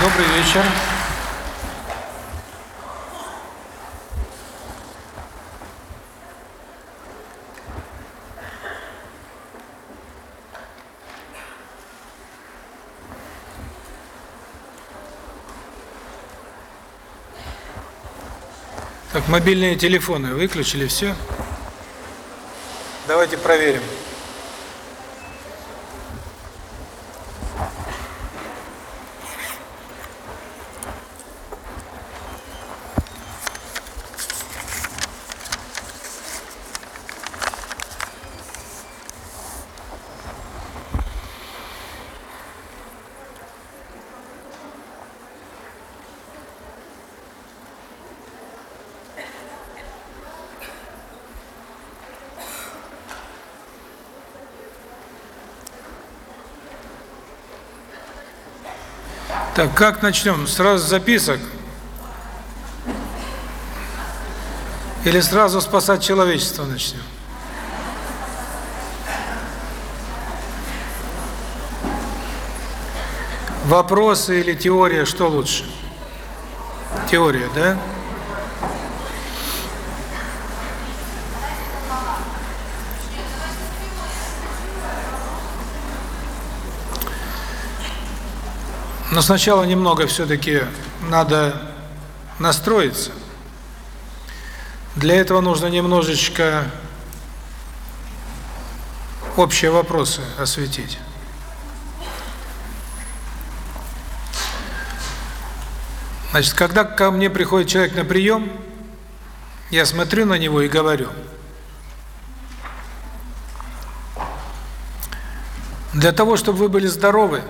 Добрый вечер. Так, мобильные телефоны выключили, все? Давайте проверим. Так, как начнем? Сразу с записок? Или сразу спасать человечество начнем? Вопросы или теория, что лучше? Теория, да? Но сначала немного все-таки надо настроиться. Для этого нужно немножечко общие вопросы осветить. Значит, когда ко мне приходит человек на прием, я смотрю на него и говорю. Для того, чтобы вы были здоровы,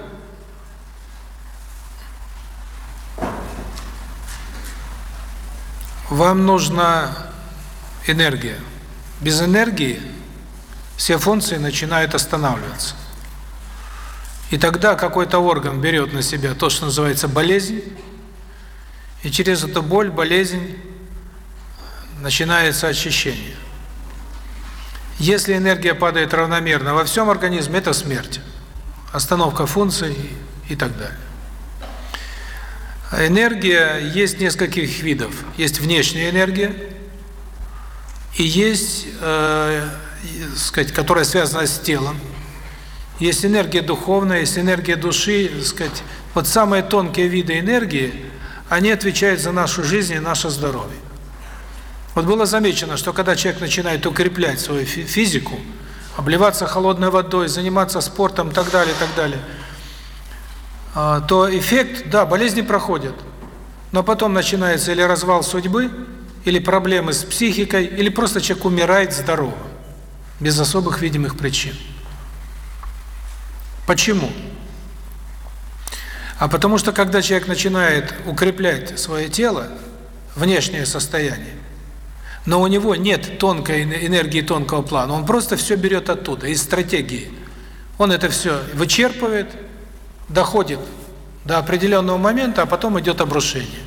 вам нужна энергия. Без энергии все функции начинают останавливаться. И тогда какой-то орган берет на себя то, что называется болезнь, и через эту боль, болезнь, начинается очищение. Если энергия падает равномерно во всем организме, это смерть. Остановка функций и так далее. Энергия есть нескольких видов. Есть внешняя энергия, и есть, э, сказать, которая связана с телом. Есть энергия духовная, есть энергия души, сказать. Вот самые тонкие виды энергии, они отвечают за нашу жизнь и наше здоровье. Вот было замечено, что когда человек начинает укреплять свою физику, обливаться холодной водой, заниматься спортом и так далее, так далее – а, то эффект, да, болезни проходят, но потом начинается или развал судьбы, или проблемы с психикой, или просто человек умирает здоровым, без особых видимых причин. Почему? А потому что когда человек начинает укреплять свое тело, внешнее состояние, но у него нет тонкой энергии тонкого плана, он просто все берет оттуда, из стратегии. Он это все вычерпывает, доходит до определенного момента, а потом идет обрушение.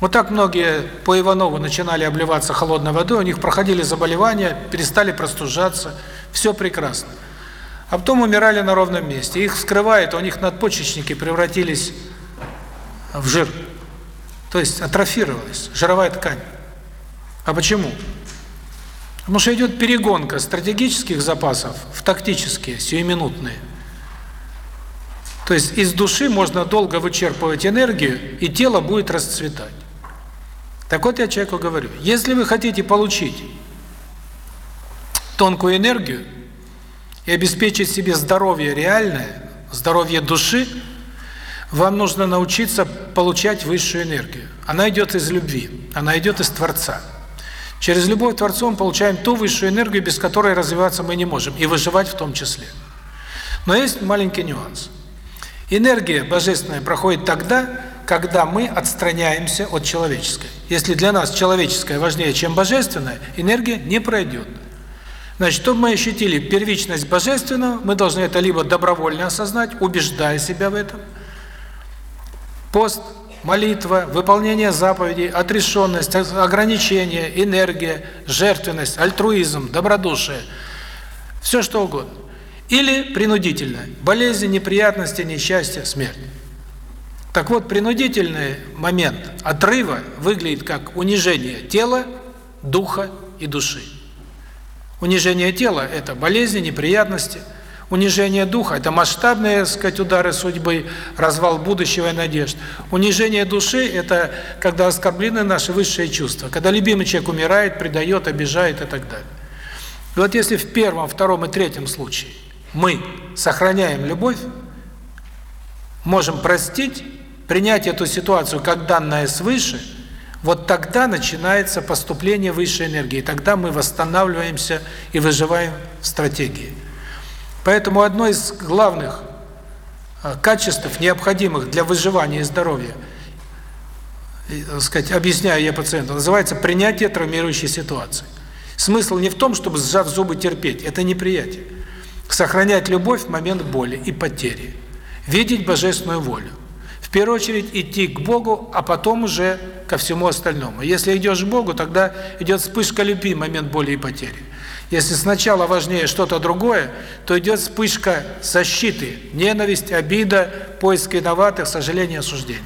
Вот так многие по Иванову начинали обливаться холодной водой, у них проходили заболевания, перестали простужаться, все прекрасно. А потом умирали на ровном месте. Их вскрывает, у них надпочечники превратились в жир. То есть атрофировалась жировая ткань. А почему? Потому что идет перегонка стратегических запасов в тактические, сиюминутные. То есть из души можно долго вычерпывать энергию, и тело будет расцветать. Так вот я человеку говорю, если вы хотите получить тонкую энергию и обеспечить себе здоровье реальное, здоровье души, вам нужно научиться получать высшую энергию. Она идет из любви, она идет из Творца. Через любовь к Творцу мы получаем ту высшую энергию, без которой развиваться мы не можем, и выживать в том числе. Но есть маленький нюанс – Энергия божественная проходит тогда, когда мы отстраняемся от человеческой. Если для нас человеческое важнее, чем божественное, энергия не пройдет. Значит, чтобы мы ощутили первичность божественного, мы должны это либо добровольно осознать, убеждая себя в этом. Пост, молитва, выполнение заповедей, отрешенность, ограничение, энергия, жертвенность, альтруизм, добродушие. Все что угодно. Или принудительно. Болезни, неприятности, несчастье, смерть. Так вот, принудительный момент отрыва выглядит как унижение тела, духа и души. Унижение тела – это болезни, неприятности. Унижение духа – это масштабные, так сказать, удары судьбы, развал будущего и надежд. Унижение души – это когда оскорблены наши высшие чувства, когда любимый человек умирает, предает, обижает и так далее. И вот если в первом, втором и третьем случае мы сохраняем любовь, можем простить, принять эту ситуацию как данное свыше, вот тогда начинается поступление высшей энергии, тогда мы восстанавливаемся и выживаем в стратегии. Поэтому одно из главных э, качеств, необходимых для выживания и здоровья, так сказать, объясняю я пациенту, называется принятие травмирующей ситуации. Смысл не в том, чтобы сжав зубы терпеть, это неприятие. Сохранять любовь в момент боли и потери. Видеть божественную волю. В первую очередь идти к Богу, а потом уже ко всему остальному. Если идешь к Богу, тогда идет вспышка любви, момент боли и потери. Если сначала важнее что-то другое, то идет вспышка защиты, ненависть, обида, поиск виноватых, сожаление, осуждение.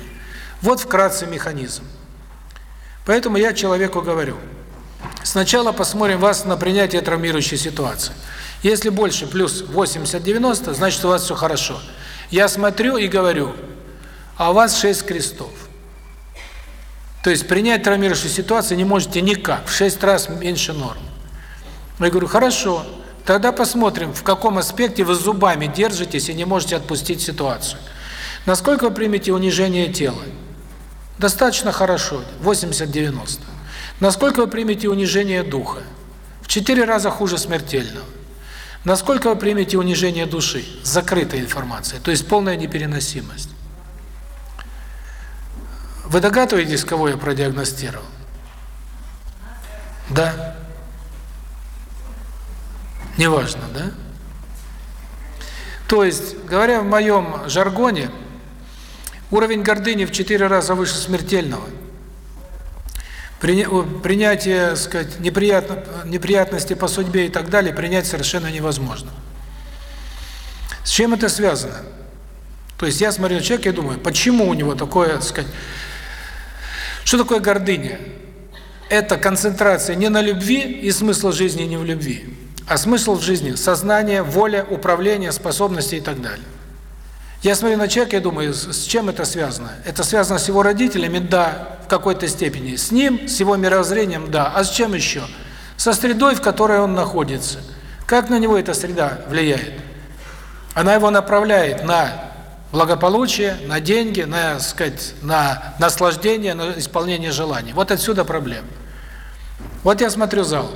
Вот вкратце механизм. Поэтому я человеку говорю, сначала посмотрим вас на принятие травмирующей ситуации. Если больше плюс 80-90, значит у вас все хорошо. Я смотрю и говорю, а у вас шесть крестов. То есть принять травмирующую ситуацию не можете никак, в шесть раз меньше норм. Я говорю, хорошо, тогда посмотрим, в каком аспекте вы зубами держитесь и не можете отпустить ситуацию. Насколько вы примете унижение тела? Достаточно хорошо, 80-90. Насколько вы примете унижение духа? В четыре раза хуже смертельного. Насколько вы примете унижение души? Закрытая информация, то есть полная непереносимость. Вы догадываетесь, кого я продиагностировал? Да? Неважно, да? То есть, говоря в моем жаргоне, уровень гордыни в четыре раза выше смертельного. Принятие, сказать, неприятно, неприятности по судьбе и так далее принять совершенно невозможно. С чем это связано? То есть я смотрю на человека и думаю, почему у него такое, сказать, что такое гордыня? Это концентрация не на любви и смысл жизни не в любви, а смысл в жизни – сознание, воля, управление, способности и так далее. Я смотрю на человека и думаю, с чем это связано? Это связано с его родителями? Да, в какой-то степени. С ним, с его мировоззрением? Да. А с чем еще? Со средой, в которой он находится. Как на него эта среда влияет? Она его направляет на благополучие, на деньги, на, сказать, на наслаждение, на исполнение желаний. Вот отсюда проблема. Вот я смотрю зал.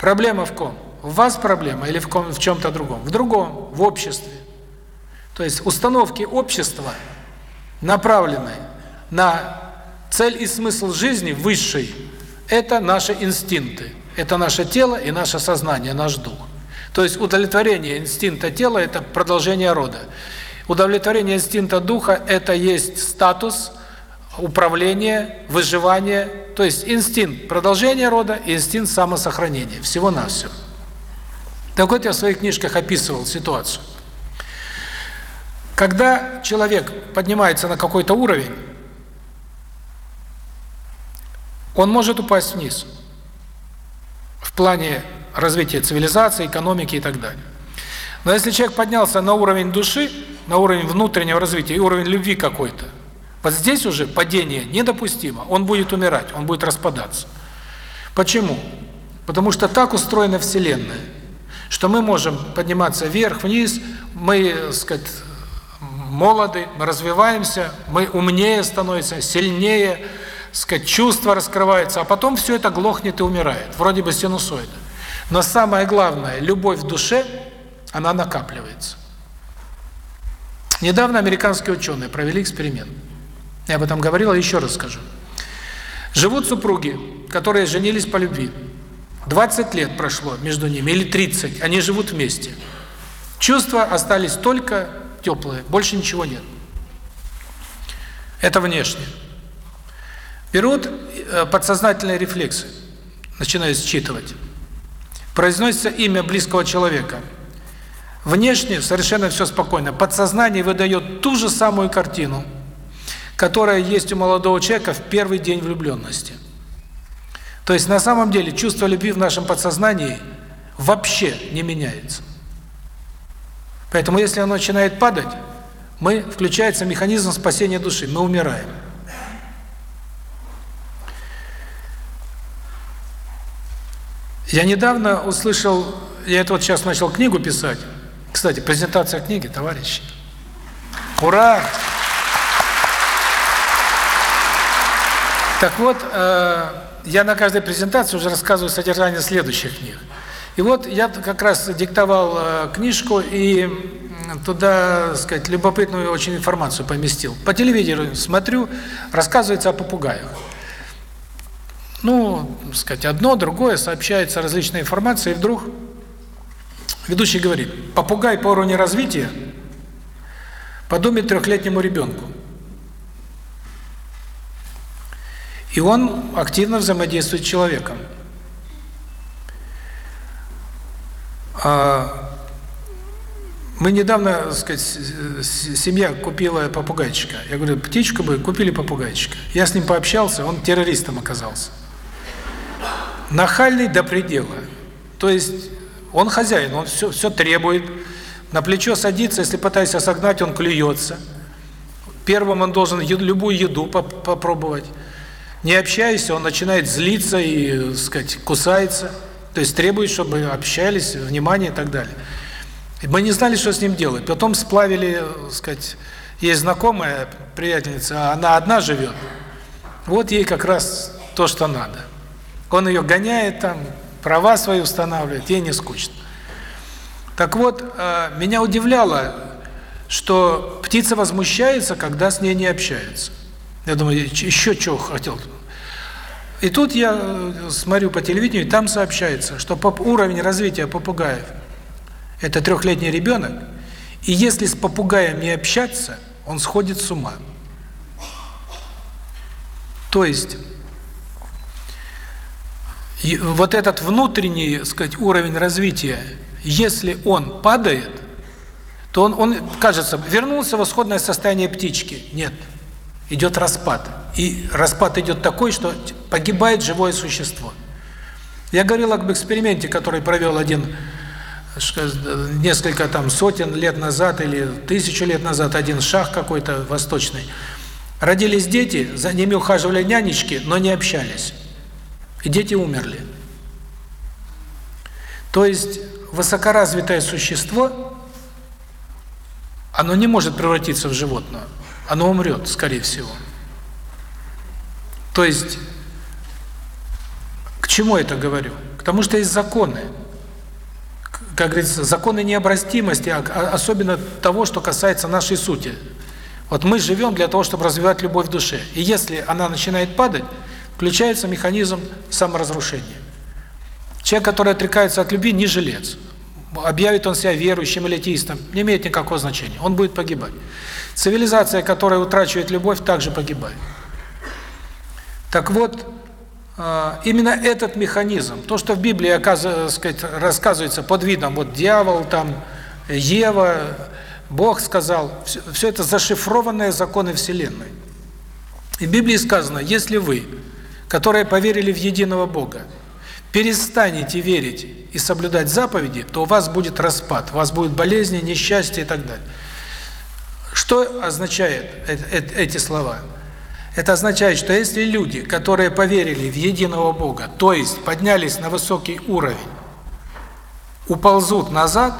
Проблема в ком? В вас проблема или в ком в чем-то другом? В другом, в обществе. То есть установки общества направлены на цель и смысл жизни высший это наши инстинкты. Это наше тело и наше сознание, наш дух. То есть удовлетворение инстинкта тела это продолжение рода. Удовлетворение инстинкта духа – это есть статус, управление, выживание, то есть инстинкт продолжения рода и инстинкт самосохранения, всего-навсего. Так вот я в своих книжках описывал ситуацию. Когда человек поднимается на какой-то уровень, он может упасть вниз в плане развития цивилизации, экономики и так далее. Но если человек поднялся на уровень души, на уровень внутреннего развития и уровень любви какой-то, вот здесь уже падение недопустимо. Он будет умирать, он будет распадаться. Почему? Потому что так устроена Вселенная, что мы можем подниматься вверх, вниз, мы, так сказать, молоды, мы развиваемся, мы умнее становимся, сильнее, сказать, чувства раскрываются, а потом все это глохнет и умирает, вроде бы синусоида. Но самое главное, любовь в душе, она накапливается. Недавно американские ученые провели эксперимент. Я об этом говорил, а еще раз скажу. Живут супруги, которые женились по любви. 20 лет прошло между ними, или 30, они живут вместе. Чувства остались только теплые, больше ничего нет. Это внешне. Берут э, подсознательные рефлексы, начинают считывать. Произносится имя близкого человека. Внешне совершенно все спокойно. Подсознание выдает ту же самую картину. которая есть у молодого человека в первый день влюбленности. То есть на самом деле чувство любви в нашем подсознании вообще не меняется. Поэтому если оно начинает падать, мы включается механизм спасения души, мы умираем. Я недавно услышал, я это вот сейчас начал книгу писать. Кстати, презентация книги, товарищи. Ура! Так вот, э, я на каждой презентации уже рассказываю содержание следующих книг. И вот я как раз диктовал э, книжку и туда, сказать, любопытную очень информацию поместил. По телевизору смотрю, рассказывается о попугаях. Ну, сказать, одно, другое, сообщается различная информация, и вдруг ведущий говорит, попугай по уровню развития подумает трехлетнему ребенку. И он активно взаимодействует с человеком. А мы недавно, так сказать, семья купила попугайчика. Я говорю, птичку бы, купили попугайчика. Я с ним пообщался, он террористом оказался. Нахальный до предела. То есть он хозяин, он все, все требует. На плечо садится, если пытаешься согнать, он клюется. Первым он должен любую еду попробовать. Не общайся, он начинает злиться и, так сказать, кусается. То есть требует, чтобы общались, внимание и так далее. И мы не знали, что с ним делать. Потом сплавили, так сказать, есть знакомая приятельница, она одна живет. Вот ей как раз то, что надо. Он ее гоняет там, права свои устанавливает, ей не скучно. Так вот, э, меня удивляло, что птица возмущается, когда с ней не общаются. Я думаю, еще чего хотел. И тут я э, смотрю по телевидению, и там сообщается, что уровень развития попугаев – это трехлетний ребенок, и если с попугаем не общаться, он сходит с ума. То есть, вот этот внутренний, сказать, уровень развития, если он падает, то он, он кажется, вернулся в исходное состояние птички. Нет. Нет идет распад. И распад идет такой, что погибает живое существо. Я говорил об эксперименте, который провел один несколько там сотен лет назад или тысячу лет назад один шах какой-то восточный. Родились дети, за ними ухаживали нянечки, но не общались. И дети умерли. То есть высокоразвитое существо, оно не может превратиться в животное оно умрет, скорее всего. То есть, к чему это говорю? К тому, что есть законы. Как говорится, законы необратимости, а, а особенно того, что касается нашей сути. Вот мы живем для того, чтобы развивать любовь в душе. И если она начинает падать, включается механизм саморазрушения. Человек, который отрекается от любви, не жилец. Объявит он себя верующим или атеистом, не имеет никакого значения. Он будет погибать. Цивилизация, которая утрачивает любовь, также погибает. Так вот, а, именно этот механизм, то, что в Библии рассказывается под видом, вот дьявол, там, Ева, Бог сказал, все это зашифрованные законы Вселенной. И в Библии сказано, если вы, которые поверили в единого Бога, перестанете верить и соблюдать заповеди, то у вас будет распад, у вас будут болезни, несчастье и так далее. Что означает эти слова? Это означает, что если люди, которые поверили в единого Бога, то есть поднялись на высокий уровень, уползут назад,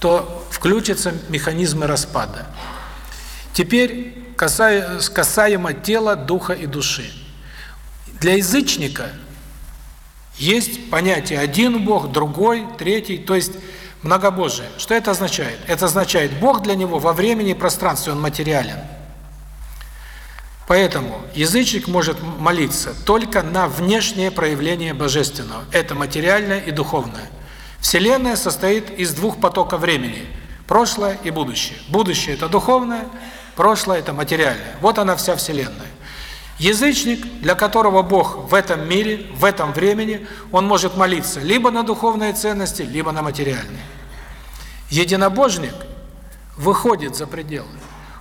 то включатся механизмы распада. Теперь касаемо тела, духа и души. Для язычника есть понятие один Бог, другой, третий, то есть Многобожие. Что это означает? Это означает, Бог для него во времени и пространстве, он материален. Поэтому язычник может молиться только на внешнее проявление божественного. Это материальное и духовное. Вселенная состоит из двух потоков времени – прошлое и будущее. Будущее – это духовное, прошлое – это материальное. Вот она вся Вселенная. Язычник, для которого Бог в этом мире, в этом времени, он может молиться либо на духовные ценности, либо на материальные. Единобожник выходит за пределы.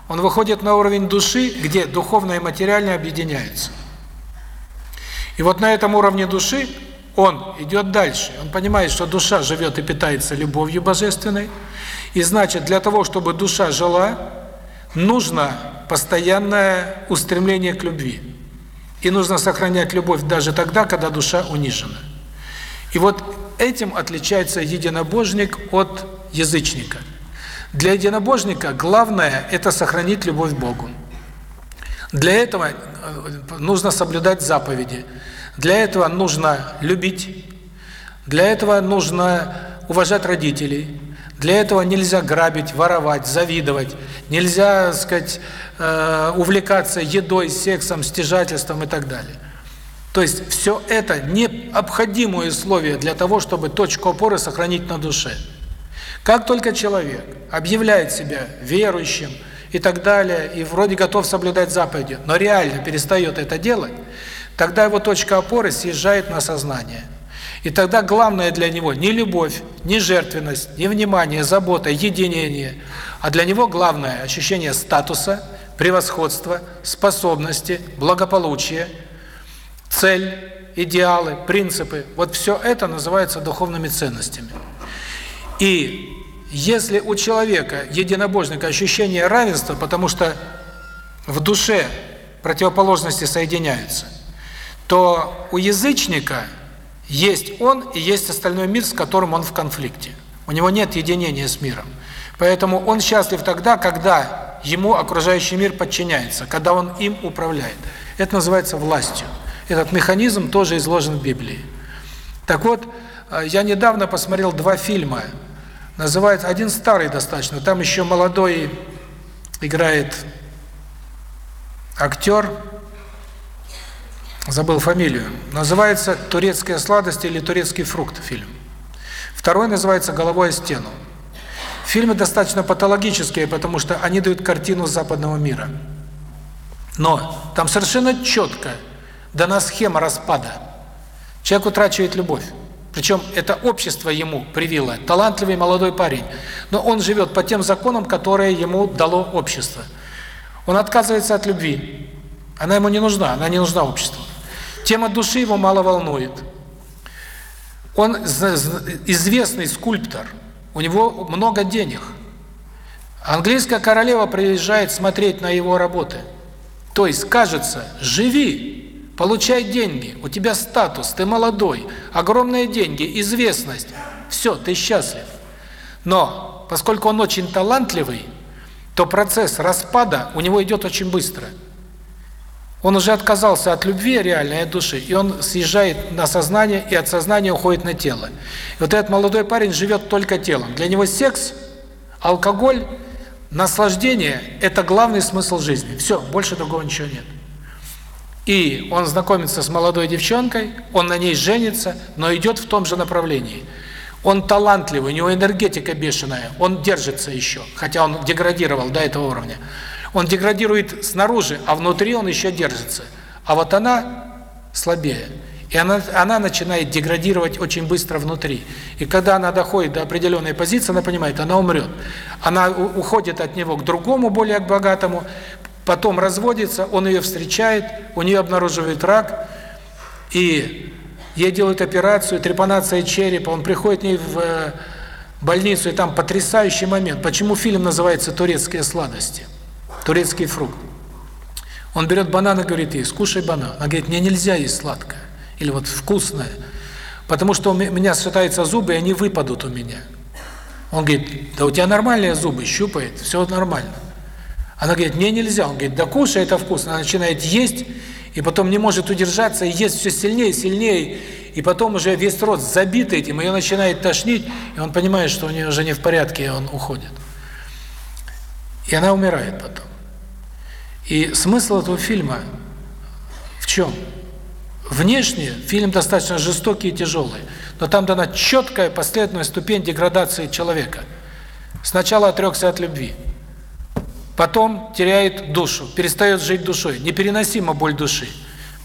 Он выходит на уровень души, где духовное и материальное объединяются. И вот на этом уровне души он идет дальше. Он понимает, что душа живет и питается любовью божественной. И значит, для того, чтобы душа жила, нужно постоянное устремление к любви. И нужно сохранять любовь даже тогда, когда душа унижена. И вот этим отличается единобожник от язычника. Для единобожника главное – это сохранить любовь к Богу. Для этого э, нужно соблюдать заповеди. Для этого нужно любить. Для этого нужно уважать родителей. Для этого нельзя грабить, воровать, завидовать. Нельзя, так сказать, э, увлекаться едой, сексом, стяжательством и так далее. То есть все это необходимые условия для того, чтобы точку опоры сохранить на душе. Как только человек объявляет себя верующим и так далее, и вроде готов соблюдать заповеди, но реально перестает это делать, тогда его точка опоры съезжает на сознание. И тогда главное для него не любовь, не жертвенность, не внимание, забота, единение, а для него главное ощущение статуса, превосходства, способности, благополучия – цель, идеалы, принципы, вот все это называется духовными ценностями. И если у человека, единобожника, ощущение равенства, потому что в душе противоположности соединяются, то у язычника есть он и есть остальной мир, с которым он в конфликте. У него нет единения с миром. Поэтому он счастлив тогда, когда ему окружающий мир подчиняется, когда он им управляет. Это называется властью. Этот механизм тоже изложен в Библии. Так вот, э, я недавно посмотрел два фильма. Называется один старый достаточно, там еще молодой играет актер, забыл фамилию. Называется «Турецкая сладость» или «Турецкий фрукт» фильм. Второй называется «Головой о стену». Фильмы достаточно патологические, потому что они дают картину западного мира. Но там совершенно четко дана схема распада. Человек утрачивает любовь. Причем это общество ему привило, талантливый молодой парень. Но он живет по тем законам, которые ему дало общество. Он отказывается от любви. Она ему не нужна, она не нужна обществу. Тема души его мало волнует. Он известный скульптор, у него много денег. Английская королева приезжает смотреть на его работы. То есть, кажется, живи, Получай деньги, у тебя статус, ты молодой, огромные деньги, известность. Все, ты счастлив. Но, поскольку он очень талантливый, то процесс распада у него идет очень быстро. Он уже отказался от любви реальной, от души, и он съезжает на сознание, и от сознания уходит на тело. И вот этот молодой парень живет только телом. Для него секс, алкоголь, наслаждение – это главный смысл жизни. Все, больше другого ничего нет. И он знакомится с молодой девчонкой, он на ней женится, но идет в том же направлении. Он талантливый, у него энергетика бешеная, он держится еще, хотя он деградировал до этого уровня. Он деградирует снаружи, а внутри он еще держится. А вот она слабее. И она, она начинает деградировать очень быстро внутри. И когда она доходит до определенной позиции, она понимает, она умрет. Она уходит от него к другому, более богатому, потом разводится, он ее встречает, у нее обнаруживает рак, и ей делают операцию, трепанация черепа, он приходит к ней в э, больницу, и там потрясающий момент. Почему фильм называется «Турецкие сладости», «Турецкий фрукт»? Он берет банан и говорит ей, скушай банан. Она говорит, мне нельзя есть сладкое, или вот вкусное, потому что у меня считаются зубы, и они выпадут у меня. Он говорит, да у тебя нормальные зубы, щупает, все нормально. Она говорит, мне нельзя. Он говорит, да кушай, это вкусно. Она начинает есть, и потом не может удержаться, и ест все сильнее, сильнее, и потом уже весь рот забит этим, ее начинает тошнить, и он понимает, что у нее уже не в порядке, и он уходит. И она умирает потом. И смысл этого фильма в чем? Внешне фильм достаточно жестокий и тяжелый, но там дана четкая последовательная ступень деградации человека. Сначала отрекся от любви, потом теряет душу, перестает жить душой, непереносима боль души.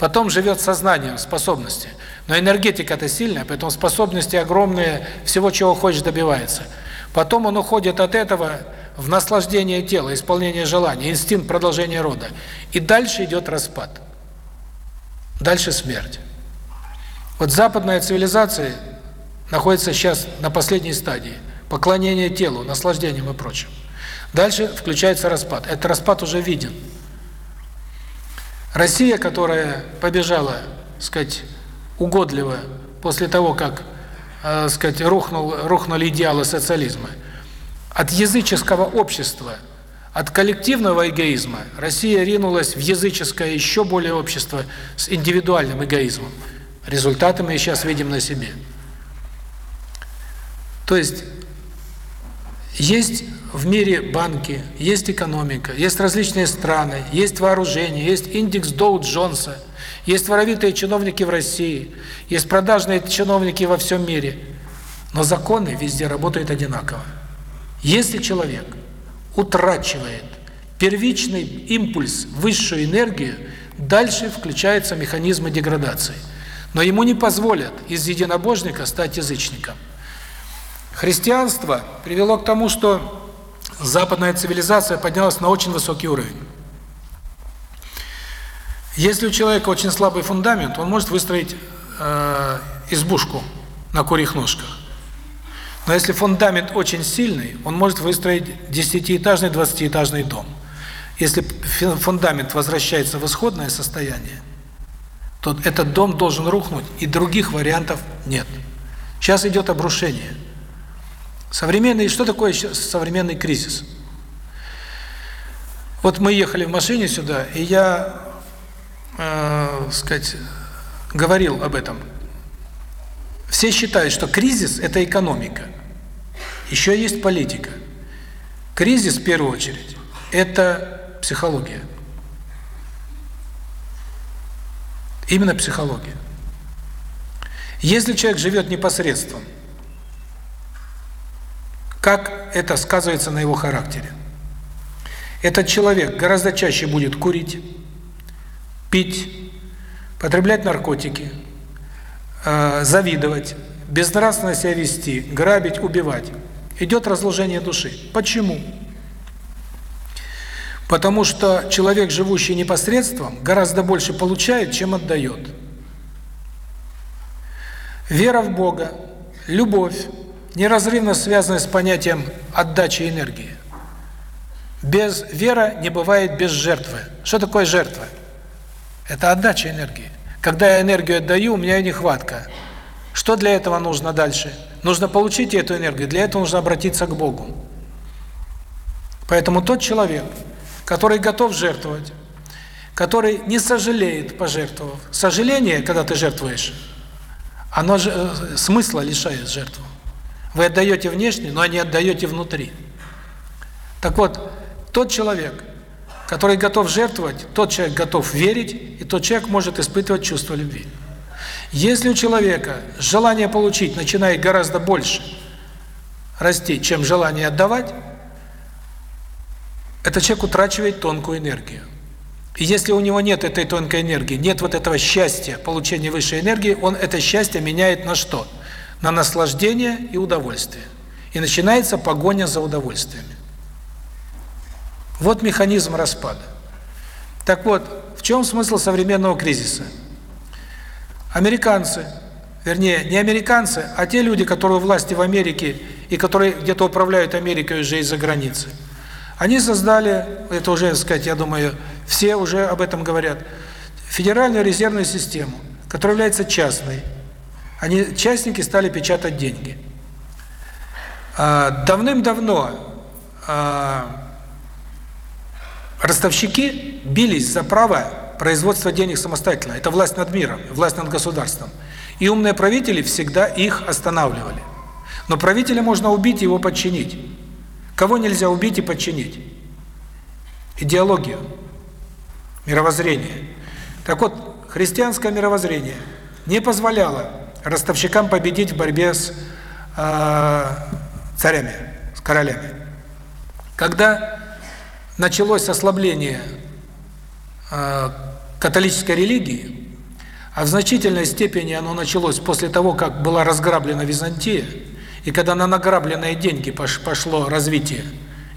Потом живет сознанием, способности. Но энергетика-то сильная, поэтому способности огромные, всего, чего хочешь, добивается. Потом он уходит от этого в наслаждение тела, исполнение желаний, инстинкт продолжения рода. И дальше идет распад. Дальше смерть. Вот западная цивилизация находится сейчас на последней стадии. Поклонение телу, наслаждением и прочим. Дальше включается распад. Этот распад уже виден. Россия, которая побежала, сказать, угодливо после того, как, э, сказать, рухнул, рухнули идеалы социализма, от языческого общества, от коллективного эгоизма Россия ринулась в языческое еще более общество с индивидуальным эгоизмом. Результаты мы сейчас видим на себе. То есть есть в мире банки, есть экономика, есть различные страны, есть вооружение, есть индекс Доу-Джонса, есть воровитые чиновники в России, есть продажные чиновники во всем мире. Но законы везде работают одинаково. Если человек утрачивает первичный импульс, высшую энергию, дальше включаются механизмы деградации. Но ему не позволят из единобожника стать язычником. Христианство привело к тому, что западная цивилизация поднялась на очень высокий уровень. Если у человека очень слабый фундамент, он может выстроить э, избушку на курьих ножках. Но если фундамент очень сильный, он может выстроить десятиэтажный, двадцатиэтажный дом. Если фундамент возвращается в исходное состояние, то этот дом должен рухнуть, и других вариантов нет. Сейчас идет обрушение. Современный, что такое современный кризис? Вот мы ехали в машине сюда, и я, э, сказать, говорил об этом. Все считают, что кризис – это экономика. Еще есть политика. Кризис, в первую очередь, это психология. Именно психология. Если человек живет непосредством, как это сказывается на его характере? Этот человек гораздо чаще будет курить, пить, потреблять наркотики, э, завидовать, безнравственно себя вести, грабить, убивать. Идет разложение души. Почему? Потому что человек, живущий непосредством, гораздо больше получает, чем отдает. Вера в Бога, любовь, неразрывно связаны с понятием отдачи энергии. Без вера не бывает без жертвы. Что такое жертва? Это отдача энергии. Когда я энергию отдаю, у меня нехватка. Что для этого нужно дальше? Нужно получить эту энергию, для этого нужно обратиться к Богу. Поэтому тот человек, который готов жертвовать, который не сожалеет, пожертвовав. Сожаление, когда ты жертвуешь, оно же э, смысла лишает жертву. Вы отдаете внешне, но не отдаете внутри. Так вот, тот человек, который готов жертвовать, тот человек готов верить, и тот человек может испытывать чувство любви. Если у человека желание получить начинает гораздо больше расти, чем желание отдавать, этот человек утрачивает тонкую энергию. И если у него нет этой тонкой энергии, нет вот этого счастья, получения высшей энергии, он это счастье меняет на что? На наслаждение и удовольствие. И начинается погоня за удовольствиями. Вот механизм распада. Так вот, в чем смысл современного кризиса? Американцы, вернее, не американцы, а те люди, которые у власти в Америке и которые где-то управляют Америкой уже из-за границы, они создали, это уже, так сказать, я думаю, все уже об этом говорят, Федеральную резервную систему, которая является частной, они, частники, стали печатать деньги. А, давным-давно а, ростовщики бились за право производства денег самостоятельно. Это власть над миром, власть над государством. И умные правители всегда их останавливали. Но правителя можно убить и его подчинить. Кого нельзя убить и подчинить? Идеологию, мировоззрение. Так вот, христианское мировоззрение не позволяло ростовщикам победить в борьбе с э, царями, с королями. Когда началось ослабление э, католической религии, а в значительной степени оно началось после того, как была разграблена Византия, И когда на награбленные деньги пошло развитие,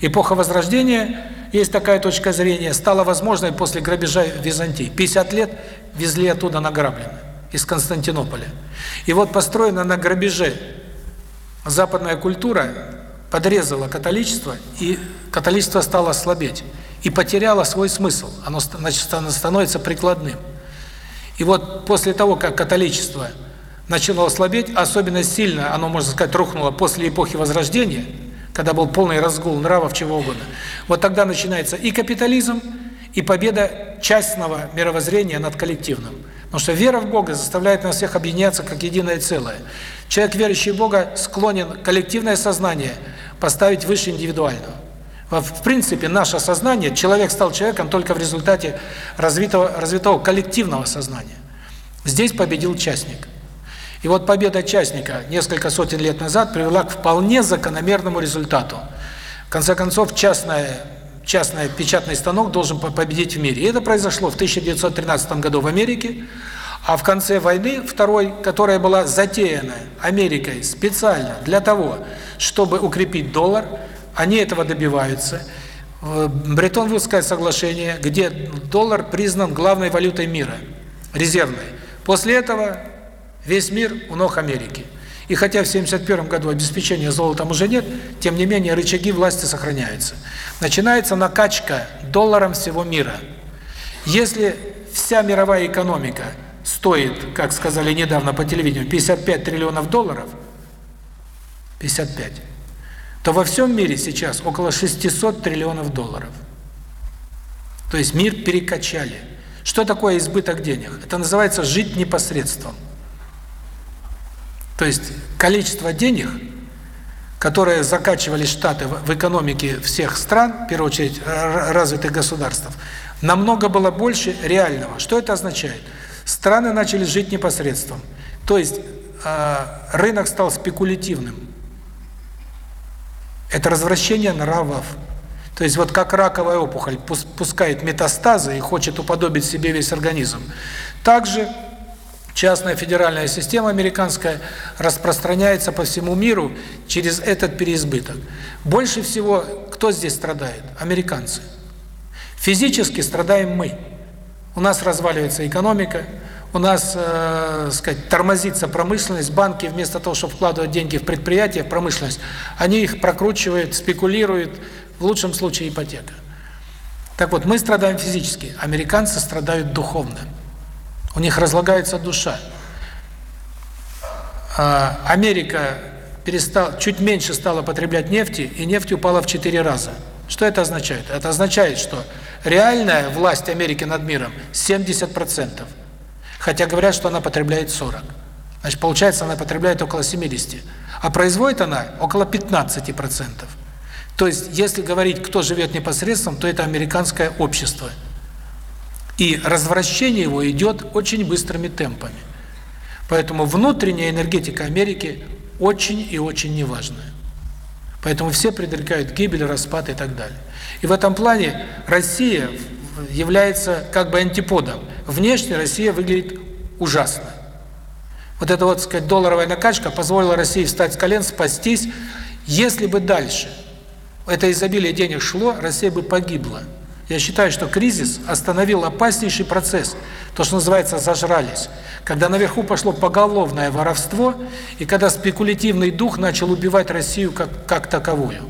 эпоха Возрождения, есть такая точка зрения, стала возможной после грабежа Византии. 50 лет везли оттуда награбленное, из Константинополя. И вот построена на грабеже западная культура подрезала католичество, и католичество стало слабеть. И потеряло свой смысл, оно значит, становится прикладным. И вот после того, как католичество начало слабеть, особенно сильно оно, можно сказать, рухнуло после эпохи Возрождения, когда был полный разгул нравов, чего угодно, вот тогда начинается и капитализм, и победа частного мировоззрения над коллективным. Потому что вера в Бога заставляет нас всех объединяться как единое целое. Человек, верующий в Бога, склонен коллективное сознание поставить выше индивидуального. В принципе, наше сознание, человек стал человеком только в результате развитого, развитого коллективного сознания. Здесь победил частник. И вот победа частника несколько сотен лет назад привела к вполне закономерному результату. В конце концов, частная, частный печатный станок должен победить в мире. И это произошло в 1913 году в Америке, а в конце войны, второй, которая была затеяна Америкой специально для того, чтобы укрепить доллар, они этого добиваются. Бреттон-Вудское соглашение, где доллар признан главной валютой мира, резервной. После этого весь мир у ног Америки. И хотя в 1971 году обеспечения золотом уже нет, тем не менее рычаги власти сохраняются. Начинается накачка долларом всего мира. Если вся мировая экономика стоит, как сказали недавно по телевидению, 55 триллионов долларов, 55, то во всем мире сейчас около 600 триллионов долларов. То есть мир перекачали. Что такое избыток денег? Это называется жить непосредством. То есть количество денег, которые закачивали Штаты в экономике всех стран, в первую очередь развитых государств, намного было больше реального. Что это означает? Страны начали жить непосредством. То есть э, рынок стал спекулятивным. Это развращение нравов. То есть вот как раковая опухоль пускает метастазы и хочет уподобить себе весь организм. Также частная федеральная система американская распространяется по всему миру через этот переизбыток. Больше всего кто здесь страдает? Американцы. Физически страдаем мы. У нас разваливается экономика, у нас, э, сказать, тормозится промышленность, банки вместо того, чтобы вкладывать деньги в предприятия, в промышленность, они их прокручивают, спекулируют, в лучшем случае ипотека. Так вот, мы страдаем физически, американцы страдают духовно. У них разлагается душа. А Америка перестал, чуть меньше стала потреблять нефти, и нефть упала в 4 раза. Что это означает? Это означает, что реальная власть Америки над миром 70%. Хотя говорят, что она потребляет 40. Значит, получается, она потребляет около 70. А производит она около 15%. То есть, если говорить, кто живет непосредством, то это американское общество. И развращение его идет очень быстрыми темпами. Поэтому внутренняя энергетика Америки очень и очень неважная. Поэтому все предрекают гибель, распад и так далее. И в этом плане Россия является как бы антиподом. Внешне Россия выглядит ужасно. Вот эта вот, сказать, долларовая накачка позволила России встать с колен, спастись. Если бы дальше это изобилие денег шло, Россия бы погибла. Я считаю, что кризис остановил опаснейший процесс, то, что называется «зажрались», когда наверху пошло поголовное воровство, и когда спекулятивный дух начал убивать Россию как, как таковую.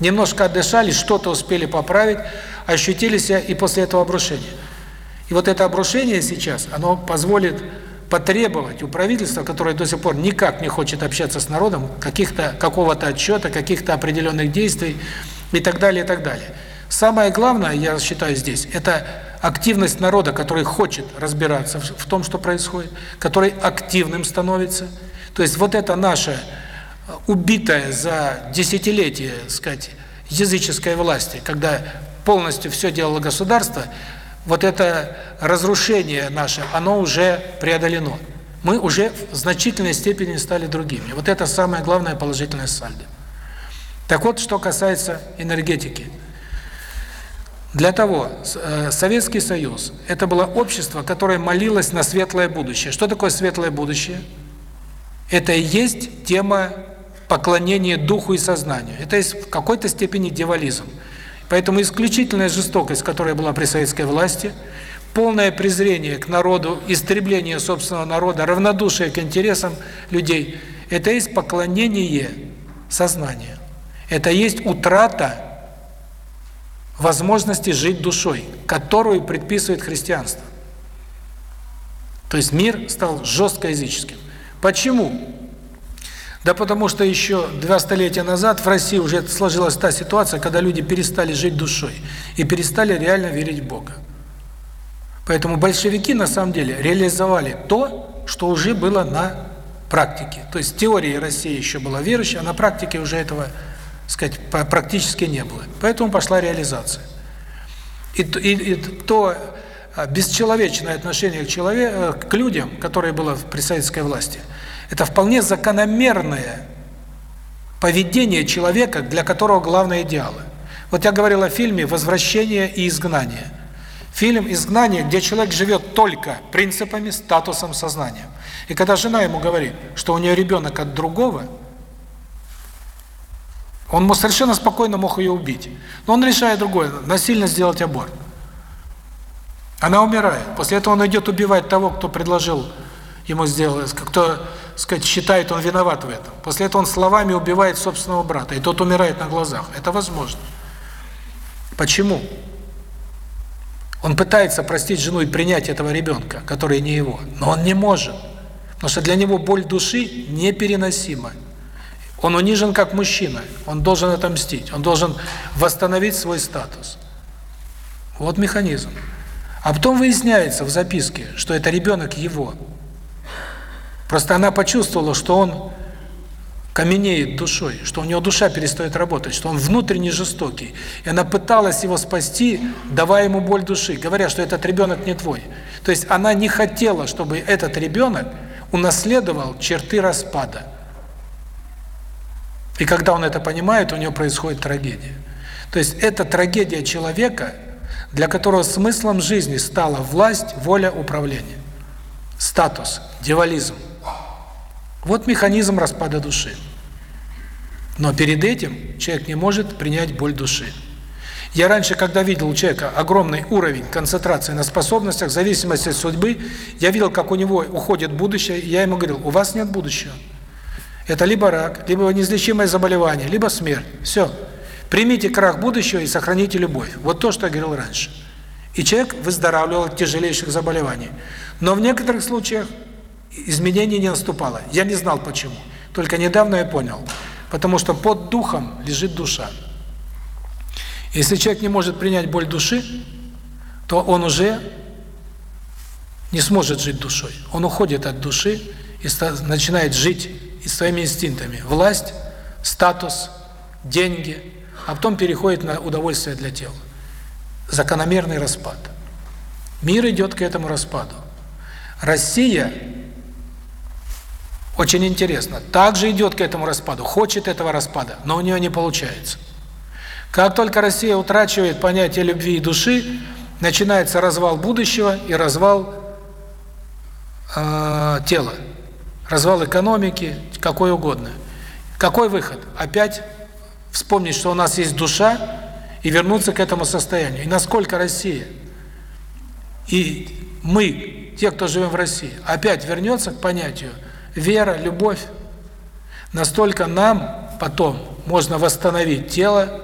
Немножко отдышали, что-то успели поправить, ощутили себя и после этого обрушения. И вот это обрушение сейчас, оно позволит потребовать у правительства, которое до сих пор никак не хочет общаться с народом, каких-то какого-то отчета, каких-то определенных действий и так далее, и так далее. Самое главное, я считаю здесь, это активность народа, который хочет разбираться в том, что происходит, который активным становится. То есть вот это наше убитое за десятилетия, сказать, языческой власти, когда полностью все делало государство, вот это разрушение наше, оно уже преодолено. Мы уже в значительной степени стали другими. Вот это самое главное положительное сальдо. Так вот, что касается энергетики. Для того э, Советский Союз – это было общество, которое молилось на светлое будущее. Что такое светлое будущее? Это и есть тема поклонение духу и сознанию. Это есть в какой-то степени дьяволизм. Поэтому исключительная жестокость, которая была при советской власти, полное презрение к народу, истребление собственного народа, равнодушие к интересам людей – это есть поклонение сознанию. Это есть утрата возможности жить душой, которую предписывает христианство. То есть мир стал жестко языческим. Почему? Да потому что еще два столетия назад в России уже сложилась та ситуация, когда люди перестали жить душой и перестали реально верить в Бога. Поэтому большевики на самом деле реализовали то, что уже было на практике. То есть в теории Россия еще была верующей, а на практике уже этого, сказать, практически не было. Поэтому пошла реализация. И, и, и то а, бесчеловечное отношение к человеку, э, к людям, которое было при советской власти – это вполне закономерное поведение человека, для которого главное идеалы. Вот я говорил о фильме «Возвращение и изгнание». Фильм «Изгнание», где человек живет только принципами, статусом, сознанием. И когда жена ему говорит, что у нее ребенок от другого, он совершенно спокойно мог ее убить. Но он решает другое – насильно сделать аборт. Она умирает. После этого он идет убивать того, кто предложил ему сделать, кто сказать, считает, он виноват в этом. После этого он словами убивает собственного брата, и тот умирает на глазах. Это возможно. Почему? Он пытается простить жену и принять этого ребенка, который не его, но он не может. Потому что для него боль души непереносима. Он унижен как мужчина, он должен отомстить, он должен восстановить свой статус. Вот механизм. А потом выясняется в записке, что это ребенок его. Просто она почувствовала, что он каменеет душой, что у него душа перестает работать, что он внутренне жестокий. И она пыталась его спасти, давая ему боль души, говоря, что этот ребенок не твой. То есть она не хотела, чтобы этот ребенок унаследовал черты распада. И когда он это понимает, у него происходит трагедия. То есть это трагедия человека, для которого смыслом жизни стала власть, воля, управление. Статус, дьяволизм. Вот механизм распада души. Но перед этим человек не может принять боль души. Я раньше, когда видел у человека огромный уровень концентрации на способностях, зависимости от судьбы, я видел, как у него уходит будущее, и я ему говорил, у вас нет будущего. Это либо рак, либо неизлечимое заболевание, либо смерть. Все. Примите крах будущего и сохраните любовь. Вот то, что я говорил раньше. И человек выздоравливал от тяжелейших заболеваний. Но в некоторых случаях изменений не наступало. Я не знал почему. Только недавно я понял. Потому что под духом лежит душа. Если человек не может принять боль души, то он уже не сможет жить душой. Он уходит от души и начинает жить и своими инстинктами. Власть, статус, деньги, а потом переходит на удовольствие для тела. Закономерный распад. Мир идет к этому распаду. Россия очень интересно. Также идет к этому распаду, хочет этого распада, но у нее не получается. Как только Россия утрачивает понятие любви и души, начинается развал будущего и развал э, тела, развал экономики, какой угодно. Какой выход? Опять вспомнить, что у нас есть душа и вернуться к этому состоянию. И насколько Россия и мы, те, кто живем в России, опять вернется к понятию вера, любовь, настолько нам потом можно восстановить тело,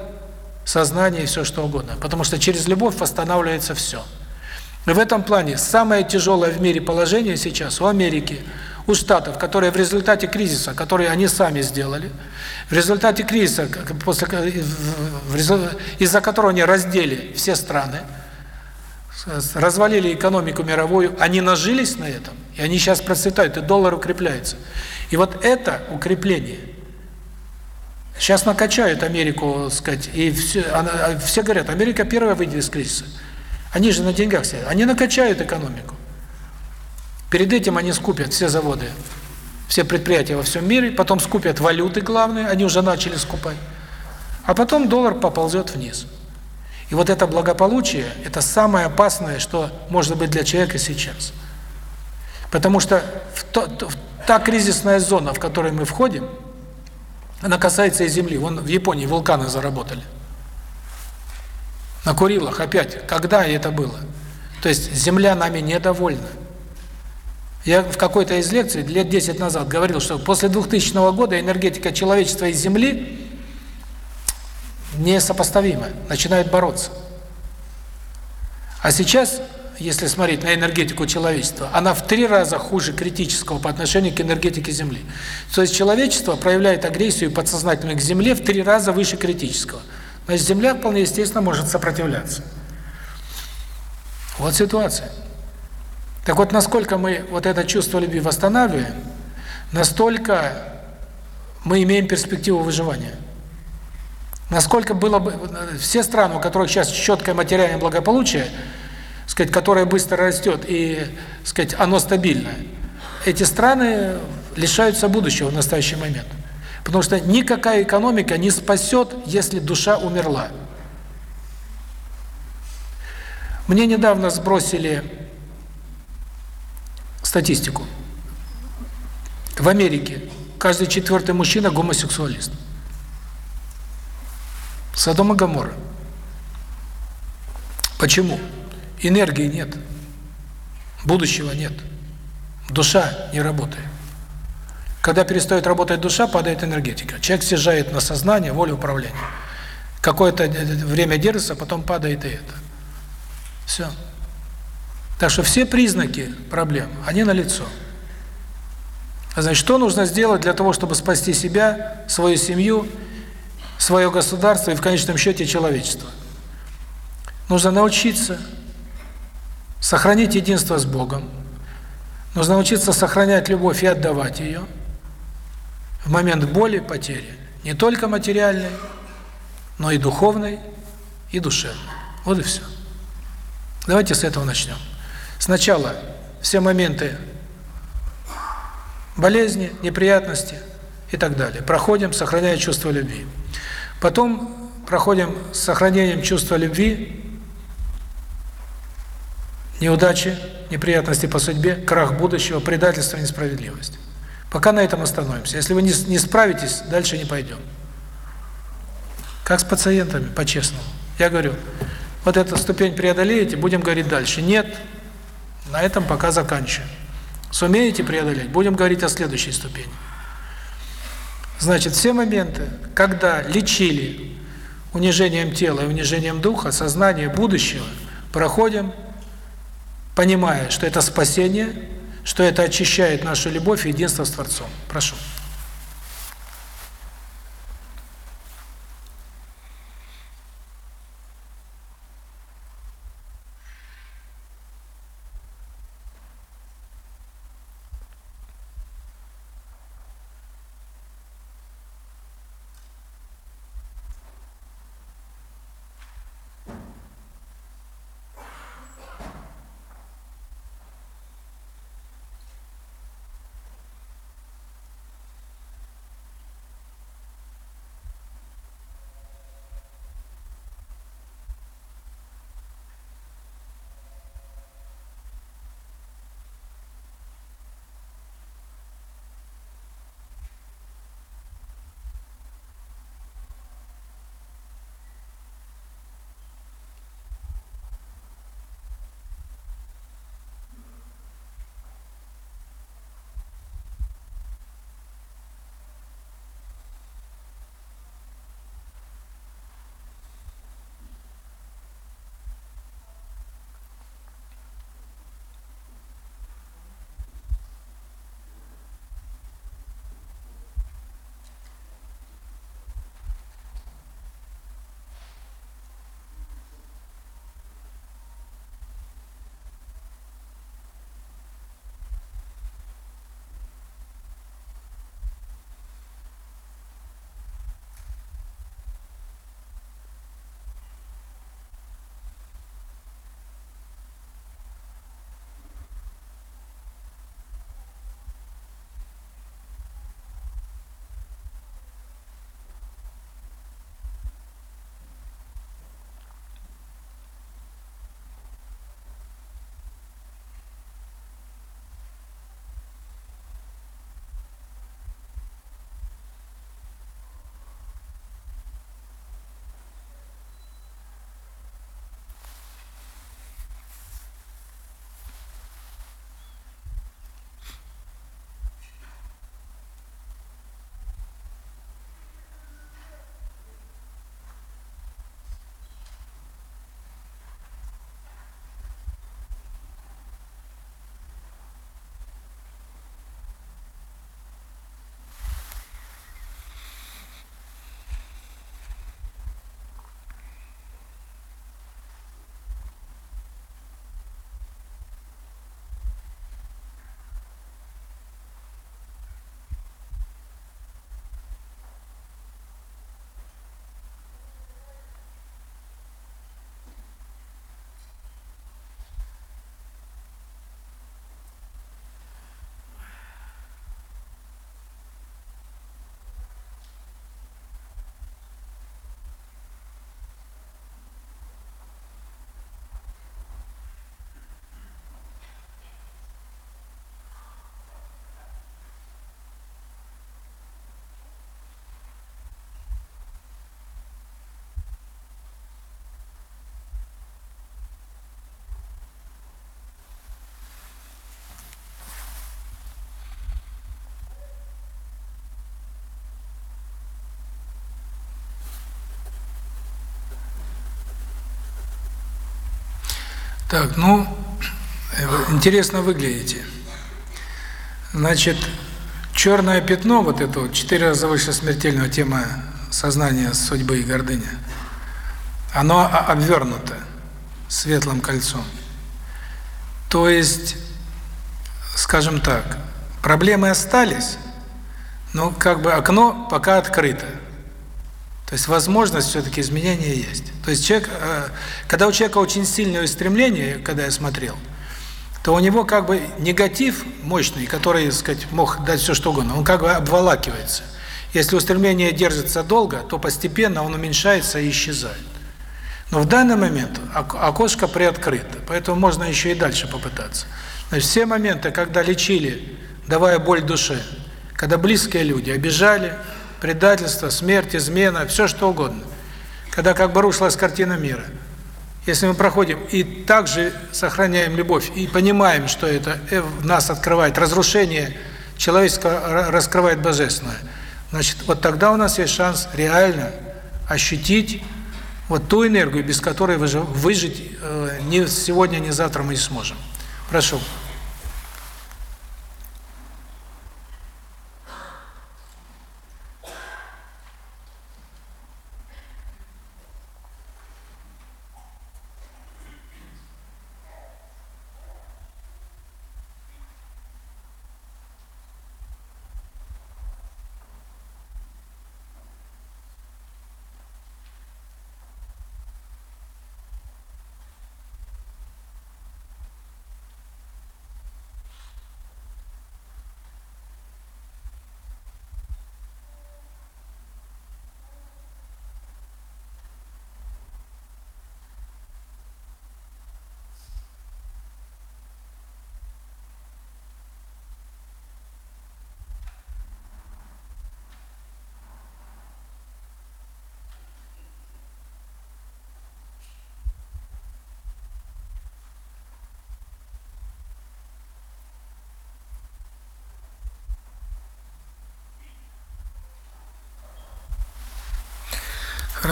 сознание и все что угодно. Потому что через любовь восстанавливается все. И в этом плане самое тяжелое в мире положение сейчас у Америки, у Штатов, которые в результате кризиса, который они сами сделали, в результате кризиса, после из-за которого они раздели все страны, развалили экономику мировую, они нажились на этом, и они сейчас процветают, и доллар укрепляется. И вот это укрепление. Сейчас накачают Америку, сказать, и все, она, все говорят, Америка первая выйдет из кризиса. Они же на деньгах сидят. Они накачают экономику. Перед этим они скупят все заводы, все предприятия во всем мире, потом скупят валюты главные, они уже начали скупать. А потом доллар поползет вниз. И вот это благополучие – это самое опасное, что может быть для человека сейчас. Потому что в то, в та кризисная зона, в которой мы входим, Она касается и Земли. Вон в Японии вулканы заработали. На Курилах опять. Когда это было? То есть Земля нами недовольна. Я в какой-то из лекций лет 10 назад говорил, что после 2000 года энергетика человечества и Земли несопоставима, начинают бороться. А сейчас, если смотреть на энергетику человечества, она в три раза хуже критического по отношению к энергетике Земли. То есть человечество проявляет агрессию подсознательную к Земле в три раза выше критического. Значит, Земля вполне естественно может сопротивляться. Вот ситуация. Так вот, насколько мы вот это чувство любви восстанавливаем, настолько мы имеем перспективу выживания. Насколько было бы все страны, у которых сейчас четкое материальное благополучие, сказать, которое быстро растет и, сказать, оно стабильное. Эти страны лишаются будущего в настоящий момент. Потому что никакая экономика не спасет, если душа умерла. Мне недавно сбросили статистику. В Америке каждый четвертый мужчина гомосексуалист. Содом и Гоморра. Почему? Энергии нет. Будущего нет. Душа не работает. Когда перестает работать душа, падает энергетика. Человек съезжает на сознание, волю управления. Какое-то время держится, потом падает и это. Все. Так что все признаки проблем, они налицо. А значит, что нужно сделать для того, чтобы спасти себя, свою семью, свое государство и в конечном счете человечество? Нужно научиться сохранить единство с Богом. Нужно научиться сохранять любовь и отдавать ее в момент боли, потери. Не только материальной, но и духовной, и душевной. Вот и все. Давайте с этого начнем. Сначала все моменты болезни, неприятности и так далее. Проходим, сохраняя чувство любви. Потом проходим с сохранением чувства любви неудачи, неприятности по судьбе, крах будущего, предательство, несправедливость. Пока на этом остановимся. Если вы не, не справитесь, дальше не пойдем. Как с пациентами, по-честному. Я говорю, вот эту ступень преодолеете, будем говорить дальше. Нет, на этом пока заканчиваем. Сумеете преодолеть, будем говорить о следующей ступени. Значит, все моменты, когда лечили унижением тела и унижением духа, сознания будущего, проходим, понимая, что это спасение, что это очищает нашу любовь и единство с Творцом. Прошу. Так, ну, интересно выглядите. Значит, черное пятно, вот это вот, четыре раза выше смертельного тема сознания, судьбы и гордыни, оно обвернуто светлым кольцом. То есть, скажем так, проблемы остались, но как бы окно пока открыто. То есть возможность все-таки изменения есть. То есть человек, э, когда у человека очень сильное устремление, когда я смотрел, то у него как бы негатив мощный, который, так сказать, мог дать все что угодно, он как бы обволакивается. Если устремление держится долго, то постепенно он уменьшается и исчезает. Но в данный момент окошко приоткрыто, поэтому можно еще и дальше попытаться. Значит, все моменты, когда лечили, давая боль душе, когда близкие люди обижали, предательство, смерть, измена, все что угодно, когда как бы рушилась картина мира. Если мы проходим и также сохраняем любовь, и понимаем, что это э, в нас открывает разрушение человеческого, раскрывает божественное, значит, вот тогда у нас есть шанс реально ощутить вот ту энергию, без которой выжить э, ни сегодня, ни завтра мы не сможем. Прошу.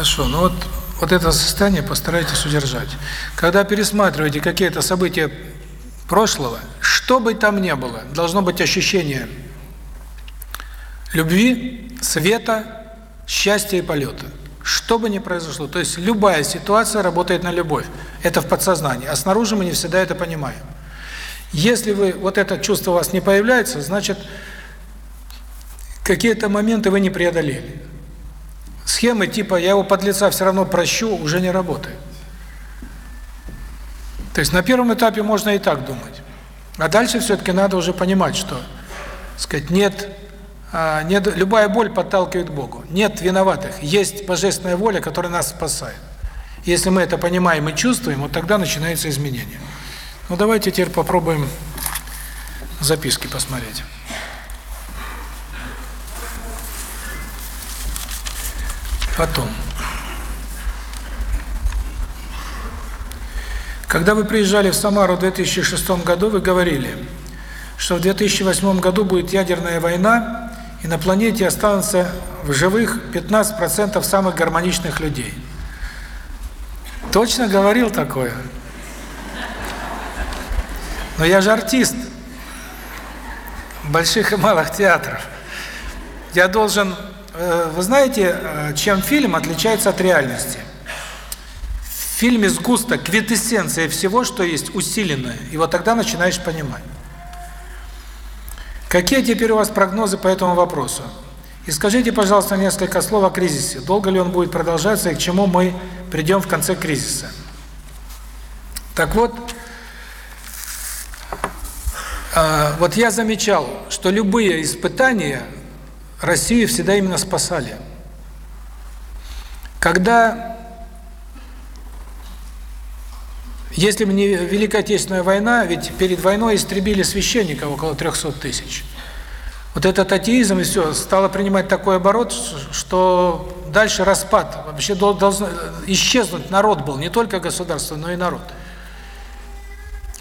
Хорошо, ну вот, вот это состояние постарайтесь удержать. Когда пересматриваете какие-то события прошлого, что бы там ни было, должно быть ощущение любви, света, счастья и полета. Что бы ни произошло. То есть любая ситуация работает на любовь. Это в подсознании. А снаружи мы не всегда это понимаем. Если вы вот это чувство у вас не появляется, значит, какие-то моменты вы не преодолели. Схемы типа «я его под лица все равно прощу» уже не работает. То есть на первом этапе можно и так думать. А дальше все-таки надо уже понимать, что, сказать, нет, а, нет, любая боль подталкивает к Богу. Нет виноватых, есть божественная воля, которая нас спасает. Если мы это понимаем и чувствуем, вот тогда начинается изменение. Ну давайте теперь попробуем записки посмотреть. Потом. Когда вы приезжали в Самару в 2006 году, вы говорили, что в 2008 году будет ядерная война, и на планете останутся в живых 15% самых гармоничных людей. Точно говорил такое? Но я же артист больших и малых театров. Я должен вы знаете, э, чем фильм отличается от реальности? В фильме сгусток, квитэссенция всего, что есть, усиленная. И вот тогда начинаешь понимать. Какие теперь у вас прогнозы по этому вопросу? И скажите, пожалуйста, несколько слов о кризисе. Долго ли он будет продолжаться и к чему мы придем в конце кризиса? Так вот, э, вот я замечал, что любые испытания Россию всегда именно спасали. Когда, если бы не Великая Отечественная война, ведь перед войной истребили священников около 300 тысяч. Вот этот атеизм и все стало принимать такой оборот, что дальше распад. Вообще должен исчезнуть народ был, не только государство, но и народ.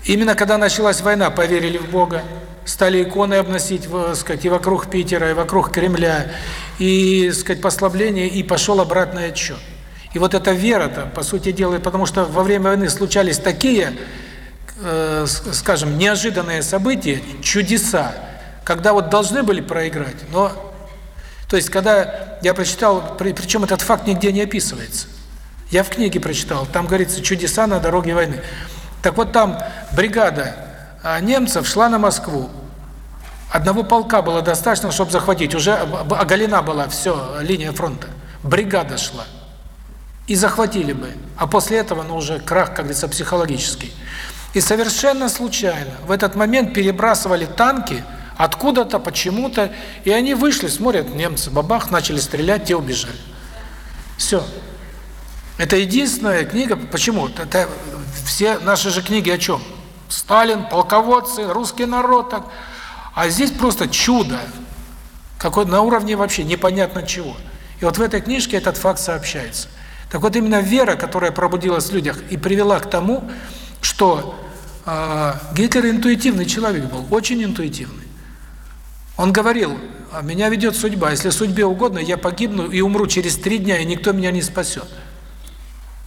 Именно когда началась война, поверили в Бога, стали иконы обносить, сказать, и вокруг Питера, и вокруг Кремля, и, сказать, послабление, и пошел обратный отчет. И вот эта вера-то, по сути дела, потому что во время войны случались такие э, скажем, неожиданные события, чудеса, когда вот должны были проиграть, но... То есть, когда я прочитал, при, причем этот факт нигде не описывается. Я в книге прочитал, там говорится «Чудеса на дороге войны». Так вот там бригада немцев шла на Москву. Одного полка было достаточно, чтобы захватить. Уже оголена была все, линия фронта. Бригада шла. И захватили бы. А после этого, ну, уже крах, как говорится, психологический. И совершенно случайно в этот момент перебрасывали танки откуда-то, почему-то, и они вышли, смотрят, немцы, бабах, начали стрелять, те убежали. Все. Это единственная книга, почему? Это все наши же книги о чем? Сталин, полководцы, русский народ, так. А здесь просто чудо, какой на уровне вообще непонятно чего. И вот в этой книжке этот факт сообщается. Так вот именно вера, которая пробудилась в людях и привела к тому, что э, Гитлер интуитивный человек был, очень интуитивный. Он говорил, «А меня ведет судьба, если судьбе угодно, я погибну и умру через три дня, и никто меня не спасет.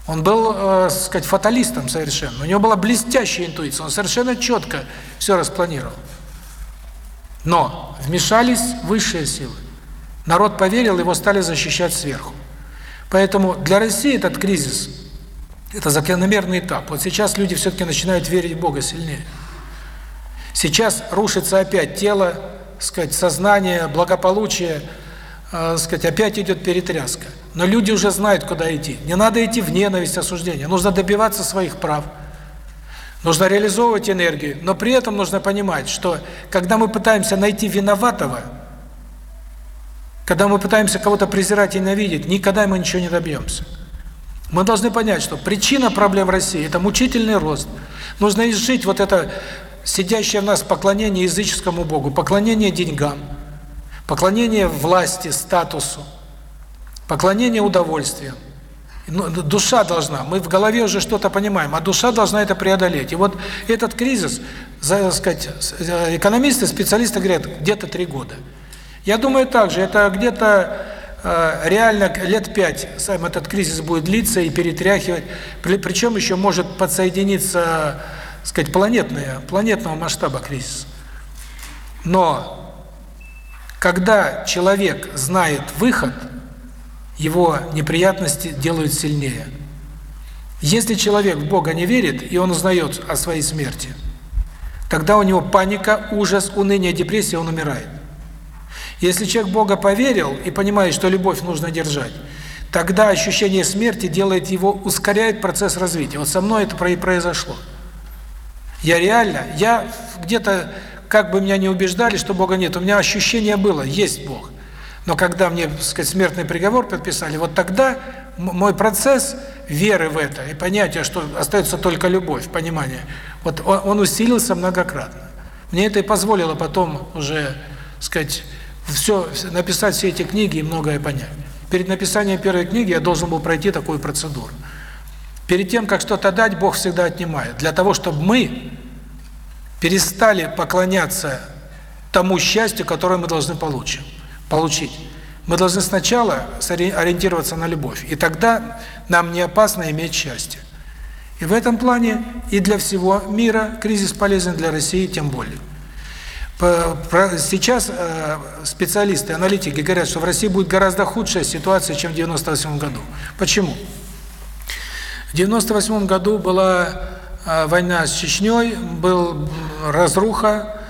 Он был, э, сказать, фаталистом совершенно. У него была блестящая интуиция, он совершенно четко все распланировал. Но вмешались высшие силы. Народ поверил, его стали защищать сверху. Поэтому для России этот кризис – это закономерный этап. Вот сейчас люди все-таки начинают верить в Бога сильнее. Сейчас рушится опять тело, сказать, сознание, благополучие, э, сказать, опять идет перетряска. Но люди уже знают, куда идти. Не надо идти в ненависть, осуждение. Нужно добиваться своих прав. Нужно реализовывать энергию. Но при этом нужно понимать, что когда мы пытаемся найти виноватого, когда мы пытаемся кого-то презирать и ненавидеть, никогда мы ничего не добьемся. Мы должны понять, что причина проблем России – это мучительный рост. Нужно изжить вот это сидящее в нас поклонение языческому Богу, поклонение деньгам, поклонение власти, статусу, поклонение удовольствиям. Ну, душа должна, мы в голове уже что-то понимаем, а душа должна это преодолеть. И вот этот кризис, так сказать, э, экономисты, специалисты говорят, где-то три года. Я думаю также, это где-то э, реально лет пять сам этот кризис будет длиться и перетряхивать, причем еще может подсоединиться, сказать, планетная, планетного масштаба кризис. Но когда человек знает выход, его неприятности делают сильнее. Если человек в Бога не верит, и он узнает о своей смерти, тогда у него паника, ужас, уныние, депрессия, он умирает. Если человек Бога поверил и понимает, что любовь нужно держать, тогда ощущение смерти делает его, ускоряет процесс развития. Вот со мной это произошло. Я реально, я где-то, как бы меня не убеждали, что Бога нет, у меня ощущение было, есть Бог. Но когда мне, так сказать, смертный приговор подписали, вот тогда мой процесс веры в это и понятия, что остается только любовь, понимание, вот он, он усилился многократно. Мне это и позволило потом уже, сказать, все написать все эти книги и многое понять. Перед написанием первой книги я должен был пройти такую процедуру. Перед тем, как что-то дать, Бог всегда отнимает. Для того, чтобы мы перестали поклоняться тому счастью, которое мы должны получить получить. Мы должны сначала ориентироваться на любовь, и тогда нам не опасно иметь счастье. И в этом плане и для всего мира кризис полезен для России тем более. Сейчас э, специалисты, аналитики говорят, что в России будет гораздо худшая ситуация, чем в 98 году. Почему? В 98 году была война с Чечней, был разруха,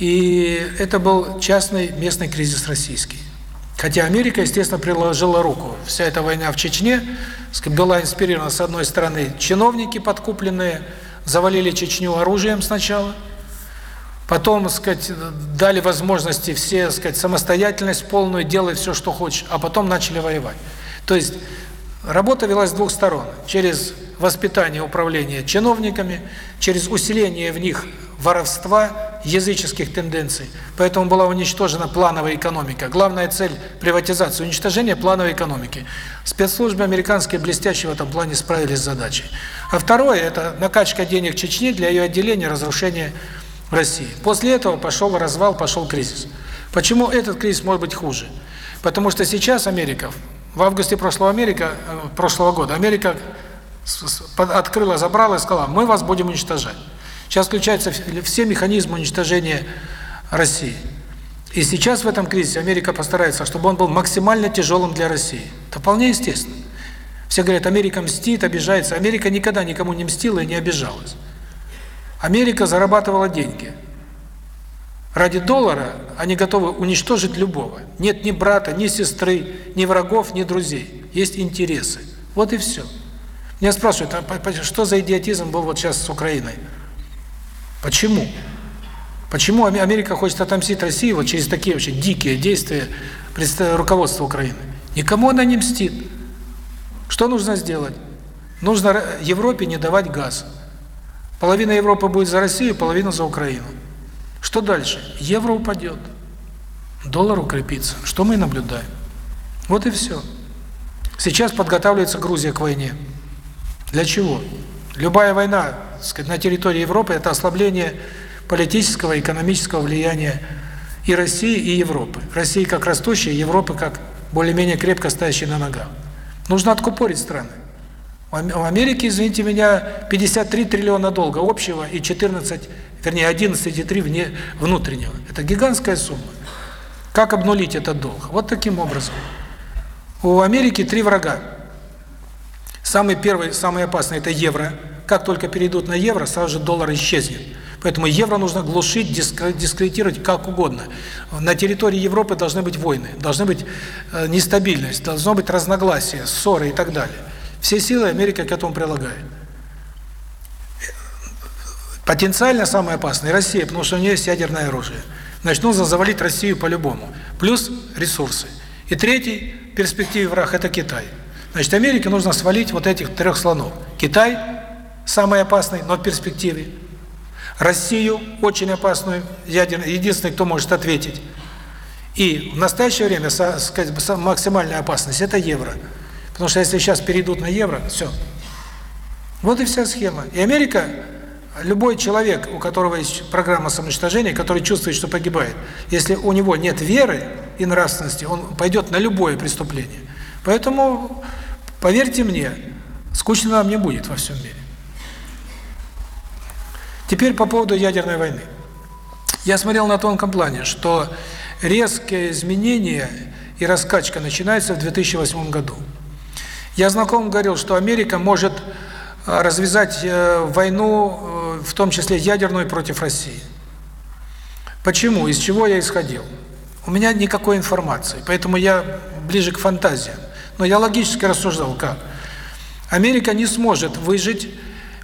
и это был частный местный кризис российский. Хотя Америка, естественно, приложила руку. Вся эта война в Чечне была инспирирована, с одной стороны, чиновники подкупленные, завалили Чечню оружием сначала, потом, сказать, дали возможности все, сказать, самостоятельность полную, делай все, что хочешь, а потом начали воевать. То есть работа велась с двух сторон. Через воспитание управления чиновниками, через усиление в них воровства, языческих тенденций. Поэтому была уничтожена плановая экономика. Главная цель приватизации – уничтожение плановой экономики. Спецслужбы американские блестяще в этом плане справились с задачей. А второе – это накачка денег Чечни для ее отделения, разрушения России. После этого пошел развал, пошел кризис. Почему этот кризис может быть хуже? Потому что сейчас Америка, в августе прошлого Америка, э, прошлого года, Америка открыла, забрала и сказала, мы вас будем уничтожать. Сейчас включаются все механизмы уничтожения России. И сейчас в этом кризисе Америка постарается, чтобы он был максимально тяжелым для России. Это вполне естественно. Все говорят, Америка мстит, обижается. Америка никогда никому не мстила и не обижалась. Америка зарабатывала деньги. Ради доллара они готовы уничтожить любого. Нет ни брата, ни сестры, ни врагов, ни друзей. Есть интересы. Вот и все. Меня спрашивают, а что за идиотизм был вот сейчас с Украиной? Почему? Почему Америка хочет отомстить России вот через такие вообще дикие действия руководства Украины? Никому она не мстит. Что нужно сделать? Нужно Европе не давать газ. Половина Европы будет за Россию, половина за Украину. Что дальше? Евро упадет, доллар укрепится. Что мы наблюдаем? Вот и все. Сейчас подготавливается Грузия к войне. Для чего? Любая война, сказать, на территории Европы это ослабление политического и экономического влияния и России, и Европы. России как растущей, Европы как более-менее крепко стоящей на ногах. Нужно откупорить страны. У Америки, извините меня, 53 триллиона долга общего и 14 вернее 11,3 вне внутреннего. Это гигантская сумма. Как обнулить этот долг? Вот таким образом. У Америки три врага. Самый первый, самый опасный – это евро. Как только перейдут на евро, сразу же доллар исчезнет. Поэтому евро нужно глушить, дискредитировать как угодно. На территории Европы должны быть войны, должны быть э, нестабильность, должно быть разногласия, ссоры и так далее. Все силы Америка к этому прилагает. Потенциально самое опасное – Россия, потому что у нее есть ядерное оружие. Нужно завалить Россию по-любому. Плюс ресурсы. И третий перспективный враг – это Китай. Значит, Америке нужно свалить вот этих трех слонов. Китай – самый опасный, но в перспективе. Россию – очень опасную, ядерный, единственный, кто может ответить. И в настоящее время сказать, максимальная опасность – это евро. Потому что если сейчас перейдут на евро, все. Вот и вся схема. И Америка Любой человек, у которого есть программа самоуничтожения, который чувствует, что погибает, если у него нет веры и нравственности, он пойдет на любое преступление. Поэтому, поверьте мне, скучно нам не будет во всем мире. Теперь по поводу ядерной войны. Я смотрел на тонком плане, что резкие изменения и раскачка начинается в 2008 году. Я знакомым говорил, что Америка может а, развязать э, войну, э, в том числе ядерную, против России. Почему? Из чего я исходил? У меня никакой информации, поэтому я ближе к фантазиям. Но я логически рассуждал, как? Америка не сможет выжить,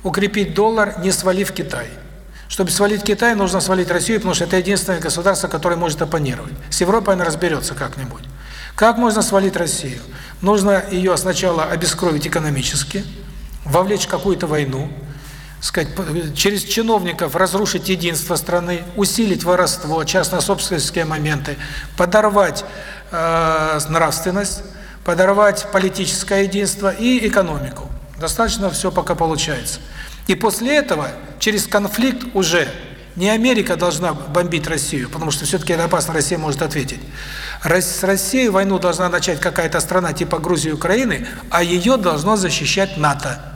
укрепить доллар, не свалив Китай. Чтобы свалить Китай, нужно свалить Россию, потому что это единственное государство, которое может оппонировать. С Европой она разберется как-нибудь. Как можно свалить Россию? Нужно ее сначала обескровить экономически, вовлечь какую-то войну, сказать, через чиновников разрушить единство страны, усилить воровство, частно-собственнические моменты, подорвать э, нравственность, подорвать политическое единство и экономику. Достаточно все пока получается. И после этого, через конфликт уже не Америка должна бомбить Россию, потому что все-таки это опасно, Россия может ответить. С Россией войну должна начать какая-то страна типа Грузии и Украины, а ее должно защищать НАТО.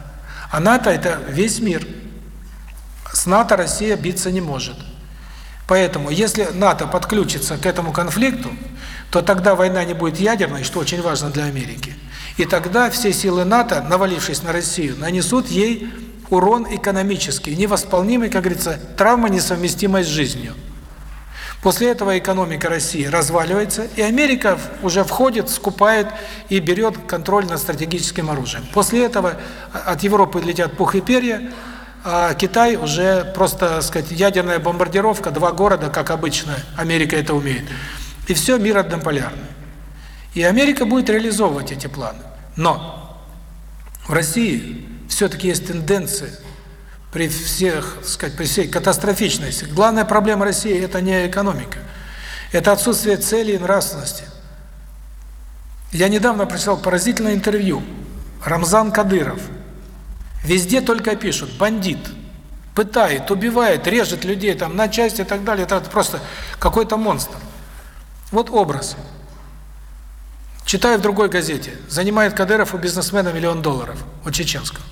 А НАТО – это весь мир. С НАТО Россия биться не может. Поэтому, если НАТО подключится к этому конфликту, то тогда война не будет ядерной, что очень важно для Америки. И тогда все силы НАТО, навалившись на Россию, нанесут ей урон экономический, невосполнимый, как говорится, травма, несовместимой с жизнью. После этого экономика России разваливается, и Америка уже входит, скупает и берет контроль над стратегическим оружием. После этого от Европы летят пух и перья, а Китай уже просто, сказать, ядерная бомбардировка, два города, как обычно, Америка это умеет. И все, мир однополярный. И Америка будет реализовывать эти планы. Но в России все-таки есть тенденция при всех, сказать, при всей катастрофичности. Главная проблема России – это не экономика. Это отсутствие цели и нравственности. Я недавно прочитал поразительное интервью. Рамзан Кадыров. Везде только пишут «бандит», пытает, убивает, режет людей там на части и так далее. Это просто какой-то монстр. Вот образ. Читаю в другой газете. Занимает Кадыров у бизнесмена миллион долларов, у чеченского.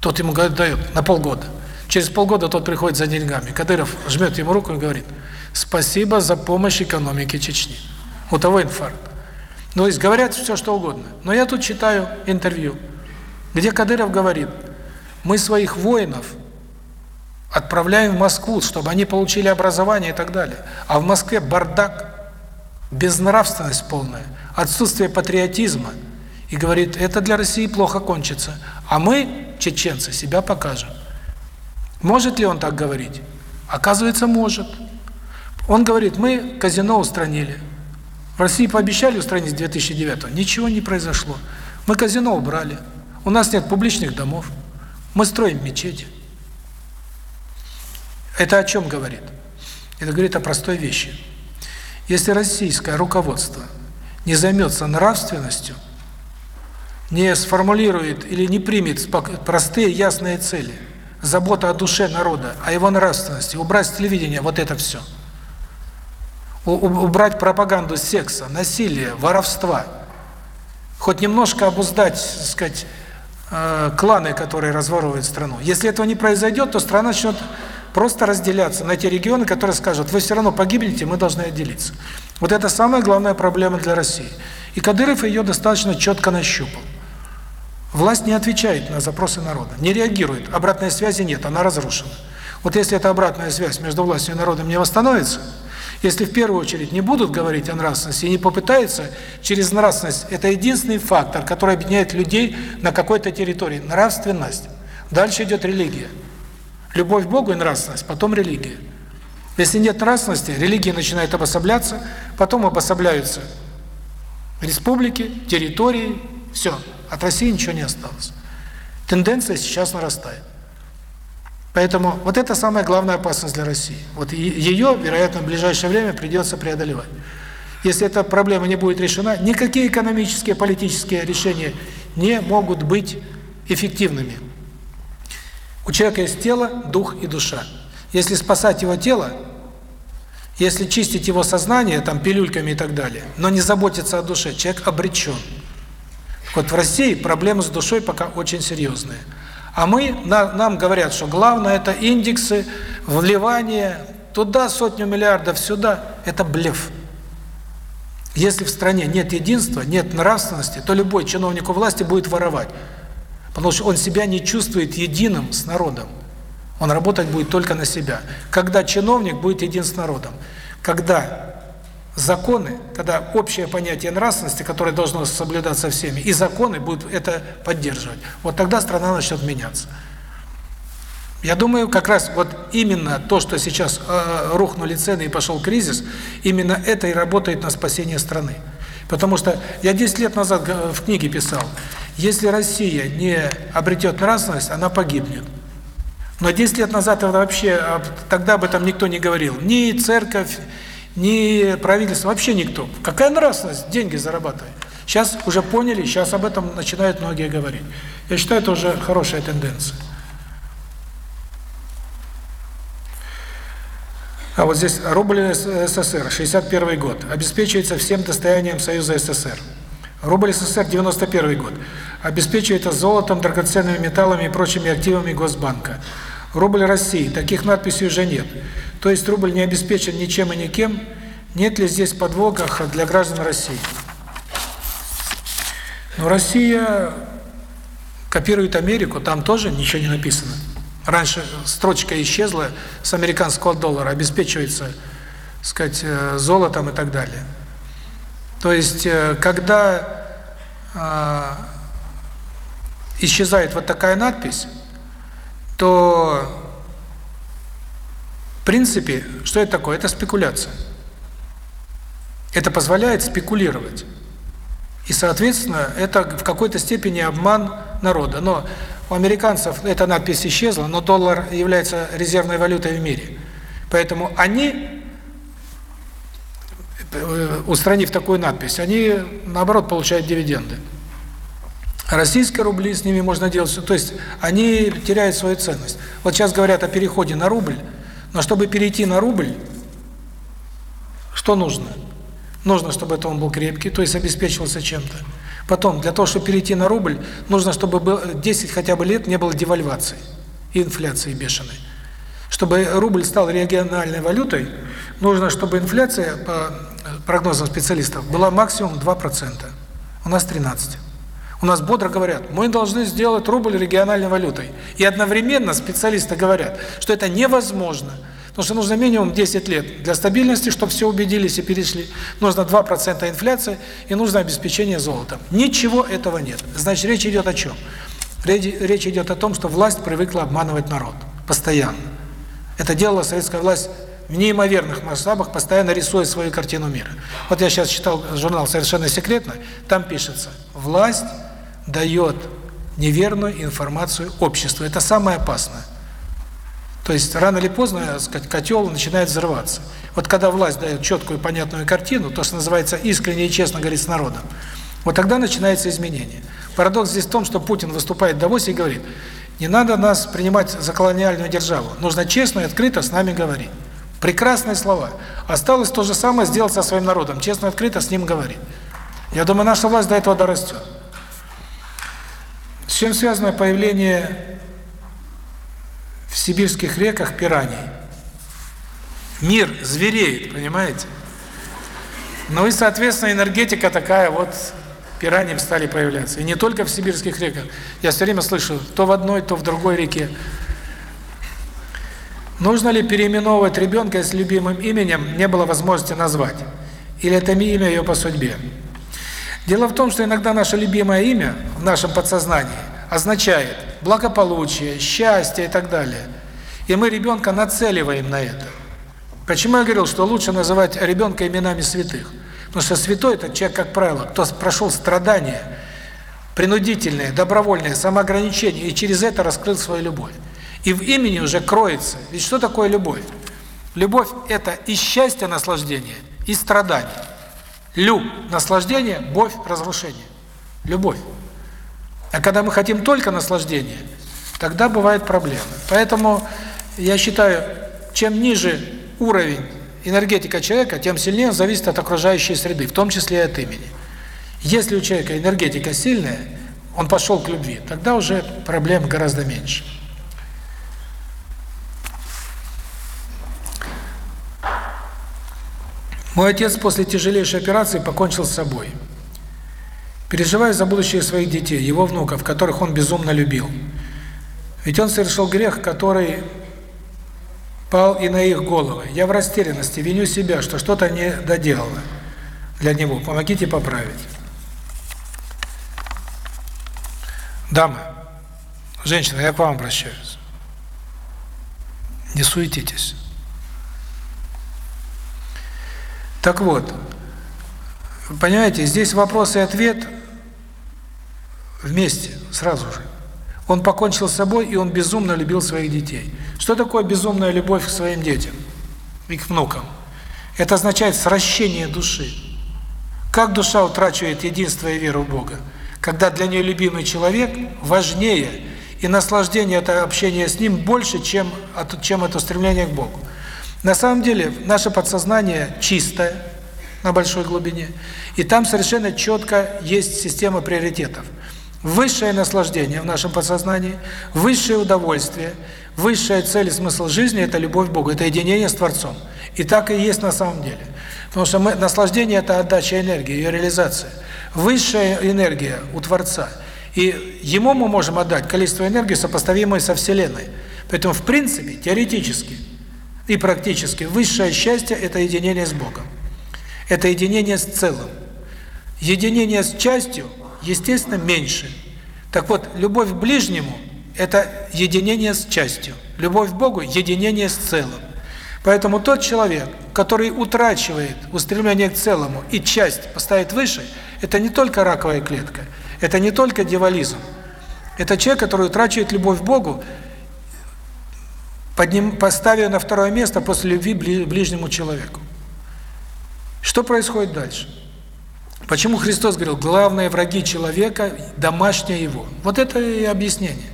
Тот ему дает на полгода. Через полгода тот приходит за деньгами. Кадыров жмет ему руку и говорит, спасибо за помощь экономике Чечни. У того инфаркт. Ну, есть говорят все, что угодно. Но я тут читаю интервью, где Кадыров говорит, мы своих воинов отправляем в Москву, чтобы они получили образование и так далее. А в Москве бардак, безнравственность полная, отсутствие патриотизма. И говорит, это для России плохо кончится. А мы, чеченцы, себя покажем. Может ли он так говорить? Оказывается, может. Он говорит, мы казино устранили. В России пообещали устранить с 2009 -го. Ничего не произошло. Мы казино убрали. У нас нет публичных домов. Мы строим мечети. Это о чем говорит? Это говорит о простой вещи. Если российское руководство не займется нравственностью, не сформулирует или не примет простые ясные цели, забота о душе народа, о его нравственности, убрать с телевидения вот это все, убрать пропаганду секса, насилия, воровства, хоть немножко обуздать, сказать, э, кланы, которые разворовывают страну. Если этого не произойдет, то страна начнет просто разделяться на те регионы, которые скажут, вы все равно погибнете, мы должны отделиться. Вот это самая главная проблема для России. И Кадыров ее достаточно четко нащупал. Власть не отвечает на запросы народа, не реагирует, обратной связи нет, она разрушена. Вот если эта обратная связь между властью и народом не восстановится, если в первую очередь не будут говорить о нравственности и не попытаются через нравственность, это единственный фактор, который объединяет людей на какой-то территории, нравственность. Дальше идет религия. Любовь к Богу и нравственность, потом религия. Если нет нравственности, религия начинает обособляться, потом обособляются республики, территории, все. От России ничего не осталось. Тенденция сейчас нарастает. Поэтому вот это самая главная опасность для России. Вот ее, вероятно, в ближайшее время придется преодолевать. Если эта проблема не будет решена, никакие экономические, политические решения не могут быть эффективными. У человека есть тело, дух и душа. Если спасать его тело, если чистить его сознание там пилюльками и так далее, но не заботиться о душе, человек обречен. Вот в России проблемы с душой пока очень серьезные. А мы, на, нам говорят, что главное это индексы, вливание, туда сотню миллиардов, сюда. Это блеф. Если в стране нет единства, нет нравственности, то любой чиновник у власти будет воровать. Потому что он себя не чувствует единым с народом. Он работать будет только на себя. Когда чиновник будет един с народом. Когда законы, когда общее понятие нравственности, которое должно соблюдаться всеми, и законы будут это поддерживать, вот тогда страна начнет меняться. Я думаю, как раз вот именно то, что сейчас э, рухнули цены и пошел кризис, именно это и работает на спасение страны. Потому что я 10 лет назад в книге писал, если Россия не обретет нравственность, она погибнет. Но 10 лет назад это вообще, а, тогда об этом никто не говорил. Ни церковь, ни правительство, вообще никто. Какая нравственность? Деньги зарабатывать. Сейчас уже поняли, сейчас об этом начинают многие говорить. Я считаю, это уже хорошая тенденция. А вот здесь рубль СССР, 61 год, обеспечивается всем достоянием Союза СССР. Рубль СССР 91 год. Обеспечивается золотом, драгоценными металлами и прочими активами Госбанка. Рубль России. Таких надписей уже нет. То есть рубль не обеспечен ничем и никем. Нет ли здесь подвоха для граждан России? Но Россия копирует Америку, там тоже ничего не написано. Раньше строчка исчезла с американского доллара, обеспечивается, сказать, э, золотом и так далее. То есть, э, когда э, исчезает вот такая надпись, то, в принципе, что это такое? Это спекуляция. Это позволяет спекулировать. И, соответственно, это в какой-то степени обман народа. Но у американцев эта надпись исчезла, но доллар является резервной валютой в мире. Поэтому они Э, устранив такую надпись, они, наоборот, получают дивиденды. Российские рубли, с ними можно делать все. То есть, они теряют свою ценность. Вот сейчас говорят о переходе на рубль, но чтобы перейти на рубль, что нужно? Нужно, чтобы это он был крепкий, то есть обеспечивался чем-то. Потом, для того, чтобы перейти на рубль, нужно, чтобы был 10 хотя бы лет не было девальвации. и инфляцией бешеной. Чтобы рубль стал региональной валютой, нужно, чтобы инфляция, по прогнозам специалистов, была максимум 2%. У нас 13%. У нас бодро говорят, мы должны сделать рубль региональной валютой. И одновременно специалисты говорят, что это невозможно. Потому что нужно минимум 10 лет для стабильности, чтобы все убедились и перешли. Нужно 2% инфляции и нужно обеспечение золотом. Ничего этого нет. Значит, речь идет о чем? Речь идет о том, что власть привыкла обманывать народ. Постоянно. Это делала советская власть в неимоверных масштабах, постоянно рисуя свою картину мира. Вот я сейчас читал журнал «Совершенно секретно», там пишется «Власть дает неверную информацию обществу». Это самое опасное. То есть рано или поздно, сказать, котел начинает взрываться. Вот когда власть дает четкую понятную картину, то, что называется, искренне и честно говорит с народом, вот тогда начинается изменение. Парадокс здесь в том, что Путин выступает в Давосе и говорит, не надо нас принимать за колониальную державу, нужно честно и открыто с нами говорить. Прекрасные слова. Осталось то же самое сделать со своим народом, честно и открыто с ним говорить. Я думаю, наша власть до этого дорастет. С чем связано появление в сибирских реках пираний? Мир звереет, понимаете? Ну и, соответственно, энергетика такая вот, пираньям стали появляться. И не только в сибирских реках. Я все время слышу, то в одной, то в другой реке. Нужно ли переименовывать ребенка, если любимым именем не было возможности назвать? Или это имя ее по судьбе? Дело в том, что иногда наше любимое имя в нашем подсознании означает благополучие, счастье и так далее. И мы ребенка нацеливаем на это. Почему я говорил, что лучше называть ребенка именами святых? Потому что святой – это человек, как правило, кто прошел страдания, принудительные, добровольные, самоограничения, и через это раскрыл свою любовь. И в имени уже кроется. Ведь что такое любовь? Любовь – это и счастье, наслаждение, и страдание. Лю – наслаждение, бовь – разрушение. Любовь. А когда мы хотим только наслаждения, тогда бывают проблемы. Поэтому я считаю, чем ниже уровень энергетика человека, тем сильнее он зависит от окружающей среды, в том числе и от имени. Если у человека энергетика сильная, он пошел к любви, тогда уже проблем гораздо меньше. Мой отец после тяжелейшей операции покончил с собой. Переживаю за будущее своих детей, его внуков, которых он безумно любил. Ведь он совершил грех, который пал и на их головы. Я в растерянности, виню себя, что что-то не доделала для него. Помогите поправить. Дамы, женщина, я к вам обращаюсь. Не суетитесь. Так вот, понимаете, здесь вопрос и ответ вместе, сразу же. Он покончил с собой, и он безумно любил своих детей. Что такое безумная любовь к своим детям и к внукам? Это означает сращение души. Как душа утрачивает единство и веру в Бога? Когда для нее любимый человек важнее, и наслаждение это общение с ним больше, чем, чем это стремление к Богу. На самом деле, наше подсознание чистое, на большой глубине, и там совершенно четко есть система приоритетов. Высшее наслаждение в нашем подсознании, высшее удовольствие, высшая цель и смысл жизни – это любовь к Богу, это единение с Творцом. И так и есть на самом деле. Потому что мы, наслаждение – это отдача энергии, ее реализация. Высшая энергия у Творца. И Ему мы можем отдать количество энергии, сопоставимое со Вселенной. Поэтому, в принципе, теоретически – и практически высшее счастье – это единение с Богом. Это единение с целым. Единение с частью, естественно, меньше. Так вот, любовь к ближнему – это единение с частью. Любовь к Богу – единение с целым. Поэтому тот человек, который утрачивает устремление к целому и часть поставит выше, это не только раковая клетка, это не только дьяволизм. Это человек, который утрачивает любовь к Богу подним, поставив на второе место после любви ближнему человеку. Что происходит дальше? Почему Христос говорил, главные враги человека – домашнее его? Вот это и объяснение.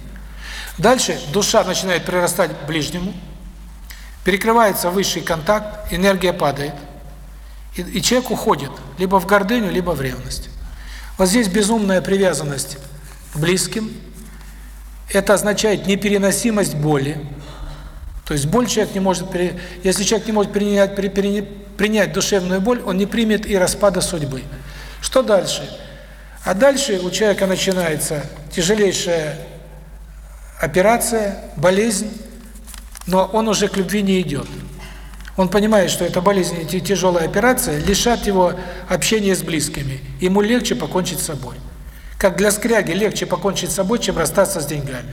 Дальше душа начинает прирастать к ближнему, перекрывается высший контакт, энергия падает, и, и человек уходит либо в гордыню, либо в ревность. Вот здесь безумная привязанность к близким, Это означает непереносимость боли. То есть боль человек не может... Если человек не может принять, принять душевную боль, он не примет и распада судьбы. Что дальше? А дальше у человека начинается тяжелейшая операция, болезнь, но он уже к любви не идет. Он понимает, что эта болезнь, эта тяжелая операция лишат его общения с близкими. Ему легче покончить с собой. Как для скряги легче покончить с собой, чем расстаться с деньгами.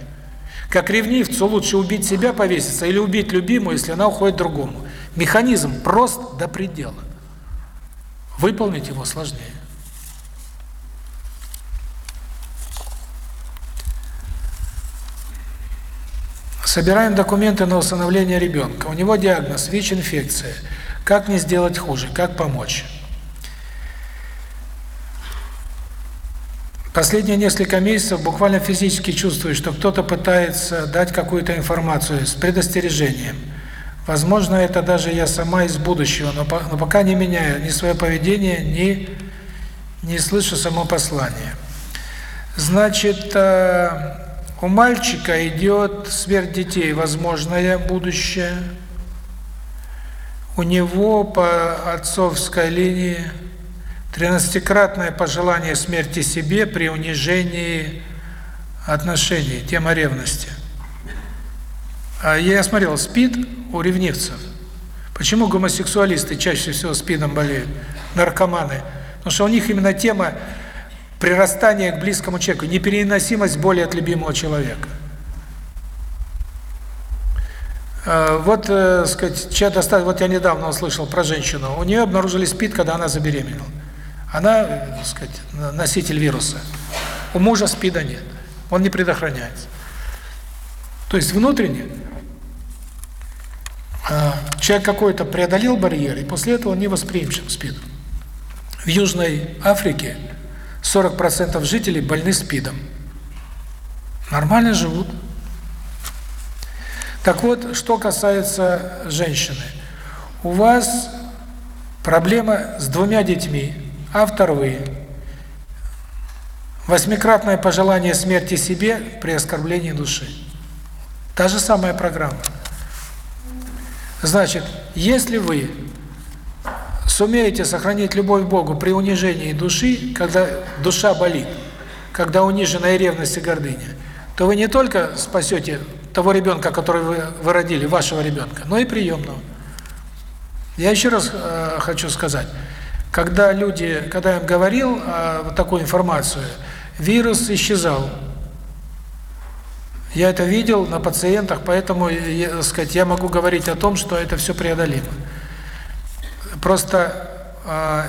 Как ревнивцу лучше убить себя, повеситься, или убить любимую, если она уходит другому. Механизм прост до предела. Выполнить его сложнее. Собираем документы на усыновление ребенка. У него диагноз ВИЧ-инфекция. Как не сделать хуже? Как помочь? Последние несколько месяцев буквально физически чувствую, что кто-то пытается дать какую-то информацию с предостережением. Возможно, это даже я сама из будущего, но, но пока не меняю ни свое поведение, ни не слышу само послание. Значит, э, у мальчика идет смерть детей, возможное будущее. У него по отцовской линии тринадцатикратное пожелание смерти себе при унижении отношений, тема ревности. А я смотрел, СПИД у ревнивцев. Почему гомосексуалисты чаще всего СПИДом болеют? Наркоманы. Потому что у них именно тема прирастание к близкому человеку, непереносимость боли от любимого человека. А, вот, э, сказать, человек достаточно, вот я недавно услышал про женщину, у нее обнаружили СПИД, когда она забеременела. Она, э, сказать, носитель вируса. У мужа СПИДа нет, он не предохраняется. То есть внутренне э, человек какой-то преодолел барьер, и после этого он не восприимчив к СПИДу. В Южной Африке 40% жителей больны СПИДом. Нормально живут. Так вот, что касается женщины. У вас проблема с двумя детьми, а вторые. Восьмикратное пожелание смерти себе при оскорблении души. Та же самая программа. Значит, если вы сумеете сохранить любовь к Богу при унижении души, когда душа болит, когда униженная ревность и гордыня, то вы не только спасете того ребенка, который вы, вы родили, вашего ребенка, но и приемного. Я еще раз э, хочу сказать, когда люди, когда я им говорил э, вот такую информацию, вирус исчезал. Я это видел на пациентах, поэтому, я, сказать, я могу говорить о том, что это все преодолимо. Просто э,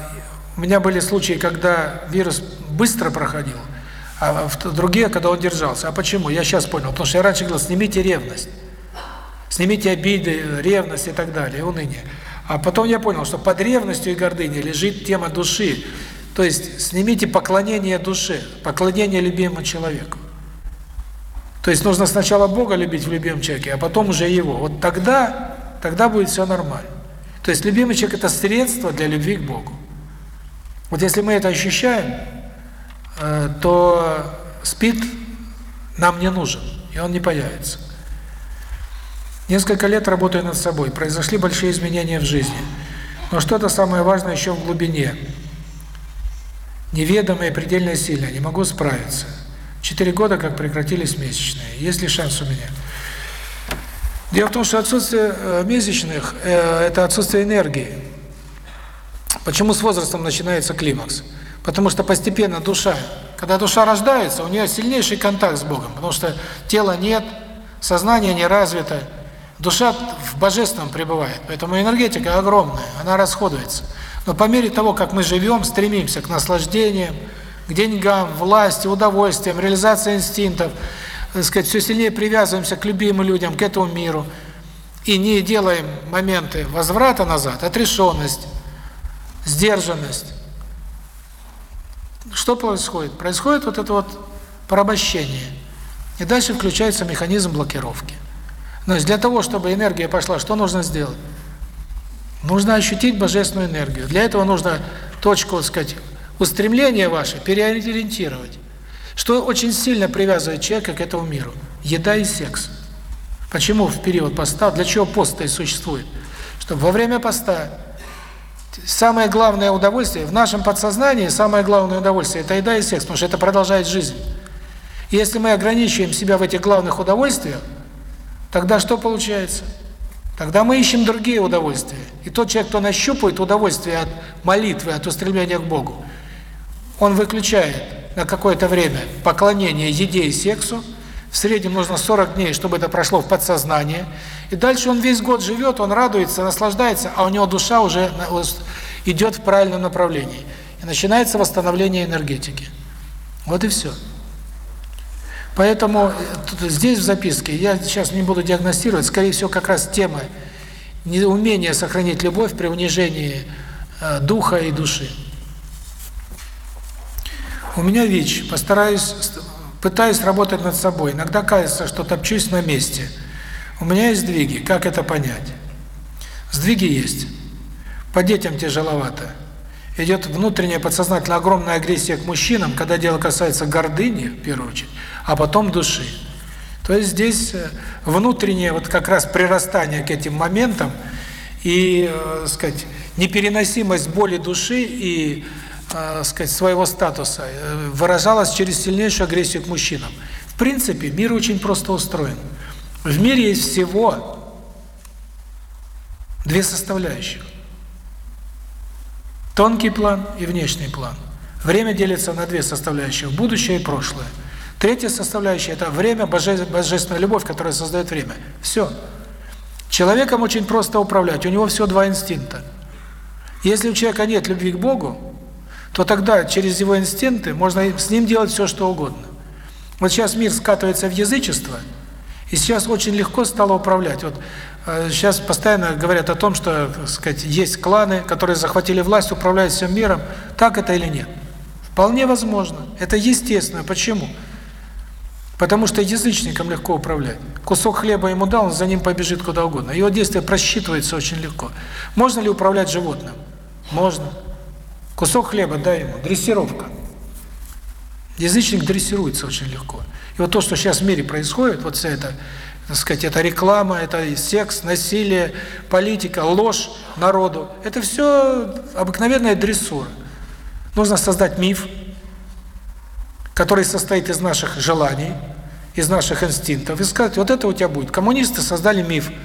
у меня были случаи, когда вирус быстро проходил, а другие, когда он держался. А почему? Я сейчас понял. Потому что я раньше говорил, снимите ревность. Снимите обиды, ревность и так далее, уныние. А потом я понял, что под ревностью и гордыней лежит тема души. То есть снимите поклонение душе, поклонение любимому человеку. То есть нужно сначала Бога любить в любимом человеке, а потом уже его. Вот тогда, тогда будет все нормально. То есть любимый человек – это средство для любви к Богу. Вот если мы это ощущаем, э, то спид нам не нужен, и он не появится. Несколько лет работаю над собой, произошли большие изменения в жизни. Но что-то самое важное еще в глубине. Неведомое и предельно сильное, не могу справиться. Четыре года, как прекратились месячные. Есть ли шанс у меня? Дело в том, что отсутствие э, месячных э, – это отсутствие энергии. Почему с возрастом начинается климакс? Потому что постепенно душа, когда душа рождается, у нее сильнейший контакт с Богом, потому что тела нет, сознание не развито, душа в божественном пребывает, поэтому энергетика огромная, она расходуется. Но по мере того, как мы живем, стремимся к наслаждениям, к деньгам, власти, удовольствиям, реализации инстинктов – так сказать, все сильнее привязываемся к любимым людям, к этому миру, и не делаем моменты возврата назад, отрешенность, сдержанность. Что происходит? Происходит вот это вот порабощение. И дальше включается механизм блокировки. Но для того, чтобы энергия пошла, что нужно сделать? Нужно ощутить божественную энергию. Для этого нужно точку, так сказать, устремления ваше переориентировать. Что очень сильно привязывает человека к этому миру? Еда и секс. Почему в период поста? Для чего пост-то и существует? Чтобы во время поста самое главное удовольствие, в нашем подсознании самое главное удовольствие – это еда и секс, потому что это продолжает жизнь. И если мы ограничиваем себя в этих главных удовольствиях, тогда что получается? Тогда мы ищем другие удовольствия. И тот человек, кто нащупает удовольствие от молитвы, от устремления к Богу, он выключает на какое-то время поклонение еде и сексу, в среднем нужно 40 дней, чтобы это прошло в подсознание. И дальше он весь год живет, он радуется, наслаждается, а у него душа уже идет в правильном направлении. И начинается восстановление энергетики. Вот и все. Поэтому э, здесь в записке, я сейчас не буду диагностировать, скорее всего, как раз тема неумения сохранить любовь при унижении э, духа и души. У меня ВИЧ, постараюсь Пытаюсь работать над собой. Иногда кажется, что топчусь на месте. У меня есть сдвиги. Как это понять? Сдвиги есть. По детям тяжеловато. Идет внутренняя подсознательная огромная агрессия к мужчинам, когда дело касается гордыни, в первую очередь, а потом души. То есть здесь э, внутреннее вот как раз прирастание к этим моментам и, э, сказать, непереносимость боли души и э, сказать, своего статуса э, выражалась через сильнейшую агрессию к мужчинам. В принципе, мир очень просто устроен. В мире есть всего две составляющих. Тонкий план и внешний план. Время делится на две составляющие: будущее и прошлое. Третья составляющая это время боже, божественная любовь, которая создает время. Все. Человеком очень просто управлять. У него все два инстинкта. Если у человека нет любви к Богу, то тогда через его инстинкты можно с ним делать все, что угодно. Вот сейчас мир скатывается в язычество, и сейчас очень легко стало управлять. Вот э, сейчас постоянно говорят о том, что, так сказать, есть кланы, которые захватили власть, управляют всем миром. Так это или нет? Вполне возможно. Это естественно. Почему? Потому что язычникам легко управлять. Кусок хлеба ему дал, он за ним побежит куда угодно. Его действие просчитывается очень легко. Можно ли управлять животным? Можно. Кусок хлеба дай ему, дрессировка. Язычник дрессируется очень легко. И вот то, что сейчас в мире происходит, вот вся эта, так сказать, это реклама, это секс, насилие, политика, ложь народу, это все обыкновенная дрессура. Нужно создать миф, который состоит из наших желаний, из наших инстинктов, и сказать, вот это у тебя будет. Коммунисты создали миф –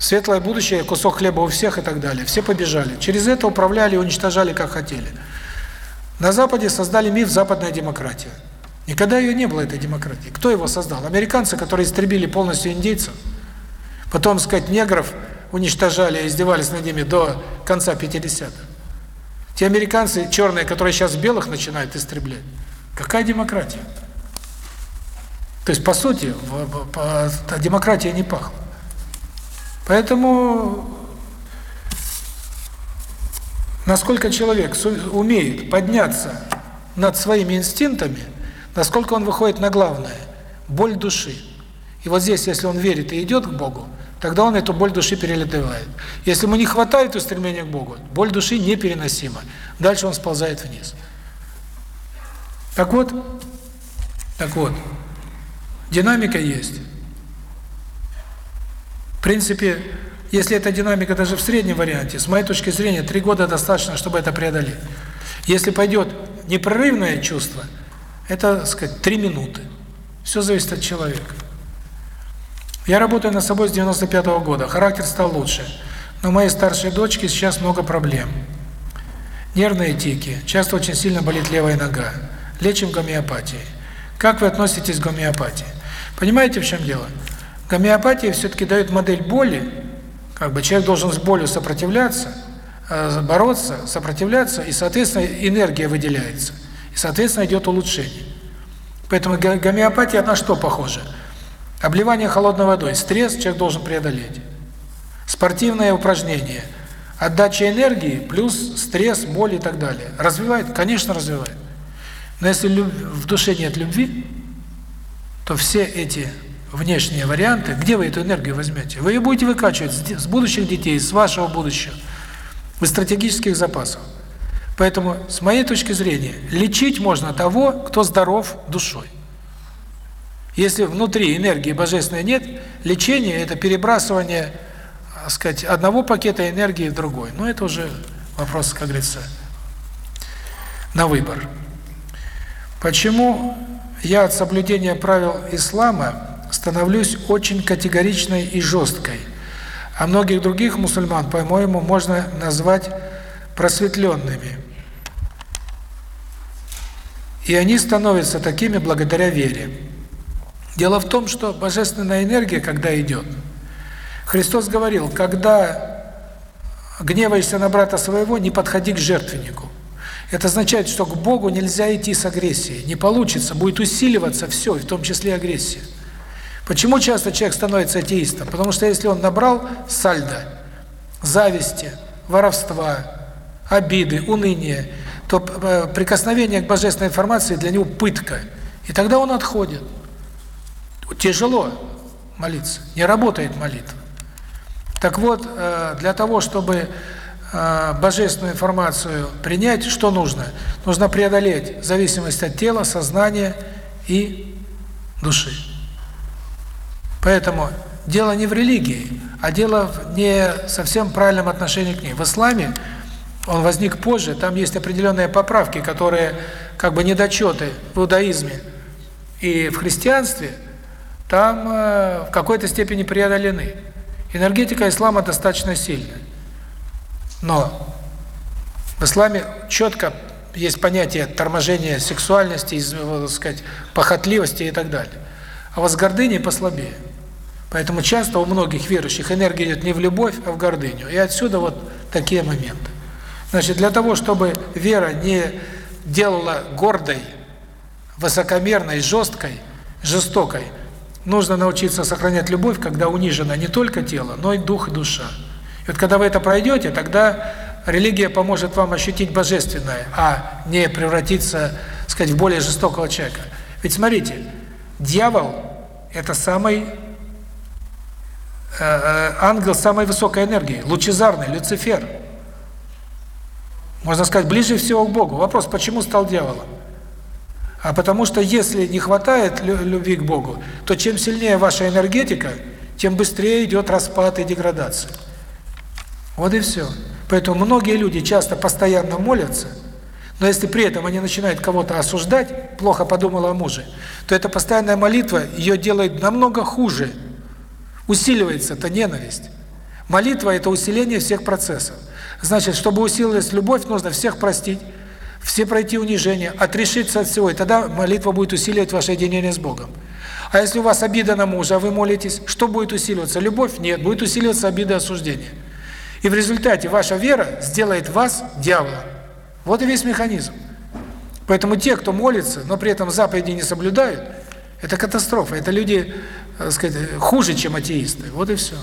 Светлое будущее, кусок хлеба у всех и так далее. Все побежали. Через это управляли и уничтожали, как хотели. На Западе создали миф «западная демократия». Никогда ее не было, этой демократии. Кто его создал? Американцы, которые истребили полностью индейцев. Потом, сказать, негров уничтожали, издевались над ними до конца 50-х. Те американцы черные, которые сейчас белых начинают истреблять. Какая демократия? То есть, по сути, демократия не пахла. Поэтому насколько человек умеет подняться над своими инстинктами, насколько он выходит на главное – боль души. И вот здесь, если он верит и идет к Богу, тогда он эту боль души перелетевает. Если ему не хватает устремления к Богу, боль души непереносима. Дальше он сползает вниз. Так вот, так вот, динамика есть. В принципе, если эта динамика даже в среднем варианте, с моей точки зрения, три года достаточно, чтобы это преодолеть. Если пойдет непрерывное чувство, это, так сказать, три минуты. Все зависит от человека. Я работаю над собой с 95 -го года, характер стал лучше. Но у моей старшей дочки сейчас много проблем. Нервные тики, часто очень сильно болит левая нога. Лечим гомеопатией. Как вы относитесь к гомеопатии? Понимаете, в чем дело? Гомеопатия все-таки дает модель боли, как бы человек должен с болью сопротивляться, э, бороться, сопротивляться, и, соответственно, энергия выделяется. И, соответственно, идет улучшение. Поэтому гомеопатия на что похожа? Обливание холодной водой, стресс человек должен преодолеть. Спортивное упражнение, отдача энергии плюс стресс, боль и так далее. Развивает? Конечно, развивает. Но если в душе нет любви, то все эти внешние варианты, где вы эту энергию возьмете? Вы ее будете выкачивать с будущих детей, с вашего будущего, из стратегических запасов. Поэтому, с моей точки зрения, лечить можно того, кто здоров душой. Если внутри энергии божественной нет, лечение – это перебрасывание, так сказать, одного пакета энергии в другой. Но это уже вопрос, как говорится, на выбор. Почему я от соблюдения правил ислама становлюсь очень категоричной и жесткой, а многих других мусульман, по-моему, можно назвать просветленными. И они становятся такими благодаря вере. Дело в том, что божественная энергия, когда идет, Христос говорил, когда гневаешься на брата своего, не подходи к жертвеннику. Это означает, что к Богу нельзя идти с агрессией. Не получится, будет усиливаться все, в том числе агрессия. Почему часто человек становится атеистом? Потому что если он набрал сальдо, зависти, воровства, обиды, уныния, то э, прикосновение к божественной информации для него пытка. И тогда он отходит. Тяжело молиться, не работает молитва. Так вот, э, для того, чтобы божественную информацию принять, что нужно? Нужно преодолеть зависимость от тела, сознания и души. Поэтому дело не в религии, а дело в не совсем правильном отношении к ней. В исламе он возник позже, там есть определенные поправки, которые как бы недочеты в иудаизме и в христианстве, там э, в какой-то степени преодолены. Энергетика ислама достаточно сильная. Но в исламе четко есть понятие торможения сексуальности, так сказать, похотливости и так далее. А вот с гордыней послабее. Поэтому часто у многих верующих энергия идет не в любовь, а в гордыню. И отсюда вот такие моменты. Значит, для того, чтобы вера не делала гордой, высокомерной, жесткой, жестокой, нужно научиться сохранять любовь, когда унижено не только тело, но и дух и душа. И вот когда вы это пройдете, тогда религия поможет вам ощутить божественное, а не превратиться, сказать, в более жестокого человека. Ведь смотрите, дьявол – это самый Э, э, ангел самой высокой энергии, лучезарный, Люцифер. Можно сказать, ближе всего к Богу. Вопрос, почему стал дьяволом? А потому что если не хватает любви к Богу, то чем сильнее ваша энергетика, тем быстрее идет распад и деградация. Вот и все. Поэтому многие люди часто постоянно молятся, но если при этом они начинают кого-то осуждать, плохо подумала о муже, то эта постоянная молитва ее делает намного хуже, усиливается эта ненависть. Молитва – это усиление всех процессов. Значит, чтобы усилилась любовь, нужно всех простить, все пройти унижение, отрешиться от всего, и тогда молитва будет усиливать ваше единение с Богом. А если у вас обида на мужа, а вы молитесь, что будет усиливаться? Любовь? Нет, будет усиливаться обида и осуждение. И в результате ваша вера сделает вас дьяволом. Вот и весь механизм. Поэтому те, кто молится, но при этом заповеди не соблюдают, это катастрофа. Это люди так сказать, хуже, чем атеисты. Вот и все.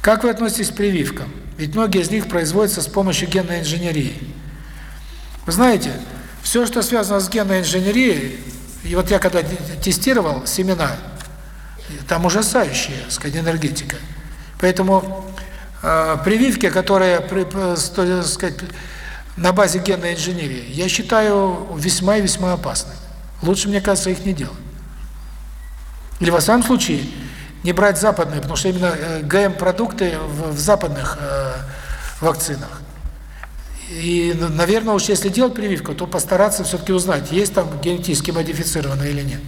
Как вы относитесь к прививкам? Ведь многие из них производятся с помощью генной инженерии. Вы знаете, все, что связано с генной инженерией, и вот я когда тестировал семена, там ужасающая, сказать, энергетика. Поэтому э, прививки, которые, э, сказать, на базе генной инженерии, я считаю весьма и весьма опасны. Лучше, мне кажется, их не делать. Или во всяком случае не брать западные, потому что именно э, ГМ-продукты в, в западных э, вакцинах. И, наверное, уж если делать прививку, то постараться все-таки узнать, есть там генетически модифицированное или нет.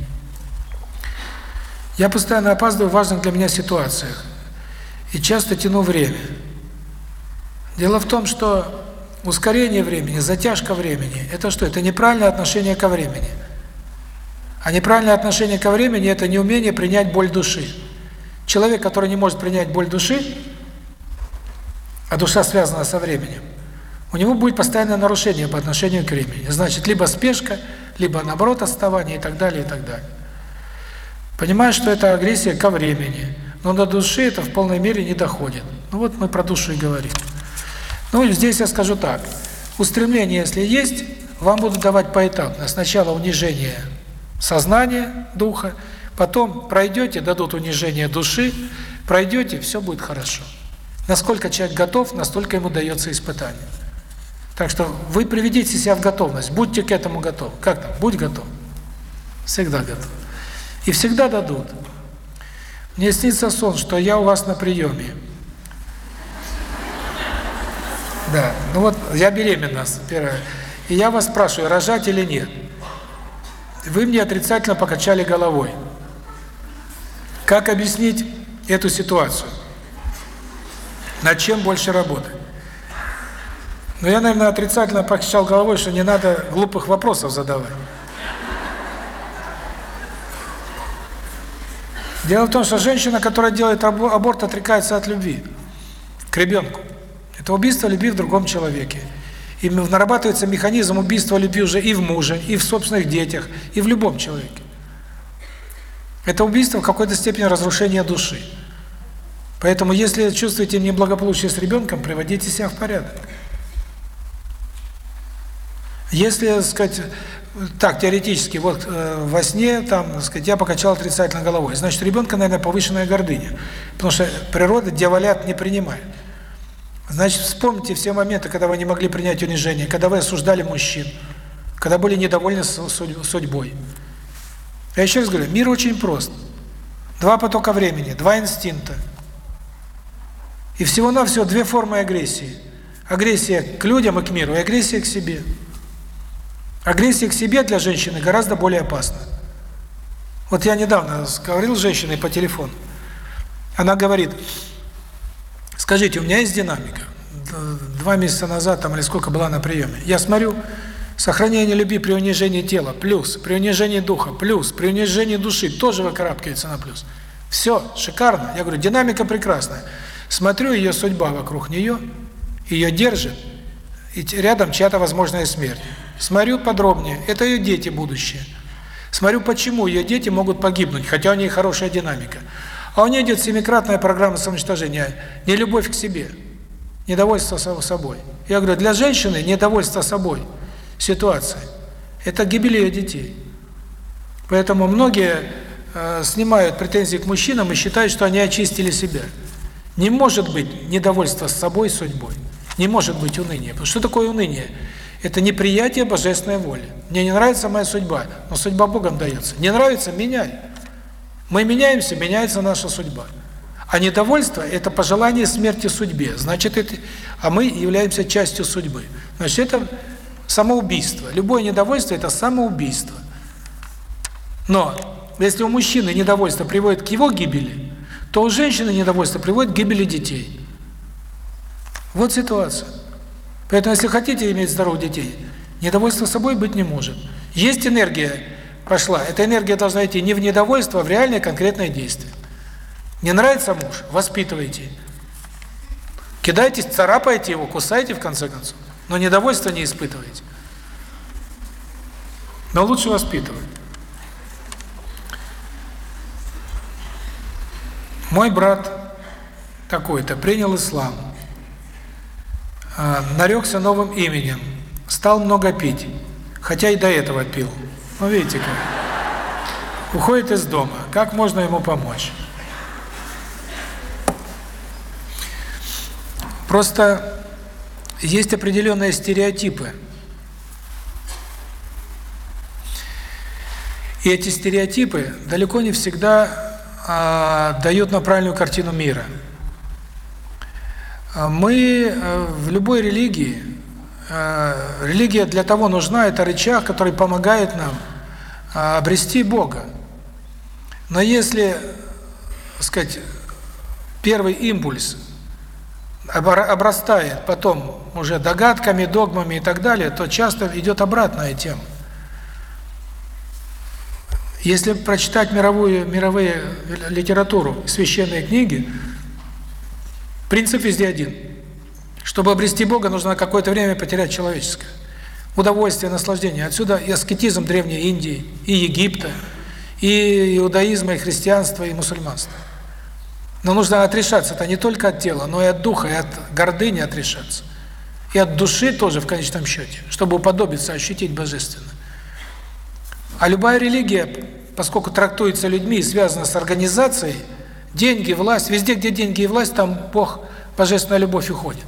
Я постоянно опаздываю в важных для меня ситуациях и часто тяну время. Дело в том, что ускорение времени, затяжка времени – это что? Это неправильное отношение ко времени. А неправильное отношение ко времени – это неумение принять боль души. Человек, который не может принять боль души, а душа связана со временем, у него будет постоянное нарушение по отношению к времени. Значит, либо спешка, либо, наоборот, отставание и так далее, и так далее. Понимаешь, что это агрессия ко времени, но до души это в полной мере не доходит. Ну вот мы про душу и говорим. Ну, здесь я скажу так. Устремление, если есть, вам будут давать поэтапно. Сначала унижение сознание духа, потом пройдете, дадут унижение души, пройдете, все будет хорошо. Насколько человек готов, настолько ему дается испытание. Так что вы приведите себя в готовность, будьте к этому готовы. Как там? Будь готов. Всегда готов. И всегда дадут. Мне снится сон, что я у вас на приеме. Да, ну вот я беременна, первое. И я вас спрашиваю, рожать или нет. Вы мне отрицательно покачали головой. Как объяснить эту ситуацию? Над чем больше работать? Но я, наверное, отрицательно покачал головой, что не надо глупых вопросов задавать. Дело в том, что женщина, которая делает аборт, отрекается от любви к ребенку. Это убийство любви в другом человеке. И нарабатывается механизм убийства любви уже и в муже, и в собственных детях, и в любом человеке. Это убийство в какой-то степени разрушения души. Поэтому, если чувствуете неблагополучие с ребенком, приводите себя в порядок. Если, сказать, так, теоретически, вот э, во сне, там, сказать, я покачал отрицательно головой, значит, у ребенка, наверное, повышенная гордыня, потому что природа дьяволят не принимает. Значит, вспомните все моменты, когда вы не могли принять унижение, когда вы осуждали мужчин, когда были недовольны судьбой. Я еще раз говорю, мир очень прост. Два потока времени, два инстинкта. И всего-навсего две формы агрессии. Агрессия к людям и к миру, и агрессия к себе. Агрессия к себе для женщины гораздо более опасна. Вот я недавно говорил с женщиной по телефону. Она говорит, скажите, у меня есть динамика. Два месяца назад, там или сколько была на приеме. Я смотрю, сохранение любви при унижении тела, плюс, при унижении духа, плюс, при унижении души, тоже выкарабкивается на плюс. Все, шикарно. Я говорю, динамика прекрасная. Смотрю, ее судьба вокруг нее, ее держит, и рядом чья-то возможная смерть. Смотрю подробнее, это ее дети будущее. Смотрю, почему ее дети могут погибнуть, хотя у нее хорошая динамика. А у нее идет семикратная программа самоуничтожения, не любовь к себе, недовольство собой. Я говорю, для женщины недовольство собой ситуация – это гибель ее детей. Поэтому многие э, снимают претензии к мужчинам и считают, что они очистили себя. Не может быть недовольство с собой, судьбой. Не может быть уныния. Что такое уныние? Это неприятие божественной воли. Мне не нравится моя судьба, но судьба Богом дается. Не нравится – меняй. Мы меняемся, меняется наша судьба. А недовольство – это пожелание смерти судьбе. Значит, это, а мы являемся частью судьбы. Значит, это самоубийство. Любое недовольство – это самоубийство. Но если у мужчины недовольство приводит к его гибели, то у женщины недовольство приводит к гибели детей. Вот ситуация. Поэтому, если хотите иметь здоровых детей, недовольства собой быть не может. Есть энергия пошла, эта энергия должна идти не в недовольство, а в реальное конкретное действие. Не нравится муж? Воспитывайте. Кидайтесь, царапайте его, кусайте в конце концов. Но недовольства не испытывайте. Но лучше воспитывать. Мой брат такой-то принял ислам. А, нарекся новым именем, стал много пить, хотя и до этого пил. Ну, видите как. Уходит из дома. Как можно ему помочь? Просто есть определенные стереотипы. И эти стереотипы далеко не всегда а, дают нам правильную картину мира. А мы э, в любой религии, э, религия для того нужна, это рычаг, который помогает нам а, обрести Бога. Но если, так сказать, первый импульс обрастает потом уже догадками, догмами и так далее, то часто идет обратная тема. Если прочитать мировую мировые литературу, священные книги, Принцип везде один. Чтобы обрести Бога, нужно какое-то время потерять человеческое. Удовольствие, наслаждение. Отсюда и аскетизм Древней Индии, и Египта, и иудаизма, и христианства, и мусульманства. Но нужно отрешаться это не только от тела, но и от духа, и от гордыни отрешаться. И от души тоже в конечном счете, чтобы уподобиться, ощутить божественно. А любая религия, поскольку трактуется людьми и связана с организацией, Деньги, власть, везде, где деньги и власть, там Бог, божественная любовь уходит.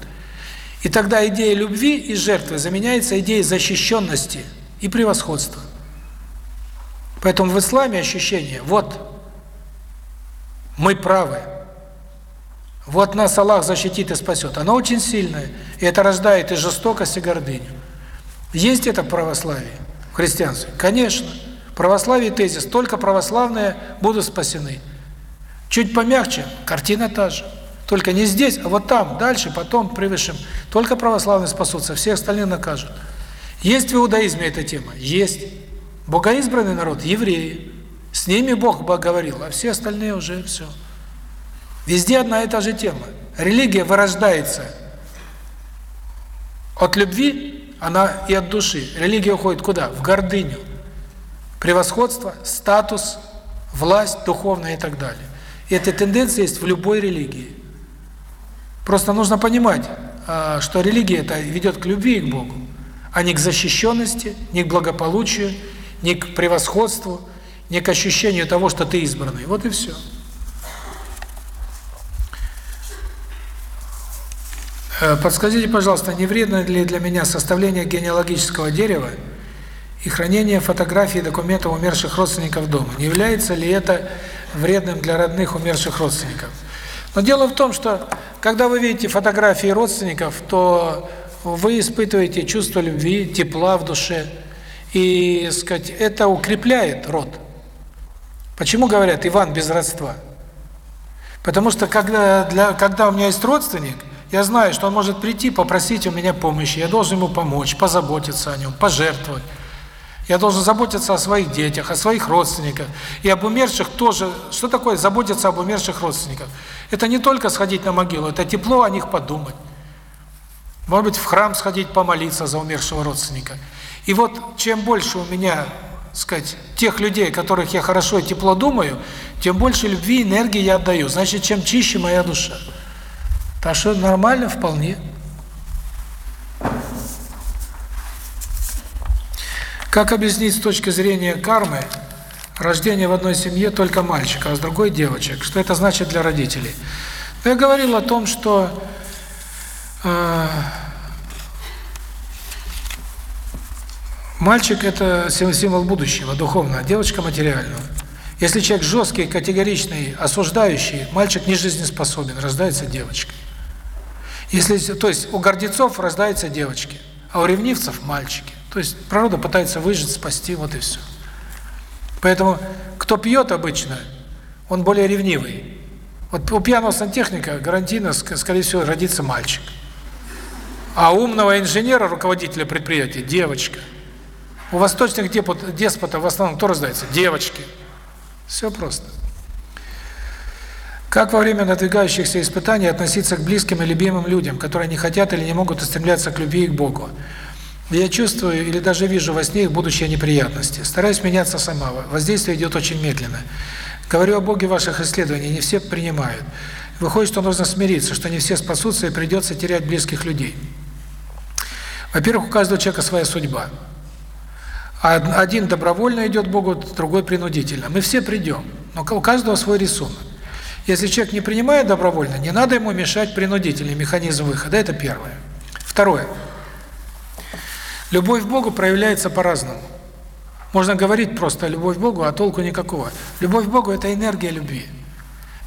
И тогда идея любви и жертвы заменяется идеей защищенности и превосходства. Поэтому в исламе ощущение, вот, мы правы, вот нас Аллах защитит и спасет. Оно очень сильное, и это рождает и жестокость, и гордыню. Есть это в православии, в христианстве? Конечно. В православии тезис «только православные будут спасены». Чуть помягче, картина та же. Только не здесь, а вот там, дальше, потом, превыше. Только православные спасутся, все остальные накажут. Есть в иудаизме эта тема? Есть. Богоизбранный народ – евреи. С ними Бог говорил, а все остальные уже все. Везде одна и та же тема. Религия вырождается от любви, она и от души. Религия уходит куда? В гордыню. Превосходство, статус, власть духовная и так далее. Эта тенденция есть в любой религии. Просто нужно понимать, а, что религия это ведет к любви и к Богу, а не к защищенности, не к благополучию, не к превосходству, не к ощущению того, что ты избранный. Вот и все. Э, подскажите, пожалуйста, не вредно ли для меня составление генеалогического дерева и хранение фотографий и документов умерших родственников дома? Не является ли это вредным для родных умерших родственников? Но дело в том, что когда вы видите фотографии родственников, то вы испытываете чувство любви, тепла в душе, и, сказать, это укрепляет род. Почему говорят Иван без родства? Потому что когда для когда у меня есть родственник, я знаю, что он может прийти, попросить у меня помощи, я должен ему помочь, позаботиться о нем, пожертвовать. Я должен заботиться о своих детях, о своих родственниках. И об умерших тоже. Что такое заботиться об умерших родственниках? Это не только сходить на могилу, это тепло о них подумать. Может быть, в храм сходить помолиться за умершего родственника. И вот чем больше у меня, сказать, тех людей, которых я хорошо и тепло думаю, тем больше любви и энергии я отдаю. Значит, чем чище моя душа. Так что нормально вполне. Как объяснить с точки зрения кармы рождение в одной семье только мальчика, а с другой девочек? Что это значит для родителей? Ну, я говорил о том, что э, мальчик – это символ будущего, духовного, а девочка – материального. Если человек жесткий, категоричный, осуждающий, мальчик не жизнеспособен, рождается девочкой. Если, то есть у гордецов рождаются девочки, а у ревнивцев – мальчики. То есть природа пытается выжить, спасти, вот и все. Поэтому кто пьет обычно, он более ревнивый. Вот у пьяного сантехника гарантийно, скорее всего, родится мальчик. А умного инженера, руководителя предприятия – девочка. У восточных деспотов в основном кто рождается? Девочки. Все просто. Как во время надвигающихся испытаний относиться к близким и любимым людям, которые не хотят или не могут устремляться к любви и к Богу? Я чувствую или даже вижу во сне их будущие неприятности. Стараюсь меняться сама. Воздействие идет очень медленно. Говорю о Боге ваших исследований, не все принимают. Выходит, что нужно смириться, что не все спасутся и придется терять близких людей. Во-первых, у каждого человека своя судьба. Один добровольно идет к Богу, другой принудительно. Мы все придем, но у каждого свой рисунок. Если человек не принимает добровольно, не надо ему мешать принудительный механизм выхода. Это первое. Второе. Любовь к Богу проявляется по-разному. Можно говорить просто любовь к Богу, а толку никакого. Любовь к Богу – это энергия любви.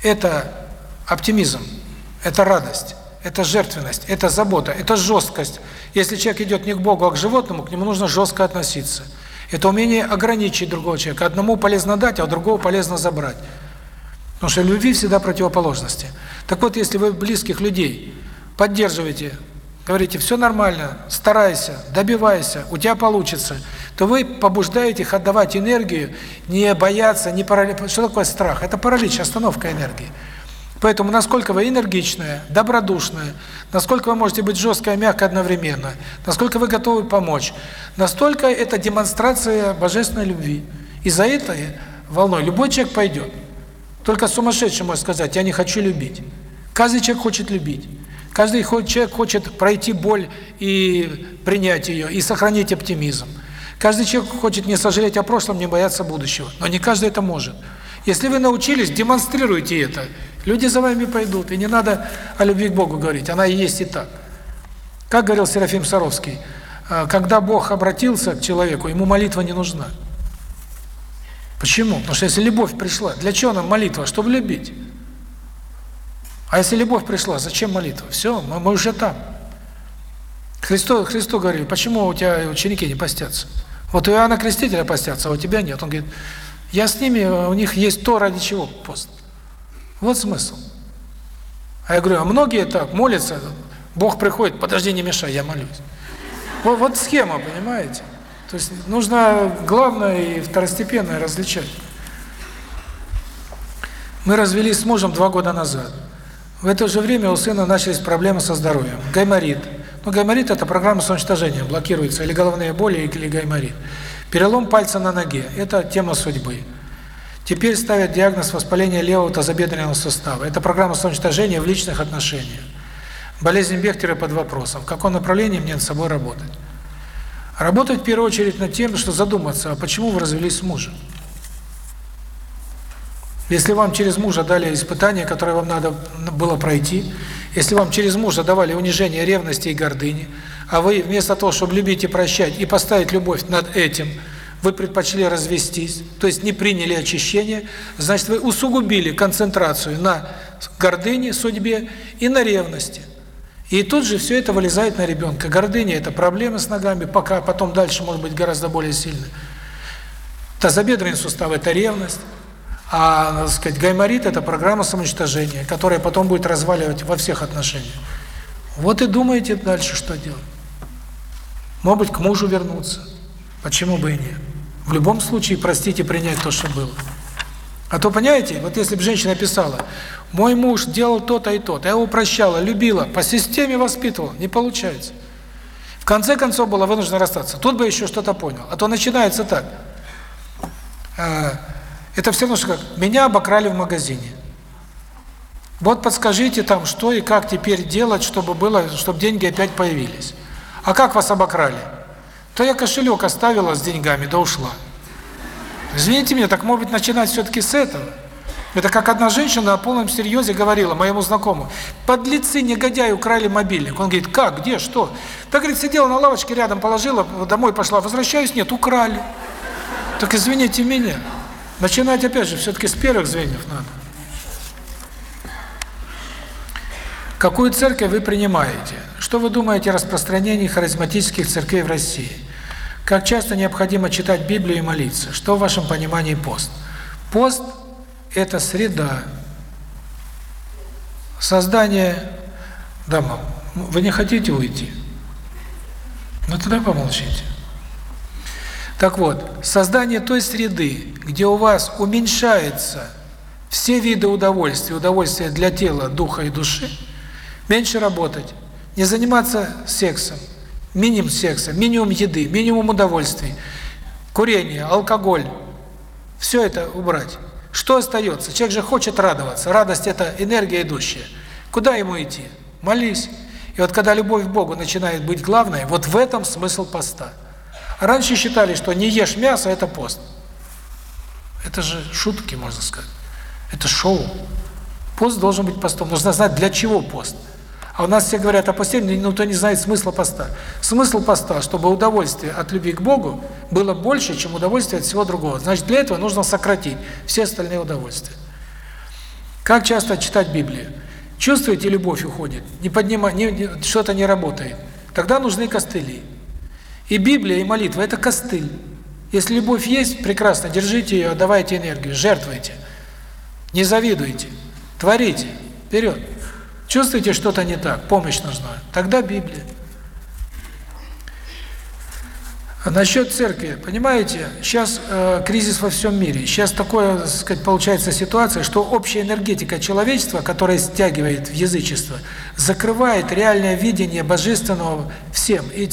Это оптимизм, это радость, это жертвенность, это забота, это жесткость. Если человек идет не к Богу, а к животному, к нему нужно жестко относиться. Это умение ограничить другого человека. Одному полезно дать, а у другого полезно забрать. Потому что любви всегда противоположности. Так вот, если вы близких людей поддерживаете, говорите, все нормально, старайся, добивайся, у тебя получится, то вы побуждаете их отдавать энергию, не бояться, не паралич. Что такое страх? Это паралич, остановка энергии. Поэтому насколько вы энергичная, добродушная, насколько вы можете быть жесткой и мягкой одновременно, насколько вы готовы помочь, настолько это демонстрация божественной любви. И за этой волной любой человек пойдет. Только сумасшедший может сказать, я не хочу любить. Каждый человек хочет любить. Каждый человек хочет пройти боль и принять ее, и сохранить оптимизм. Каждый человек хочет не сожалеть о прошлом, не бояться будущего. Но не каждый это может. Если вы научились, демонстрируйте это. Люди за вами пойдут. И не надо о любви к Богу говорить. Она и есть и так. Как говорил Серафим Саровский, «А, когда Бог обратился к человеку, ему молитва не нужна. Почему? Потому что если любовь пришла, для чего нам молитва? Чтобы любить. А если любовь пришла, зачем молитва? Все, мы, мы уже там. Христу, Христу говорили, почему у тебя ученики не постятся? Вот у Иоанна Крестителя постятся, а у тебя нет. Он говорит, я с ними, у них есть то, ради чего пост. Вот смысл. А я говорю, а многие так молятся, Бог приходит, подожди, не мешай, я молюсь. Вот, вот схема, понимаете? То есть нужно главное и второстепенное различать. Мы развелись с мужем два года назад. В это же время у сына начались проблемы со здоровьем. Гайморит. Ну, гайморит – это программа самоуничтожения, блокируется или головные боли, или гайморит. Перелом пальца на ноге – это тема судьбы. Теперь ставят диагноз воспаления левого тазобедренного сустава. Это программа самоуничтожения в личных отношениях. Болезнь Бехтера под вопросом. В каком направлении мне над собой работать? Работать в первую очередь над тем, что задуматься, а почему вы развелись с мужем? Если вам через мужа дали испытание, которое вам надо было пройти, если вам через мужа давали унижение ревности и гордыни, а вы вместо того, чтобы любить и прощать, и поставить любовь над этим, вы предпочли развестись, то есть не приняли очищение, значит, вы усугубили концентрацию на гордыне, судьбе и на ревности. И тут же все это вылезает на ребенка. Гордыня – это проблемы с ногами, пока потом дальше может быть гораздо более сильно. Тазобедренный сустав – это ревность. А, так сказать, гайморит – это программа самоуничтожения, которая потом будет разваливать во всех отношениях. Вот и думаете дальше, что делать. Может быть, к мужу вернуться. Почему бы и нет? В любом случае простить и принять то, что было. А то, понимаете, вот если бы женщина писала, мой муж делал то-то и то-то, я его прощала, любила, по системе воспитывала, не получается. В конце концов была вынуждена расстаться. Тут бы еще что-то понял. А то начинается так. Это все равно, что как, меня обокрали в магазине. Вот подскажите там, что и как теперь делать, чтобы было, чтобы деньги опять появились. А как вас обокрали? То я кошелек оставила с деньгами, да ушла. Извините меня, так может быть начинать все-таки с этого? Это как одна женщина на полном серьезе говорила моему знакомому, подлецы, негодяи украли мобильник. Он говорит, как, где, что? Так, говорит, сидела на лавочке рядом, положила, домой пошла, возвращаюсь, нет, украли. Так извините меня. Начинать опять же все-таки с первых звеньев надо. Какую церковь вы принимаете? Что вы думаете о распространении харизматических церквей в России? Как часто необходимо читать Библию и молиться? Что в вашем понимании пост? Пост – это среда. Создание дома. Вы не хотите уйти? Ну тогда помолчите. Так вот, создание той среды, где у вас уменьшается все виды удовольствия, удовольствия для тела, духа и души, меньше работать, не заниматься сексом, минимум секса, минимум еды, минимум удовольствий, курение, алкоголь, все это убрать. Что остается? Человек же хочет радоваться. Радость – это энергия идущая. Куда ему идти? Молись. И вот когда любовь к Богу начинает быть главной, вот в этом смысл поста. Раньше считали, что не ешь мясо – это пост. Это же шутки, можно сказать. Это шоу. Пост должен быть постом. Нужно знать, для чего пост. А у нас все говорят о посте, но никто не знает смысла поста. Смысл поста, чтобы удовольствие от любви к Богу было больше, чем удовольствие от всего другого. Значит, для этого нужно сократить все остальные удовольствия. Как часто читать Библию? Чувствуете, любовь уходит, не поднима, не, что-то не работает. Тогда нужны костыли. И Библия, и молитва – это костыль. Если любовь есть, прекрасно, держите ее, давайте энергию, жертвуйте. Не завидуйте, творите, вперед. Чувствуете, что-то не так, помощь нужна, тогда Библия. А насчет церкви, понимаете, сейчас э, кризис во всем мире. Сейчас такое, так сказать, получается ситуация, что общая энергетика человечества, которая стягивает в язычество, закрывает реальное видение божественного всем. И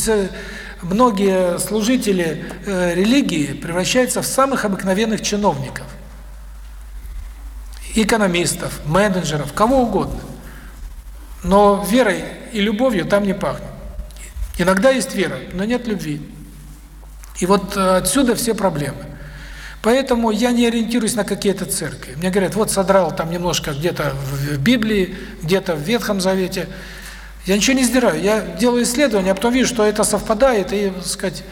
многие служители э, религии превращаются в самых обыкновенных чиновников, экономистов, менеджеров, кого угодно. Но верой и любовью там не пахнет. Иногда есть вера, но нет любви. И вот э, отсюда все проблемы. Поэтому я не ориентируюсь на какие-то церкви. Мне говорят, вот содрал там немножко где-то в Библии, где-то в Ветхом Завете – я ничего не сдираю, я делаю исследования, а потом вижу, что это совпадает, и, так сказать,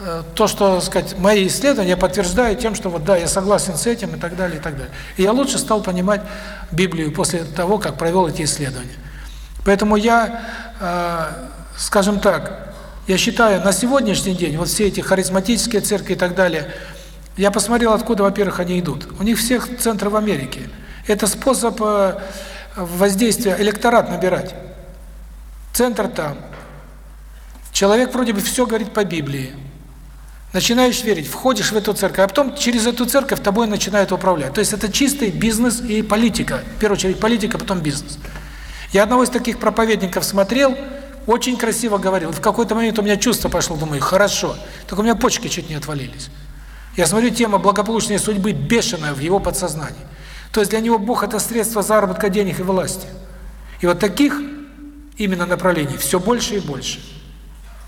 э, то, что, сказать, мои исследования подтверждают тем, что вот да, я согласен с этим и так далее, и так далее. И я лучше стал понимать Библию после того, как провел эти исследования. Поэтому я, э, скажем так, я считаю, на сегодняшний день вот все эти харизматические церкви и так далее, я посмотрел, откуда, во-первых, они идут. У них всех центры в Америке. Это способ э, воздействия, электорат набирать. Центр там. Человек вроде бы все говорит по Библии. Начинаешь верить, входишь в эту церковь, а потом через эту церковь тобой начинают управлять. То есть это чистый бизнес и политика. В первую очередь политика, потом бизнес. Я одного из таких проповедников смотрел, очень красиво говорил. В какой-то момент у меня чувство пошло, думаю, хорошо. Только у меня почки чуть не отвалились. Я смотрю, тема благополучной судьбы бешеная в его подсознании. То есть для него Бог – это средство заработка денег и власти. И вот таких именно направлений все больше и больше.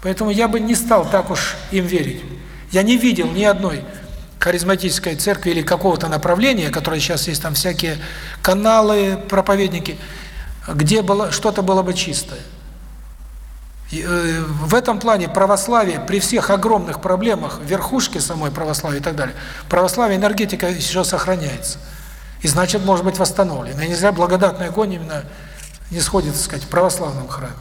Поэтому я бы не стал так уж им верить. Я не видел ни одной харизматической церкви или какого-то направления, которое сейчас есть, там всякие каналы, проповедники, где было что-то было бы чистое. Э, в этом плане православие при всех огромных проблемах, верхушке самой православия и так далее, православие энергетика еще сохраняется. И значит, может быть восстановлена. И не зря благодатный огонь именно не сходит, так сказать, в православном храме.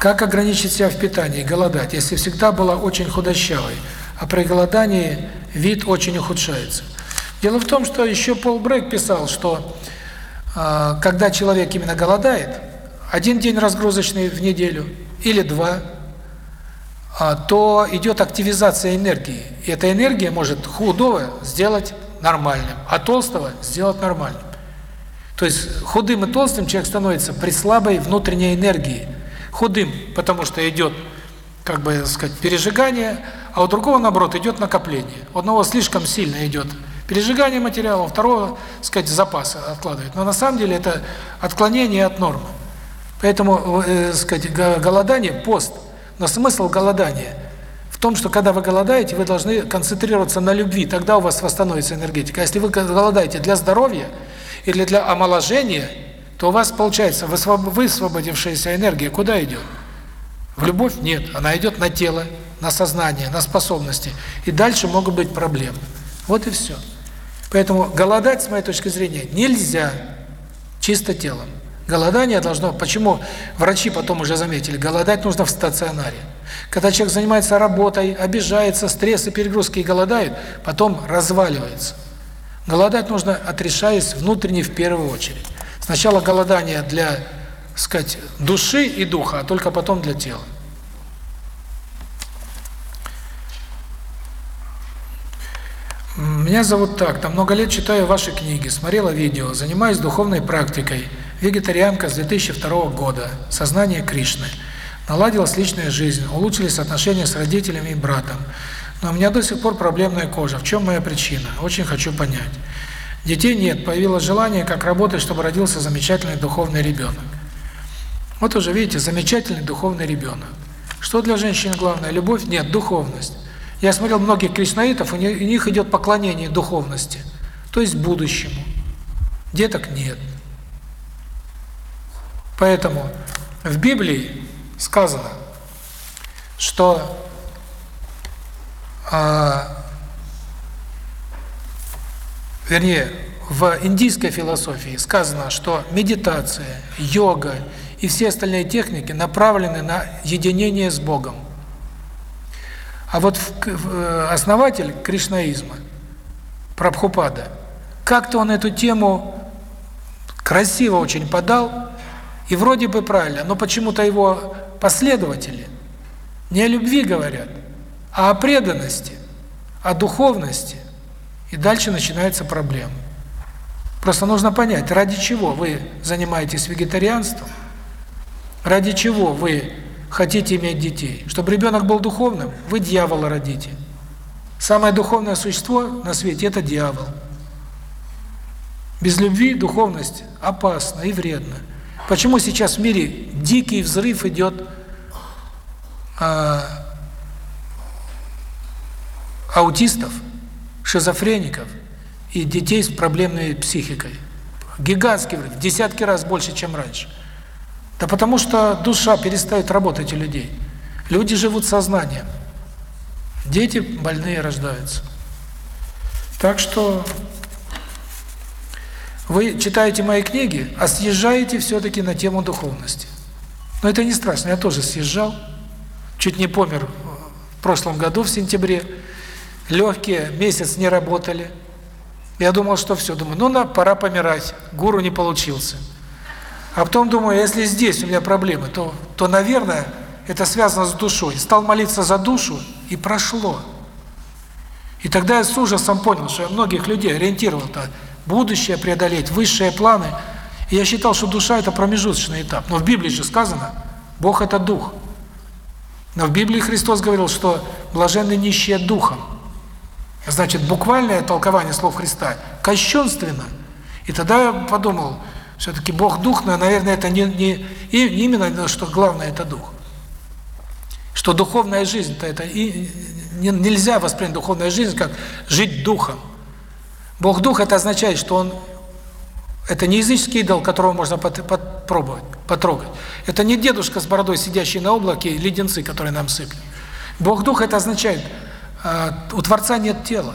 Как ограничить себя в питании, голодать, если всегда была очень худощавой, а при голодании вид очень ухудшается? Дело в том, что еще Пол Брейк писал, что э, когда человек именно голодает, один день разгрузочный в неделю или два, а, то идет активизация энергии. И эта энергия может худого сделать нормальным, а толстого сделать нормальным. То есть худым и толстым человек становится при слабой внутренней энергии. Худым, потому что идет, как бы сказать, пережигание, а у другого, наоборот, идет накопление. У одного слишком сильно идет пережигание материала, у второго, сказать, запасы откладывает. Но на самом деле это отклонение от нормы. Поэтому, э, сказать, голодание, пост – но смысл голодания в том, что когда вы голодаете, вы должны концентрироваться на любви, тогда у вас восстановится энергетика. А если вы голодаете для здоровья или для омоложения, то у вас получается высвободившаяся энергия куда идет? В любовь? Нет. Она идет на тело, на сознание, на способности. И дальше могут быть проблемы. Вот и все. Поэтому голодать, с моей точки зрения, нельзя чисто телом. Голодание должно... Почему врачи потом уже заметили? Голодать нужно в стационаре. Когда человек занимается работой, обижается, стресс и перегрузки и голодает, потом разваливается. Голодать нужно, отрешаясь внутренне в первую очередь. Сначала голодание для, сказать, души и духа, а только потом для тела. Меня зовут так, там много лет читаю ваши книги, смотрела видео, занимаюсь духовной практикой – Вегетарианка с 2002 года. Сознание Кришны. Наладилась личная жизнь, улучшились отношения с родителями и братом. Но у меня до сих пор проблемная кожа. В чем моя причина? Очень хочу понять. Детей нет, появилось желание, как работать, чтобы родился замечательный духовный ребенок. Вот уже видите, замечательный духовный ребенок. Что для женщины главное? Любовь? Нет, духовность. Я смотрел многих кришнаитов, у них идет поклонение духовности, то есть будущему. Деток нет. Поэтому в Библии сказано, что вернее, в индийской философии сказано, что медитация, йога и все остальные техники направлены на единение с Богом. А вот основатель кришнаизма, Прабхупада, как-то он эту тему красиво очень подал, и вроде бы правильно, но почему-то его последователи не о любви говорят, а о преданности, о духовности. И дальше начинается проблема. Просто нужно понять, ради чего вы занимаетесь вегетарианством, ради чего вы хотите иметь детей. Чтобы ребенок был духовным, вы дьявола родите. Самое духовное существо на свете – это дьявол. Без любви духовность опасна и вредна. Почему сейчас в мире дикий взрыв идет а, аутистов, шизофреников и детей с проблемной психикой? Гигантский в десятки раз больше, чем раньше. Да потому что душа перестает работать у людей. Люди живут сознанием. Дети больные рождаются. Так что вы читаете мои книги, а съезжаете все-таки на тему духовности. Но это не страшно, я тоже съезжал, чуть не помер в прошлом году, в сентябре. Легкие месяц не работали. Я думал, что все, думаю, ну, на, пора помирать, гуру не получился. А потом думаю, если здесь у меня проблемы, то, то, наверное, это связано с душой. Стал молиться за душу, и прошло. И тогда я с ужасом понял, что я многих людей ориентировал так, будущее преодолеть, высшие планы. И я считал, что душа – это промежуточный этап. Но в Библии же сказано, Бог – это дух. Но в Библии Христос говорил, что блаженны нищие духом. Значит, буквальное толкование слов Христа кощунственно. И тогда я подумал, все-таки Бог дух, но, наверное, это не, не, и именно, что главное – это дух. Что духовная жизнь-то это и нельзя воспринять духовную жизнь как жить духом. Бог дух это означает, что он это не языческий идол, которого можно попробовать, потрогать. Это не дедушка с бородой, сидящий на облаке, леденцы, которые нам сыплют. Бог дух это означает, у Творца нет тела.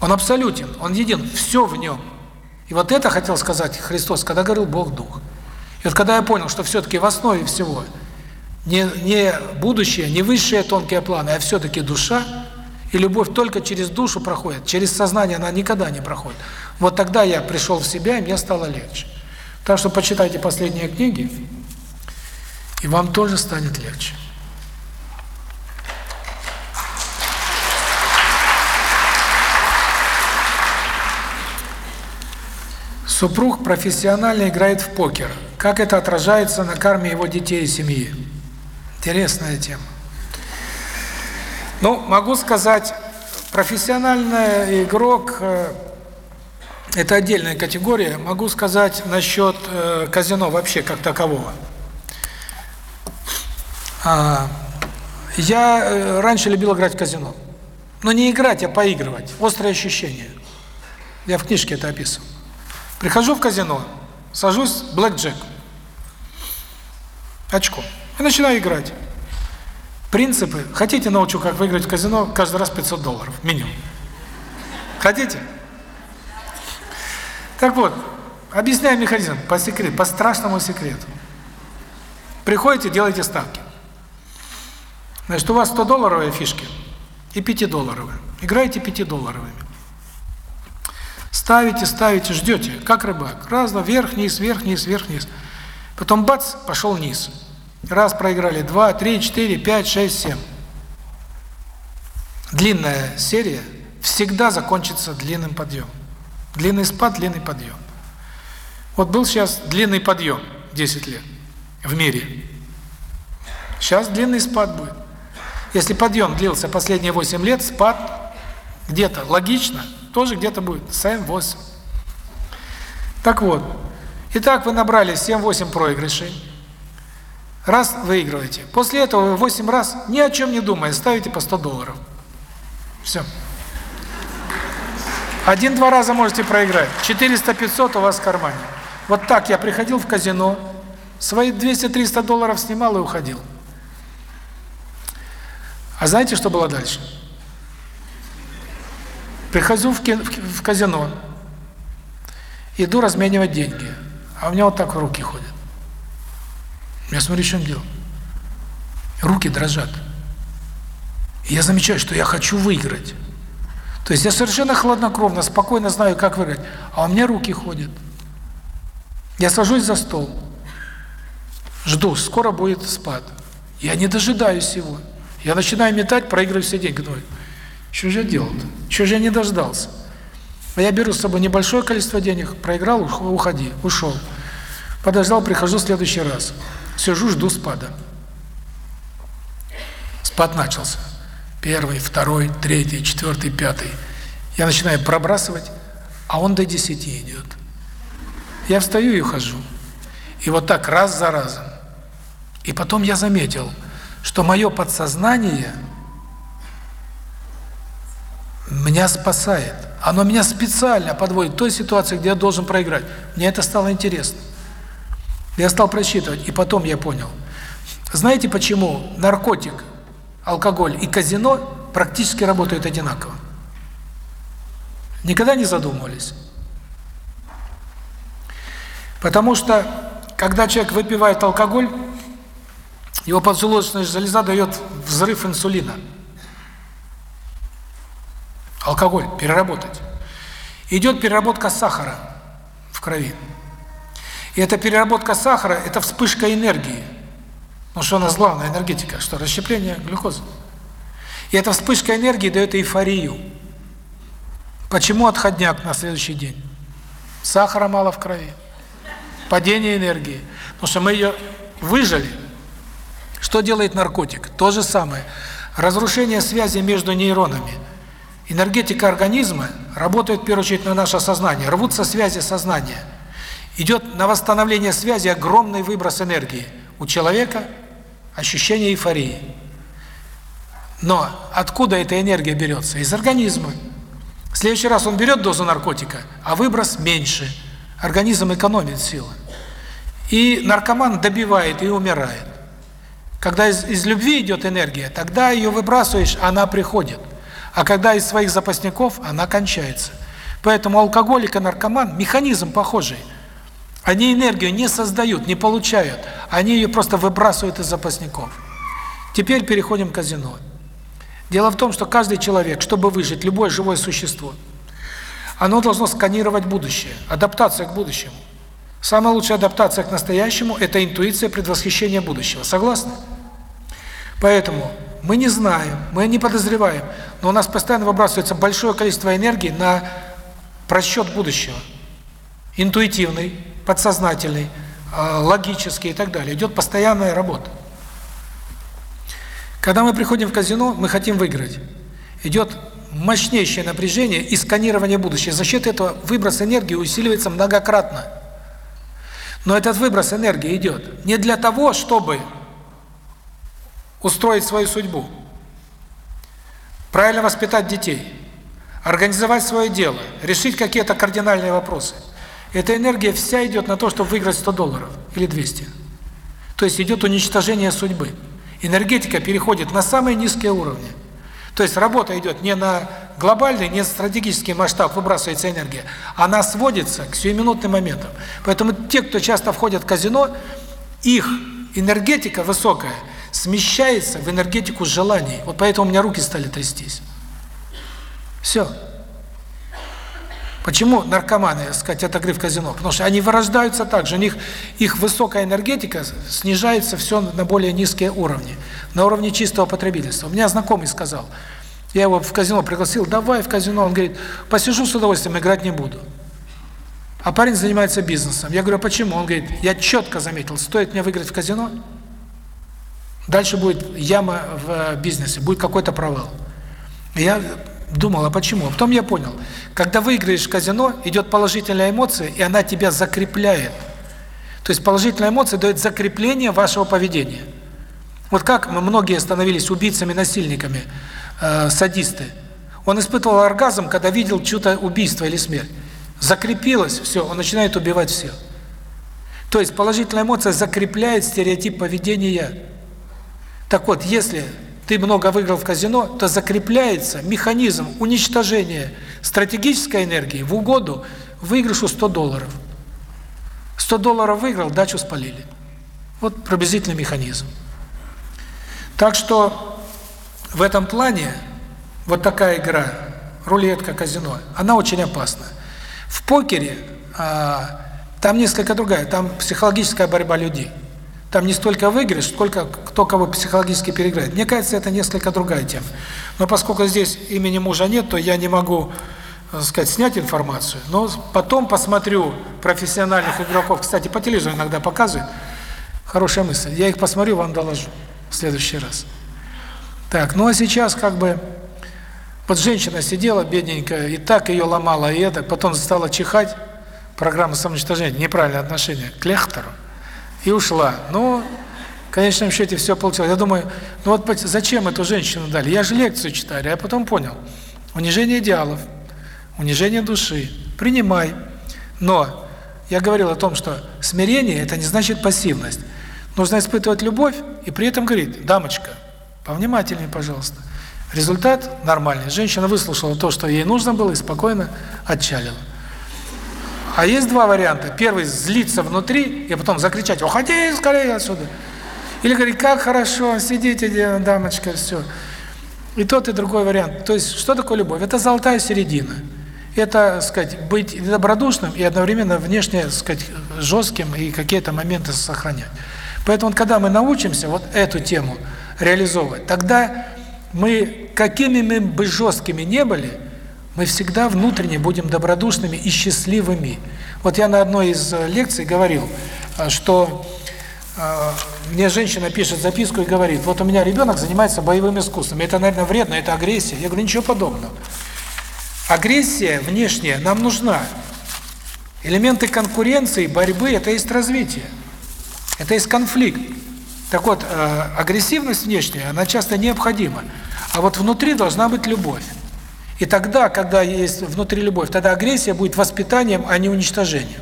Он абсолютен, он един, все в нем. И вот это хотел сказать Христос, когда говорил Бог дух. И вот когда я понял, что все-таки в основе всего не, не будущее, не высшие тонкие планы, а все-таки душа, и любовь только через душу проходит, через сознание она никогда не проходит. Вот тогда я пришел в себя, и мне стало легче. Так что почитайте последние книги, и вам тоже станет легче. Супруг профессионально играет в покер. Как это отражается на карме его детей и семьи? Интересная тема. Ну, могу сказать, профессиональный игрок э, – это отдельная категория. Могу сказать насчет э, казино вообще как такового. А, я э, раньше любил играть в казино. Но не играть, а поигрывать. Острые ощущения. Я в книжке это описывал. Прихожу в казино, сажусь, блэкджек. Очко. И начинаю играть. Принципы. Хотите научу, как выиграть в казино? Каждый раз 500 долларов. Меню. Хотите? Так вот, объясняю механизм по секрету, по страшному секрету. Приходите, делайте ставки. Значит, у вас 100-долларовые фишки и 5-долларовые. Играете 5-долларовыми. Ставите, ставите, ждете, как рыбак. Разно, вверх, вниз, вверх, вниз, вверх, вниз. Потом бац, пошел вниз. Раз проиграли, два, три, четыре, пять, шесть, семь. Длинная серия всегда закончится длинным подъемом. Длинный спад, длинный подъем. Вот был сейчас длинный подъем 10 лет в мире. Сейчас длинный спад будет. Если подъем длился последние 8 лет, спад где-то логично, тоже где-то будет 7-8. Так вот, итак, вы набрали 7-8 проигрышей, Раз выигрываете. После этого вы 8 раз, ни о чем не думая, ставите по 100 долларов. Все. Один-два раза можете проиграть. 400-500 у вас в кармане. Вот так я приходил в казино, свои 200-300 долларов снимал и уходил. А знаете, что было дальше? Прихожу в, в казино, иду разменивать деньги, а у меня вот так руки ходят. Я смотрю, что он делал. Руки дрожат. И я замечаю, что я хочу выиграть. То есть я совершенно хладнокровно, спокойно знаю, как выиграть. А у меня руки ходят. Я сажусь за стол. Жду, скоро будет спад. Я не дожидаюсь его. Я начинаю метать, проигрываю все деньги. Думаю, что же я делал-то? Что же я не дождался? А я беру с собой небольшое количество денег, проиграл, уходи, ушел. Подождал, прихожу в следующий раз. Сижу, жду спада. Спад начался. Первый, второй, третий, четвертый, пятый. Я начинаю пробрасывать, а он до десяти идет. Я встаю и ухожу. И вот так раз за разом. И потом я заметил, что мое подсознание меня спасает. Оно меня специально подводит в той ситуации, где я должен проиграть. Мне это стало интересно. Я стал просчитывать, и потом я понял. Знаете, почему наркотик, алкоголь и казино практически работают одинаково? Никогда не задумывались? Потому что, когда человек выпивает алкоголь, его поджелудочная железа дает взрыв инсулина. Алкоголь переработать. Идет переработка сахара в крови. И эта переработка сахара – это вспышка энергии. Ну что у нас главная энергетика? Что? Расщепление глюкозы. И эта вспышка энергии дает эйфорию. Почему отходняк на следующий день? Сахара мало в крови. Падение энергии. Потому что мы ее выжили. Что делает наркотик? То же самое. Разрушение связи между нейронами. Энергетика организма работает в первую очередь на наше сознание. Рвутся связи сознания. Идет на восстановление связи огромный выброс энергии. У человека ощущение эйфории. Но откуда эта энергия берется? Из организма. В следующий раз он берет дозу наркотика, а выброс меньше. Организм экономит силы. И наркоман добивает и умирает. Когда из, из любви идет энергия, тогда ее выбрасываешь, она приходит. А когда из своих запасников, она кончается. Поэтому алкоголик и наркоман – механизм похожий. Они энергию не создают, не получают, они ее просто выбрасывают из запасников. Теперь переходим к казино. Дело в том, что каждый человек, чтобы выжить, любое живое существо, оно должно сканировать будущее, адаптация к будущему. Самая лучшая адаптация к настоящему – это интуиция предвосхищения будущего. Согласны? Поэтому мы не знаем, мы не подозреваем, но у нас постоянно выбрасывается большое количество энергии на просчет будущего. Интуитивный, подсознательный, а, логический и так далее. Идет постоянная работа. Когда мы приходим в казино, мы хотим выиграть. Идет мощнейшее напряжение и сканирование будущего. За счет этого выброс энергии усиливается многократно. Но этот выброс энергии идет не для того, чтобы устроить свою судьбу, правильно воспитать детей, организовать свое дело, решить какие-то кардинальные вопросы. Эта энергия вся идет на то, чтобы выиграть 100 долларов или 200. То есть идет уничтожение судьбы. Энергетика переходит на самые низкие уровни. То есть работа идет не на глобальный, не стратегический масштаб, выбрасывается энергия, она сводится к сиюминутным моментам. Поэтому те, кто часто входят в казино, их энергетика высокая смещается в энергетику желаний. Вот поэтому у меня руки стали трястись. Все. Почему наркоманы, так сказать, отогрев казино? Потому что они вырождаются так же, у них их высокая энергетика снижается все на более низкие уровни, на уровне чистого потребительства. У меня знакомый сказал, я его в казино пригласил, давай в казино, он говорит, посижу с удовольствием, играть не буду. А парень занимается бизнесом. Я говорю, а почему? Он говорит, я четко заметил, стоит мне выиграть в казино, дальше будет яма в бизнесе, будет какой-то провал. Я думал, а почему? А потом я понял, когда выиграешь в казино, идет положительная эмоция, и она тебя закрепляет. То есть положительная эмоция дает закрепление вашего поведения. Вот как многие становились убийцами, насильниками, э, садисты. Он испытывал оргазм, когда видел чье-то убийство или смерть. Закрепилось, все, он начинает убивать всех. То есть положительная эмоция закрепляет стереотип поведения. Так вот, если ты много выиграл в казино, то закрепляется механизм уничтожения стратегической энергии в угоду выигрышу 100 долларов. 100 долларов выиграл, дачу спалили. Вот приблизительный механизм. Так что в этом плане вот такая игра, рулетка, казино, она очень опасна. В покере а, там несколько другая, там психологическая борьба людей. Там не столько выигрыш, сколько кто кого психологически переиграет. Мне кажется, это несколько другая тема. Но поскольку здесь имени мужа нет, то я не могу, так сказать, снять информацию. Но потом посмотрю профессиональных игроков. Кстати, по телевизору иногда показывают. Хорошая мысль. Я их посмотрю, вам доложу в следующий раз. Так, ну а сейчас как бы... Вот женщина сидела бедненькая, и так ее ломала, и это, потом стала чихать, программа самоуничтожения, неправильное отношение к Лехтеру и ушла. Но в конечном счете все получилось. Я думаю, ну вот зачем эту женщину дали? Я же лекцию читаю, я потом понял. Унижение идеалов, унижение души. Принимай. Но я говорил о том, что смирение – это не значит пассивность. Нужно испытывать любовь и при этом говорить, дамочка, повнимательнее, пожалуйста. Результат нормальный. Женщина выслушала то, что ей нужно было, и спокойно отчалила. А есть два варианта. Первый – злиться внутри, и потом закричать «Уходи скорее отсюда!» Или говорить «Как хорошо, сидите, дамочка, все». И тот, и другой вариант. То есть, что такое любовь? Это золотая середина. Это, сказать, быть добродушным и одновременно внешне, сказать, жестким и какие-то моменты сохранять. Поэтому, когда мы научимся вот эту тему реализовывать, тогда мы, какими мы бы жесткими не были, мы всегда внутренне будем добродушными и счастливыми. Вот я на одной из лекций говорил, что э, мне женщина пишет записку и говорит, вот у меня ребенок занимается боевым искусством, это, наверное, вредно, это агрессия. Я говорю, ничего подобного. Агрессия внешняя нам нужна. Элементы конкуренции, борьбы – это есть развитие. Это есть конфликт. Так вот, э, агрессивность внешняя, она часто необходима. А вот внутри должна быть любовь. И тогда, когда есть внутри любовь, тогда агрессия будет воспитанием, а не уничтожением.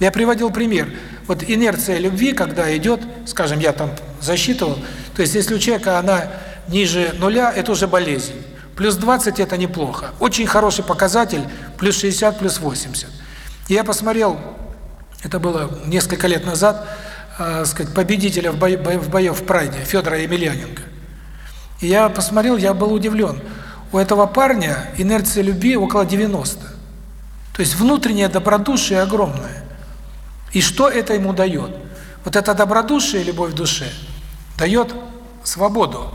Я приводил пример. Вот инерция любви, когда идет, скажем, я там засчитывал, то есть если у человека она ниже нуля, это уже болезнь. Плюс 20 – это неплохо. Очень хороший показатель, плюс 60, плюс 80. И я посмотрел, это было несколько лет назад, э, сказать, победителя в, бою, в боев в Прайде, Федора Емельяненко. И я посмотрел, я был удивлен. У этого парня инерция любви около 90. То есть внутреннее добродушие огромное. И что это ему дает? Вот это добродушие, любовь в душе, дает свободу.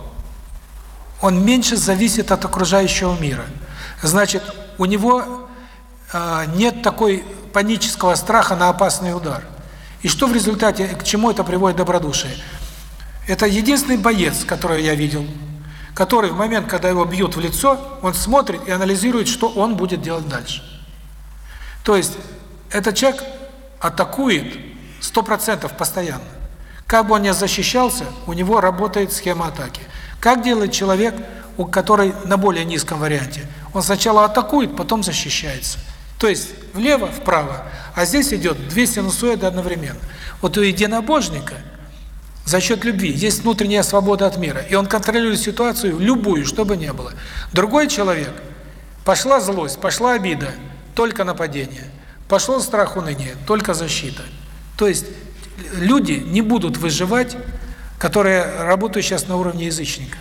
Он меньше зависит от окружающего мира. Значит, у него э, нет такой панического страха на опасный удар. И что в результате, к чему это приводит добродушие? Это единственный боец, которого я видел, который в момент, когда его бьют в лицо, он смотрит и анализирует, что он будет делать дальше. То есть, этот человек атакует 100% постоянно. Как бы он ни защищался, у него работает схема атаки. Как делает человек, у который на более низком варианте? Он сначала атакует, потом защищается. То есть влево, вправо. А здесь идет две синусоиды одновременно. Вот у единобожника за счет любви есть внутренняя свобода от мира, и он контролирует ситуацию любую, что бы ни было. Другой человек, пошла злость, пошла обида, только нападение. Пошло страх, уныние, только защита. То есть люди не будут выживать, которые работают сейчас на уровне язычника.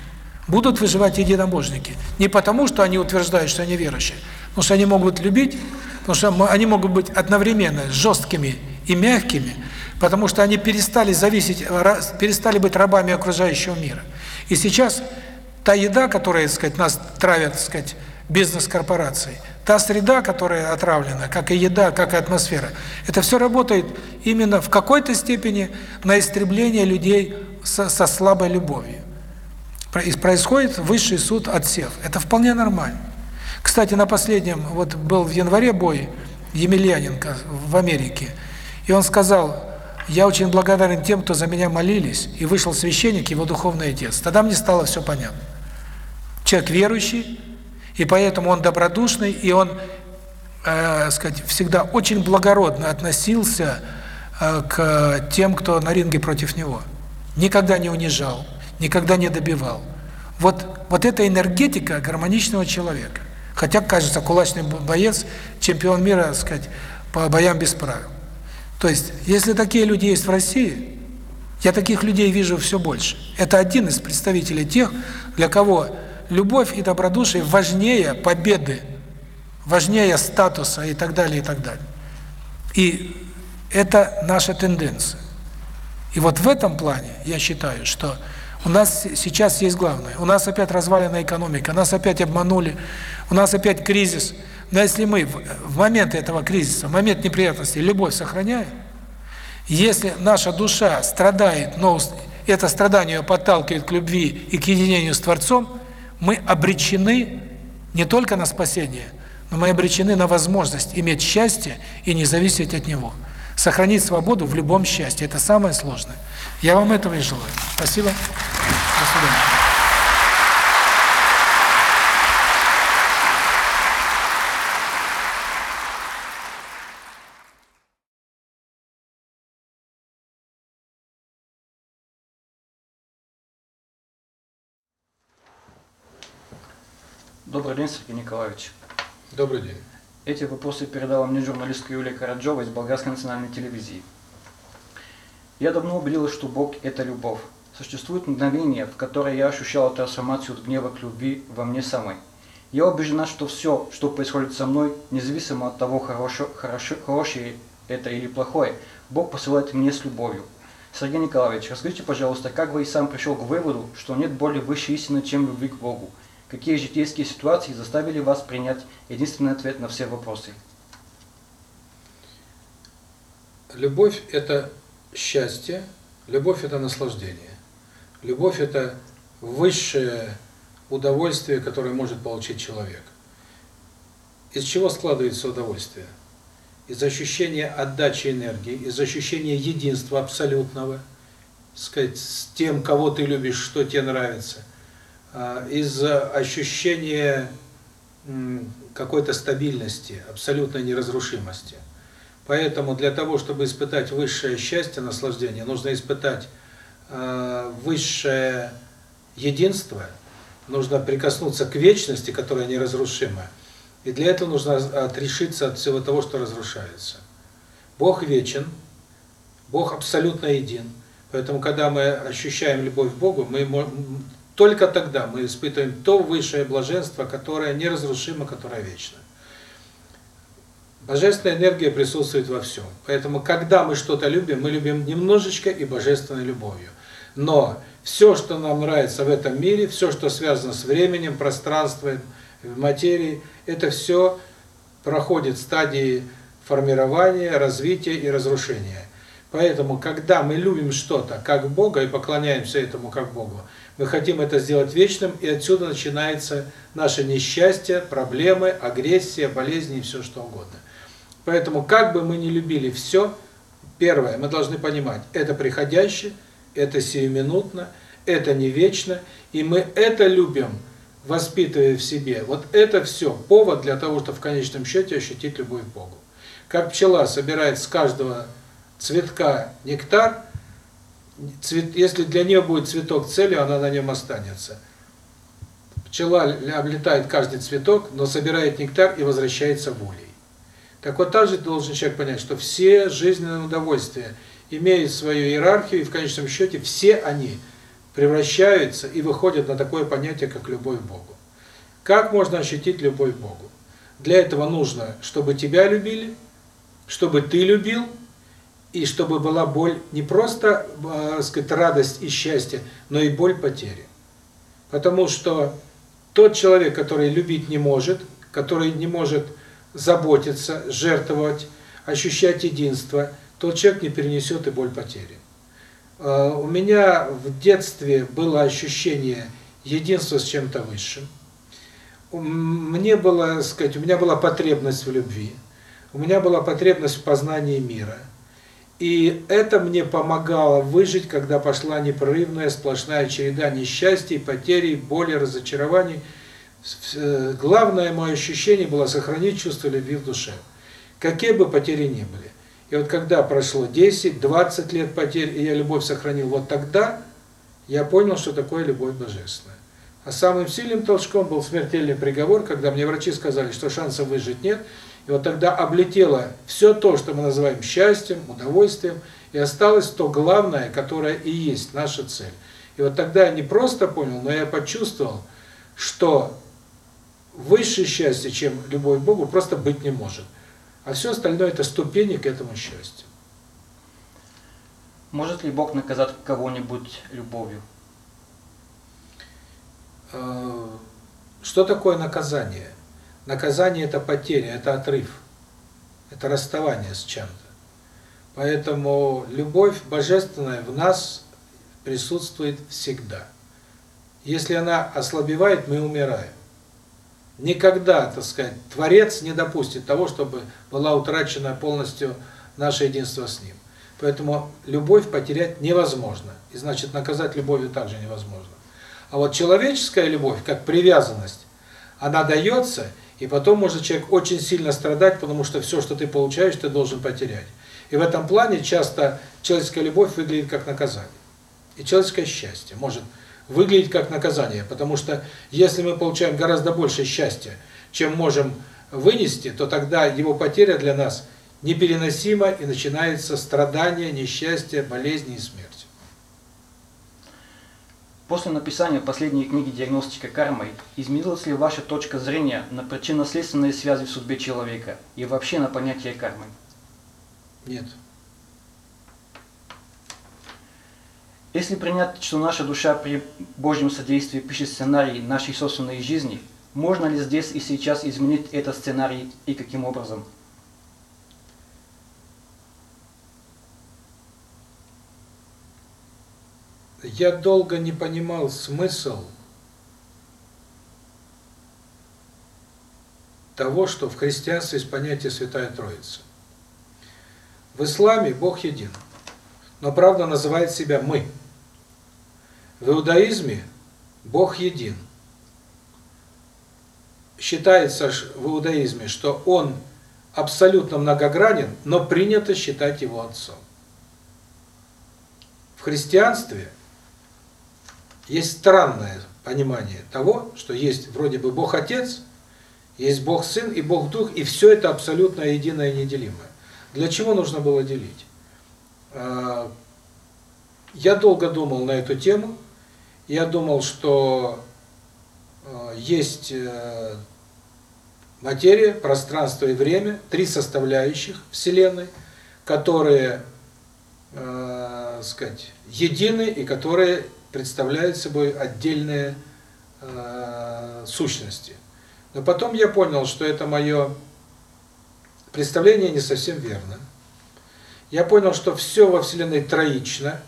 Будут выживать единобожники. Не потому, что они утверждают, что они верующие, потому что они могут любить, потому что они могут быть одновременно жесткими и мягкими, потому что они перестали зависеть, перестали быть рабами окружающего мира. И сейчас та еда, которая, так сказать, нас травят, так сказать, бизнес-корпорации, та среда, которая отравлена, как и еда, как и атмосфера, это все работает именно в какой-то степени на истребление людей со, со слабой любовью. Происходит высший суд отсев. Это вполне нормально. Кстати, на последнем, вот был в январе бой Емельяненко в Америке, и он сказал, я очень благодарен тем, кто за меня молились, и вышел священник, его духовный отец. Тогда мне стало все понятно. Человек верующий, и поэтому он добродушный, и он, э, сказать, всегда очень благородно относился э, к тем, кто на ринге против него. Никогда не унижал, никогда не добивал. Вот, вот эта энергетика гармоничного человека. Хотя, кажется, кулачный боец, чемпион мира, сказать, по боям без правил. То есть, если такие люди есть в России, я таких людей вижу все больше. Это один из представителей тех, для кого любовь и добродушие важнее победы, важнее статуса и так далее, и так далее. И это наша тенденция. И вот в этом плане я считаю, что у нас сейчас есть главное. У нас опять развалена экономика, нас опять обманули, у нас опять кризис. Но если мы в момент этого кризиса, в момент неприятностей любовь сохраняем, если наша душа страдает, но это страдание подталкивает к любви и к единению с Творцом, мы обречены не только на спасение, но мы обречены на возможность иметь счастье и не зависеть от него. Сохранить свободу в любом счастье – это самое сложное. Я вам этого и желаю. Спасибо. До свидания. Добрый день, Сергей Николаевич. Добрый день. Эти вопросы передала мне журналистка Юлия Караджова из Болгарской национальной телевизии. Я давно убедилась, что Бог – это любовь. Существует мгновение, в которое я ощущала трансформацию от гнева к любви во мне самой. Я убеждена, что все, что происходит со мной, независимо от того, хорошо, хорошо, хорошее это или плохое, Бог посылает мне с любовью. Сергей Николаевич, расскажите, пожалуйста, как вы и сам пришел к выводу, что нет более высшей истины, чем любви к Богу? Какие житейские ситуации заставили вас принять единственный ответ на все вопросы? Любовь – это счастье, любовь – это наслаждение. Любовь – это высшее удовольствие, которое может получить человек. Из чего складывается удовольствие? Из ощущения отдачи энергии, из ощущения единства абсолютного, сказать, с тем, кого ты любишь, что тебе нравится – из ощущения какой-то стабильности, абсолютной неразрушимости. Поэтому для того, чтобы испытать высшее счастье, наслаждение, нужно испытать э, высшее единство, нужно прикоснуться к вечности, которая неразрушима. И для этого нужно отрешиться от всего того, что разрушается. Бог вечен, Бог абсолютно един. Поэтому, когда мы ощущаем любовь к Богу, мы только тогда мы испытываем то высшее блаженство, которое неразрушимо, которое вечно. Божественная энергия присутствует во всем. Поэтому, когда мы что-то любим, мы любим немножечко и божественной любовью. Но все, что нам нравится в этом мире, все, что связано с временем, пространством, материей, это все проходит стадии формирования, развития и разрушения. Поэтому, когда мы любим что-то как Бога и поклоняемся этому как Богу, мы хотим это сделать вечным, и отсюда начинается наше несчастье, проблемы, агрессия, болезни и все что угодно. Поэтому, как бы мы ни любили все, первое, мы должны понимать, это приходящее, это сиюминутно, это не вечно, и мы это любим, воспитывая в себе. Вот это все повод для того, чтобы в конечном счете ощутить любовь к Богу. Как пчела собирает с каждого цветка нектар, цвет, если для нее будет цветок целью, она на нем останется. Пчела облетает каждый цветок, но собирает нектар и возвращается в улей. Так вот, также должен человек понять, что все жизненные удовольствия имеют свою иерархию, и в конечном счете все они превращаются и выходят на такое понятие, как любовь к Богу. Как можно ощутить любовь к Богу? Для этого нужно, чтобы тебя любили, чтобы ты любил, и чтобы была боль не просто, э, сказать, радость и счастье, но и боль потери. Потому что тот человек, который любить не может, который не может заботиться, жертвовать, ощущать единство, тот человек не перенесет и боль потери. Э, у меня в детстве было ощущение единства с чем-то высшим. Мне было, сказать, у меня была потребность в любви. У меня была потребность в познании мира. И это мне помогало выжить, когда пошла непрерывная сплошная череда несчастий, потерь, боли, разочарований. Э, главное мое ощущение было сохранить чувство любви в душе. Какие бы потери ни были. И вот когда прошло 10-20 лет потерь, и я любовь сохранил, вот тогда я понял, что такое любовь божественная. А самым сильным толчком был смертельный приговор, когда мне врачи сказали, что шансов выжить нет, и вот тогда облетело все то, что мы называем счастьем, удовольствием, и осталось то главное, которое и есть наша цель. И вот тогда я не просто понял, но я почувствовал, что высшее счастье, чем любовь к Богу, просто быть не может. А все остальное – это ступени к этому счастью. Может ли Бог наказать кого-нибудь любовью? Э, что такое наказание? Наказание – это потеря, это отрыв, это расставание с чем-то. Поэтому любовь божественная в нас присутствует всегда. Если она ослабевает, мы умираем. Никогда, так сказать, Творец не допустит того, чтобы была утрачена полностью наше единство с Ним. Поэтому любовь потерять невозможно. И значит, наказать любовью также невозможно. А вот человеческая любовь, как привязанность, она дается – и потом может человек очень сильно страдать, потому что все, что ты получаешь, ты должен потерять. И в этом плане часто человеческая любовь выглядит как наказание. И человеческое счастье может выглядеть как наказание. Потому что если мы получаем гораздо больше счастья, чем можем вынести, то тогда его потеря для нас непереносима и начинается страдание, несчастье, болезни и смерть. После написания последней книги «Диагностика кармой» изменилась ли ваша точка зрения на причинно-следственные связи в судьбе человека и вообще на понятие кармы? Нет. Если принять, что наша душа при Божьем содействии пишет сценарий нашей собственной жизни, можно ли здесь и сейчас изменить этот сценарий и каким образом? Я долго не понимал смысл того, что в христианстве есть понятие Святая Троица. В исламе Бог един, но правда называет себя «мы». В иудаизме Бог един. Считается в иудаизме, что Он абсолютно многогранен, но принято считать Его Отцом. В христианстве есть странное понимание того, что есть вроде бы Бог Отец, есть Бог Сын и Бог Дух, и все это абсолютно единое и неделимое. Для чего нужно было делить? А, я долго думал на эту тему. Я думал, что а, есть э, материя, пространство и время, три составляющих Вселенной, которые, э, сказать, едины и которые представляют собой отдельные э, сущности. Но потом я понял, что это мое представление не совсем верно. Я понял, что все во Вселенной троично,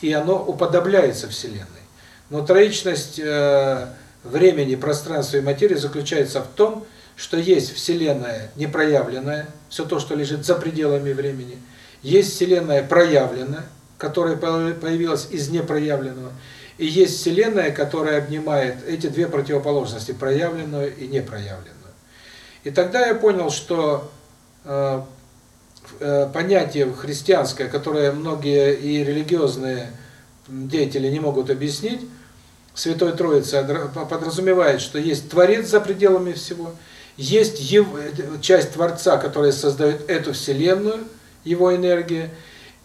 и оно уподобляется Вселенной. Но троичность э, времени, пространства и материи заключается в том, что есть Вселенная непроявленная, все то, что лежит за пределами времени, есть Вселенная проявленная, которая появилась из непроявленного, и есть Вселенная, которая обнимает эти две противоположности, проявленную и непроявленную. И тогда я понял, что э, э, понятие христианское, которое многие и религиозные деятели не могут объяснить, Святой Троицы подразумевает, что есть Творец за пределами всего, есть часть Творца, которая создает эту Вселенную, его энергия,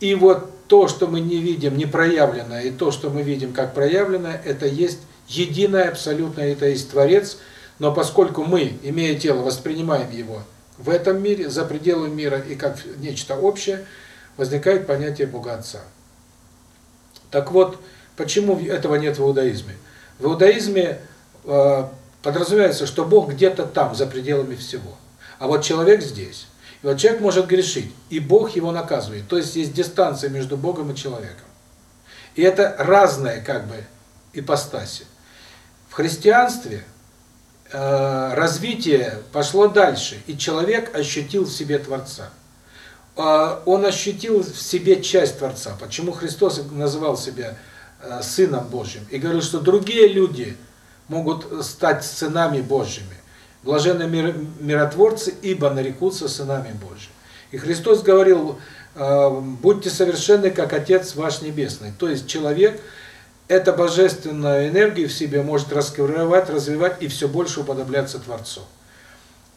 и вот то, что мы не видим непроявленное, и то, что мы видим как проявленное, это есть единое абсолютное, это есть Творец, но поскольку мы, имея тело, воспринимаем его в этом мире, за пределами мира и как нечто общее, возникает понятие Бога Отца. Так вот, почему этого нет в иудаизме? В иудаизме э, подразумевается, что Бог где-то там, за пределами всего. А вот человек здесь. Человек может грешить, и Бог его наказывает. То есть есть дистанция между Богом и человеком. И это разные как бы ипостаси. В христианстве э, развитие пошло дальше, и человек ощутил в себе Творца. Э, он ощутил в себе часть Творца. Почему Христос называл себя э, Сыном Божьим? И говорил, что другие люди могут стать сынами Божьими. Блаженны миротворцы, ибо нарекутся сынами Божьими. И Христос говорил, «Э, будьте совершенны, как Отец ваш Небесный. То есть человек эту божественную энергию в себе может раскрывать, развивать и все больше уподобляться Творцу.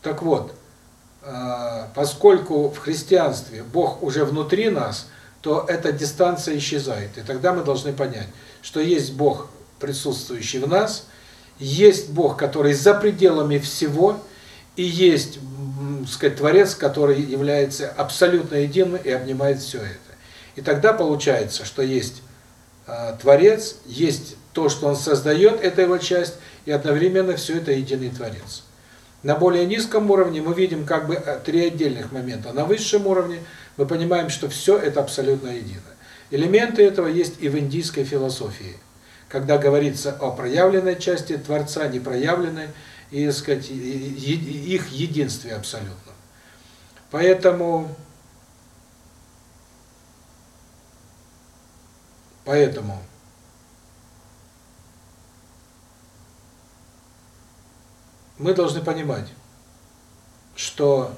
Так вот, э, поскольку в христианстве Бог уже внутри нас, то эта дистанция исчезает. И тогда мы должны понять, что есть Бог, присутствующий в нас – есть Бог, который за пределами всего, и есть, сказать, Творец, который является абсолютно единым и обнимает все это. И тогда получается, что есть э, Творец, есть то, что Он создает, это его часть, и одновременно все это единый Творец. На более низком уровне мы видим как бы три отдельных момента. На высшем уровне мы понимаем, что все это абсолютно едино. Элементы этого есть и в индийской философии когда говорится о проявленной части Творца, непроявленной, и, сказать, их единстве абсолютно. Поэтому, поэтому мы должны понимать, что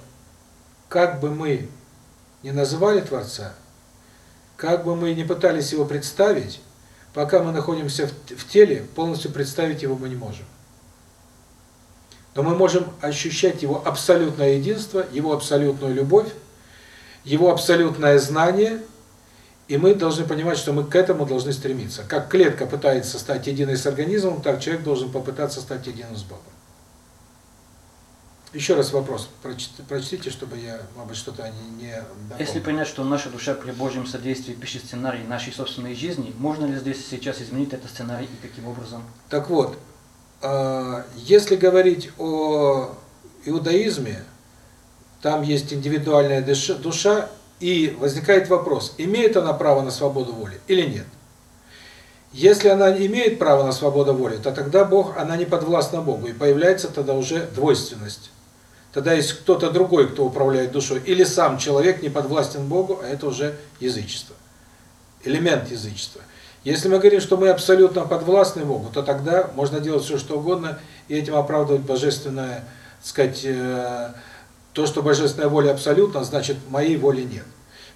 как бы мы не называли Творца, как бы мы не пытались его представить, пока мы находимся в теле, полностью представить его мы не можем. Но мы можем ощущать его абсолютное единство, его абсолютную любовь, его абсолютное знание, и мы должны понимать, что мы к этому должны стремиться. Как клетка пытается стать единой с организмом, так человек должен попытаться стать единым с Богом. Еще раз вопрос прочтите, чтобы я, может быть, что-то не, не Если понять, что наша душа при Божьем содействии пишет сценарий нашей собственной жизни, можно ли здесь сейчас изменить этот сценарий и каким образом? Так вот, а, если говорить о иудаизме, там есть индивидуальная душа, и возникает вопрос, имеет она право на свободу воли или нет. Если она имеет право на свободу воли, то тогда Бог, она не подвластна Богу, и появляется тогда уже двойственность. Тогда есть кто-то другой, кто управляет душой, или сам человек не подвластен Богу, а это уже язычество. Элемент язычества. Если мы говорим, что мы абсолютно подвластны Богу, то тогда можно делать все, что угодно, и этим оправдывать божественное, так сказать, э, то, что божественная воля абсолютна, значит, моей воли нет.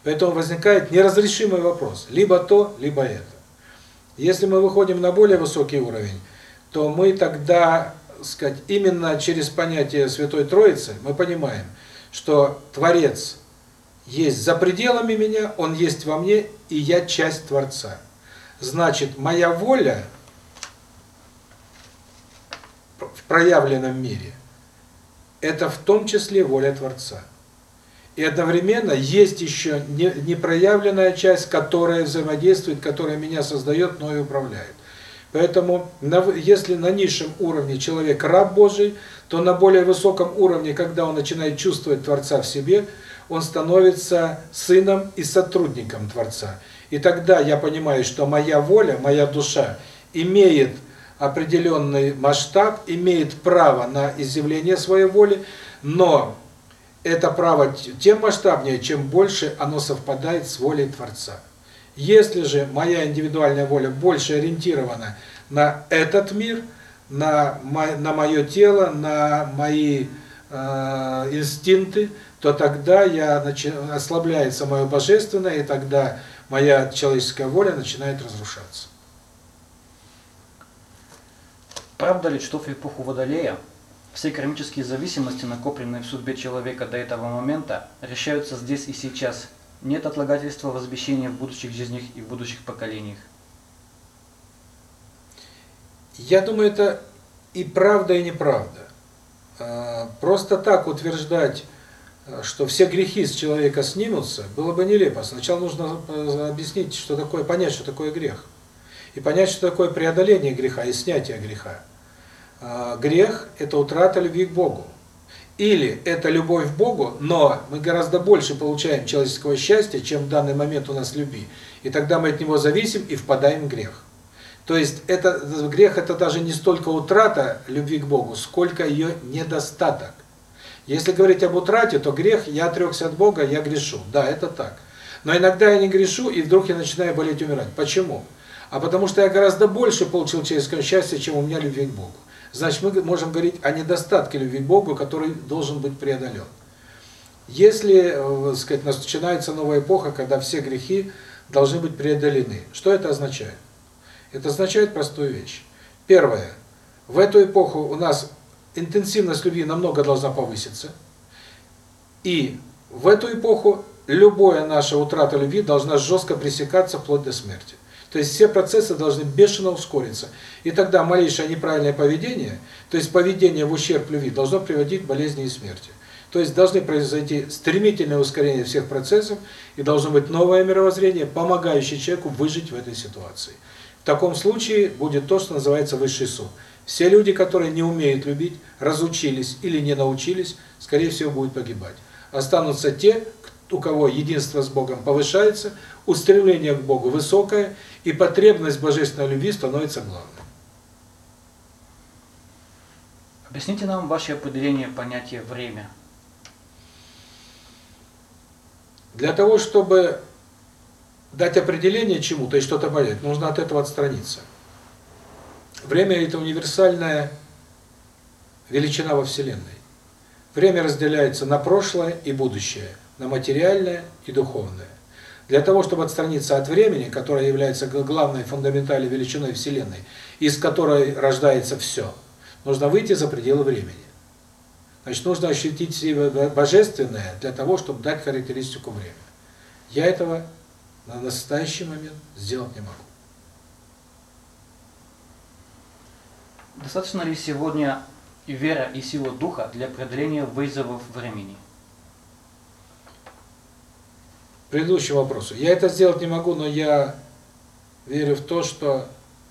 Поэтому возникает неразрешимый вопрос. Либо то, либо это. Если мы выходим на более высокий уровень, то мы тогда, сказать, именно через понятие Святой Троицы мы понимаем, что Творец есть за пределами меня, Он есть во мне, и я часть Творца. Значит, моя воля в проявленном мире – это в том числе воля Творца. И одновременно есть еще непроявленная часть, которая взаимодействует, которая меня создает, но и управляет. Поэтому, если на низшем уровне человек раб Божий, то на более высоком уровне, когда он начинает чувствовать Творца в себе, он становится сыном и сотрудником Творца. И тогда я понимаю, что моя воля, моя душа имеет определенный масштаб, имеет право на изъявление своей воли, но это право тем масштабнее, чем больше оно совпадает с волей Творца. Если же моя индивидуальная воля больше ориентирована на этот мир, на на мое тело, на мои э, инстинкты, то тогда я ослабляется мое божественное, и тогда моя человеческая воля начинает разрушаться. Правда ли, что в эпоху Водолея все кармические зависимости, накопленные в судьбе человека до этого момента, решаются здесь и сейчас. Нет отлагательства возмещения в будущих жизнях и в будущих поколениях. Я думаю, это и правда, и неправда. А, просто так утверждать, что все грехи с человека снимутся, было бы нелепо. Сначала нужно э, объяснить, что такое, понять, что такое грех. И понять, что такое преодоление греха и снятие греха. А, грех – это утрата любви к Богу. Или это любовь к Богу, но мы гораздо больше получаем человеческого счастья, чем в данный момент у нас любви. И тогда мы от него зависим и впадаем в грех. То есть это грех – это даже не столько утрата любви к Богу, сколько ее недостаток. Если говорить об утрате, то грех – я отрекся от Бога, я грешу. Да, это так. Но иногда я не грешу, и вдруг я начинаю болеть умирать. Почему? А потому что я гораздо больше получил человеческого счастья, чем у меня любви к Богу значит мы можем говорить о недостатке любви к Богу, который должен быть преодолен. Если, э, сказать, начинается новая эпоха, когда все грехи должны быть преодолены. Что это означает? Это означает простую вещь. Первое. В эту эпоху у нас интенсивность любви намного должна повыситься. И в эту эпоху любая наша утрата любви должна жестко пресекаться вплоть до смерти. То есть все процессы должны бешено ускориться. И тогда малейшее неправильное поведение, то есть поведение в ущерб любви, должно приводить к болезни и смерти. То есть должны произойти стремительное ускорение всех процессов, и должно быть новое мировоззрение, помогающее человеку выжить в этой ситуации. В таком случае будет то, что называется высший суд. Все люди, которые не умеют любить, разучились или не научились, скорее всего, будут погибать. Останутся те, у кого единство с Богом повышается, устремление к Богу высокое, и потребность божественной любви становится главной. Объясните нам ваше определение понятия «время». Для того, чтобы дать определение чему-то и что-то понять, нужно от этого отстраниться. Время – это универсальная величина во Вселенной. Время разделяется на прошлое и будущее, на материальное и духовное. Для того, чтобы отстраниться от времени, которое является главной фундаментальной величиной Вселенной, из которой рождается все, нужно выйти за пределы времени. Значит, нужно ощутить себе божественное для того, чтобы дать характеристику времени. Я этого на настоящий момент сделать не могу. Достаточно ли сегодня вера и сила духа для преодоления вызовов времени? Предыдущему вопросу. Я это сделать не могу, но я верю в то, что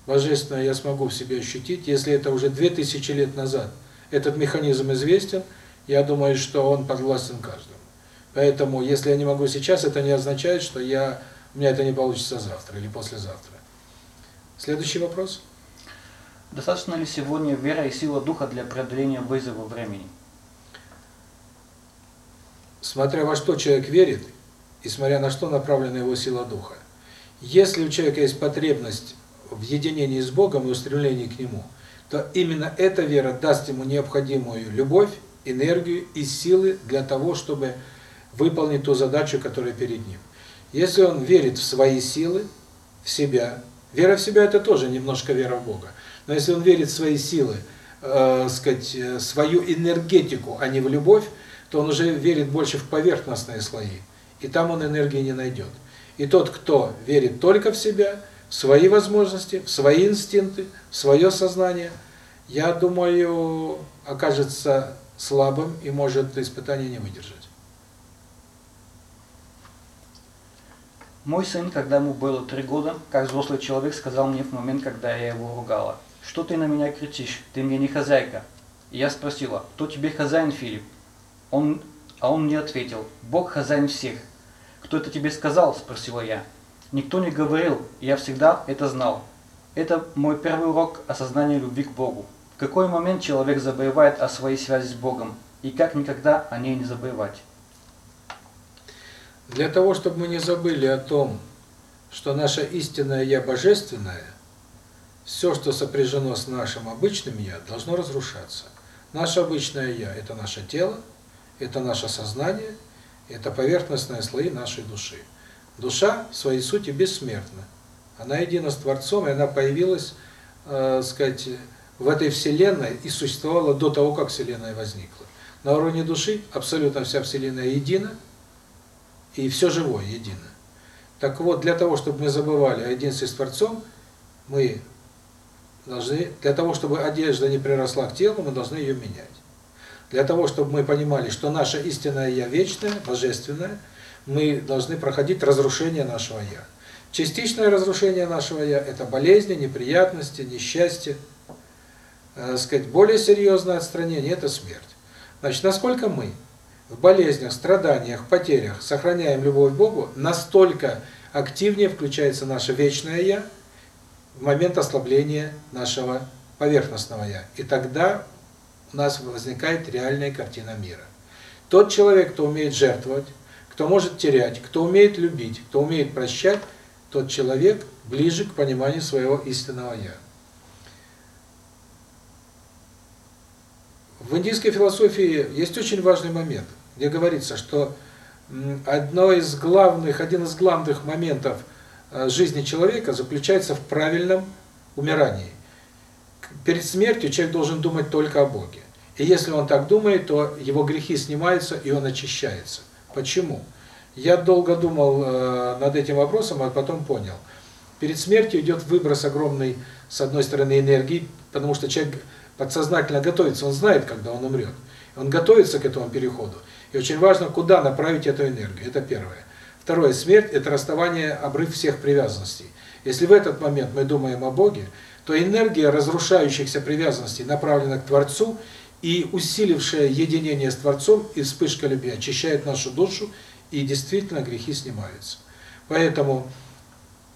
Божественное я смогу в себе ощутить, если это уже 2000 лет назад. Этот механизм известен, я думаю, что он подвластен каждому. Поэтому, если я не могу сейчас, это не означает, что я у меня это не получится завтра или послезавтра. Следующий вопрос. Достаточно ли сегодня вера и сила духа для преодоления вызова времени? Смотря во что человек верит, и смотря на что направлена его сила духа. Если у человека есть потребность в единении с Богом и устремлении к Нему, то именно эта вера даст ему необходимую любовь, энергию и силы для того, чтобы выполнить ту задачу, которая перед ним. Если он верит в свои силы, в себя, вера в себя – это тоже немножко вера в Бога, но если он верит в свои силы, э, сказать, э, свою энергетику, а не в любовь, то он уже верит больше в поверхностные слои и там он энергии не найдет. И тот, кто верит только в себя, в свои возможности, в свои инстинкты, в свое сознание, я думаю, окажется слабым и может испытание не выдержать. Мой сын, когда ему было три года, как взрослый человек, сказал мне в момент, когда я его ругала, «Что ты на меня кричишь? Ты мне не хозяйка». И я спросила, «Кто тебе хозяин, Филипп?» Он, а он мне ответил, «Бог хозяин всех, «Кто это тебе сказал?» – спросила я. Никто не говорил, я всегда это знал. Это мой первый урок осознания любви к Богу. В какой момент человек забывает о своей связи с Богом, и как никогда о ней не забывать? Для того, чтобы мы не забыли о том, что наше истинное Я божественное, все, что сопряжено с нашим обычным Я, должно разрушаться. Наше обычное Я – это наше тело, это наше сознание – это поверхностные слои нашей души. Душа в своей сути бессмертна. Она едина с Творцом, и она появилась, э, сказать, в этой Вселенной и существовала до того, как Вселенная возникла. На уровне души абсолютно вся Вселенная едина, и все живое едино. Так вот, для того, чтобы мы забывали о единстве с Творцом, мы должны, для того, чтобы одежда не приросла к телу, мы должны ее менять. Для того, чтобы мы понимали, что наше истинное Я вечное, божественное, мы должны проходить разрушение нашего Я. Частичное разрушение нашего Я – это болезни, неприятности, несчастье. Э, сказать, более серьезное отстранение – это смерть. Значит, насколько мы в болезнях, страданиях, потерях сохраняем любовь к Богу, настолько активнее включается наше вечное Я в момент ослабления нашего поверхностного Я. И тогда нас возникает реальная картина мира. Тот человек, кто умеет жертвовать, кто может терять, кто умеет любить, кто умеет прощать, тот человек ближе к пониманию своего истинного «я». В индийской философии есть очень важный момент, где говорится, что одно из главных, один из главных моментов э, жизни человека заключается в правильном умирании. Перед смертью человек должен думать только о Боге. И если он так думает, то его грехи снимаются, и он очищается. Почему? Я долго думал э, над этим вопросом, а потом понял. Перед смертью идет выброс огромной, с одной стороны, энергии, потому что человек подсознательно готовится, он знает, когда он умрет. Он готовится к этому переходу. И очень важно, куда направить эту энергию. Это первое. Второе, смерть – это расставание, обрыв всех привязанностей. Если в этот момент мы думаем о Боге, то энергия разрушающихся привязанностей направлена к Творцу, и усилившее единение с Творцом и вспышка любви очищает нашу душу, и действительно грехи снимаются. Поэтому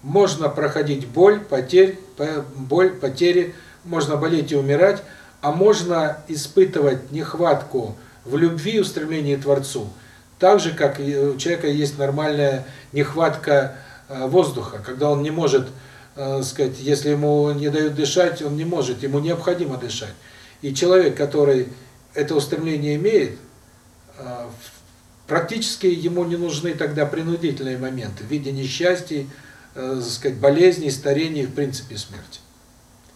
можно проходить боль, потерь, боль, потери, можно болеть и умирать, а можно испытывать нехватку в любви и устремлении к Творцу, так же, как у человека есть нормальная нехватка э, воздуха, когда он не может, э, сказать, если ему не дают дышать, он не может, ему необходимо дышать. И человек, который это устремление имеет, а, Практически ему не нужны тогда принудительные моменты в виде несчастья, э, сказать, болезней, старения в принципе смерти.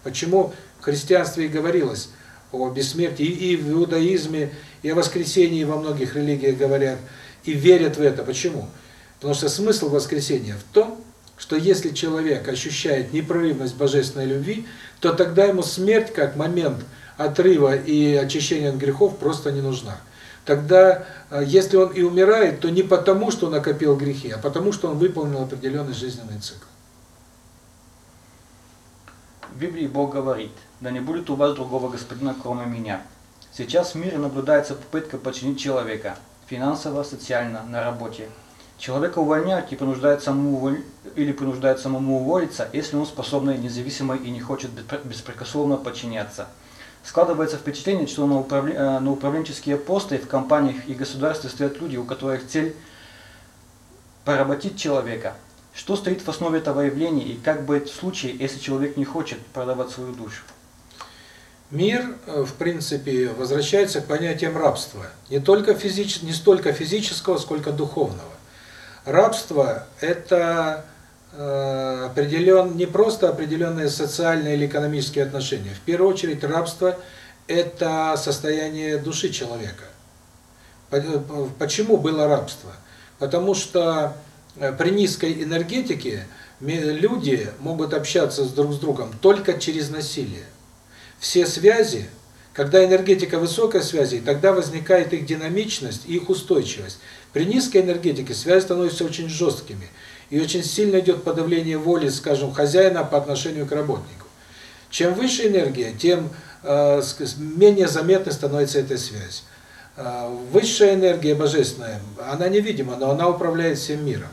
Почему в христианстве и говорилось о бессмертии, и в иудаизме, и о воскресении во многих религиях говорят, и верят в это. Почему? Потому что смысл воскресения в том, что если человек ощущает непрерывность божественной любви, то тогда ему смерть как момент отрыва и очищения от грехов просто не нужна. Тогда, э, если он и умирает, то не потому, что накопил грехи, а потому, что он выполнил определенный жизненный цикл. В Библии Бог говорит, да не будет у вас другого господина, кроме меня. Сейчас в мире наблюдается попытка подчинить человека, финансово, социально, на работе. Человека увольняют и принуждают самому или принуждают самому уволиться, если он способный, независимый и не хочет беспрекословно подчиняться. Складывается впечатление, что на, управле... Э, на управленческие посты в компаниях и государстве стоят люди, у которых цель поработить человека. Что стоит в основе этого явления и как быть в случае, если человек не хочет продавать свою душу? Мир, э, в принципе, возвращается к понятиям рабства. Не только физич... не столько физического, сколько духовного. Рабство – это определен, не просто определенные социальные или экономические отношения. В первую очередь рабство – это состояние души человека. Почему было рабство? Потому что э, при низкой энергетике люди могут общаться друг с другом только через насилие. Все связи, когда энергетика высокой связи, тогда возникает их динамичность и их устойчивость. При низкой энергетике связи становятся очень жесткими, и очень сильно идет подавление воли, скажем, хозяина по отношению к работнику. Чем выше энергия, тем э, менее заметной становится эта связь. Э, высшая энергия божественная, она невидима, но она управляет всем миром.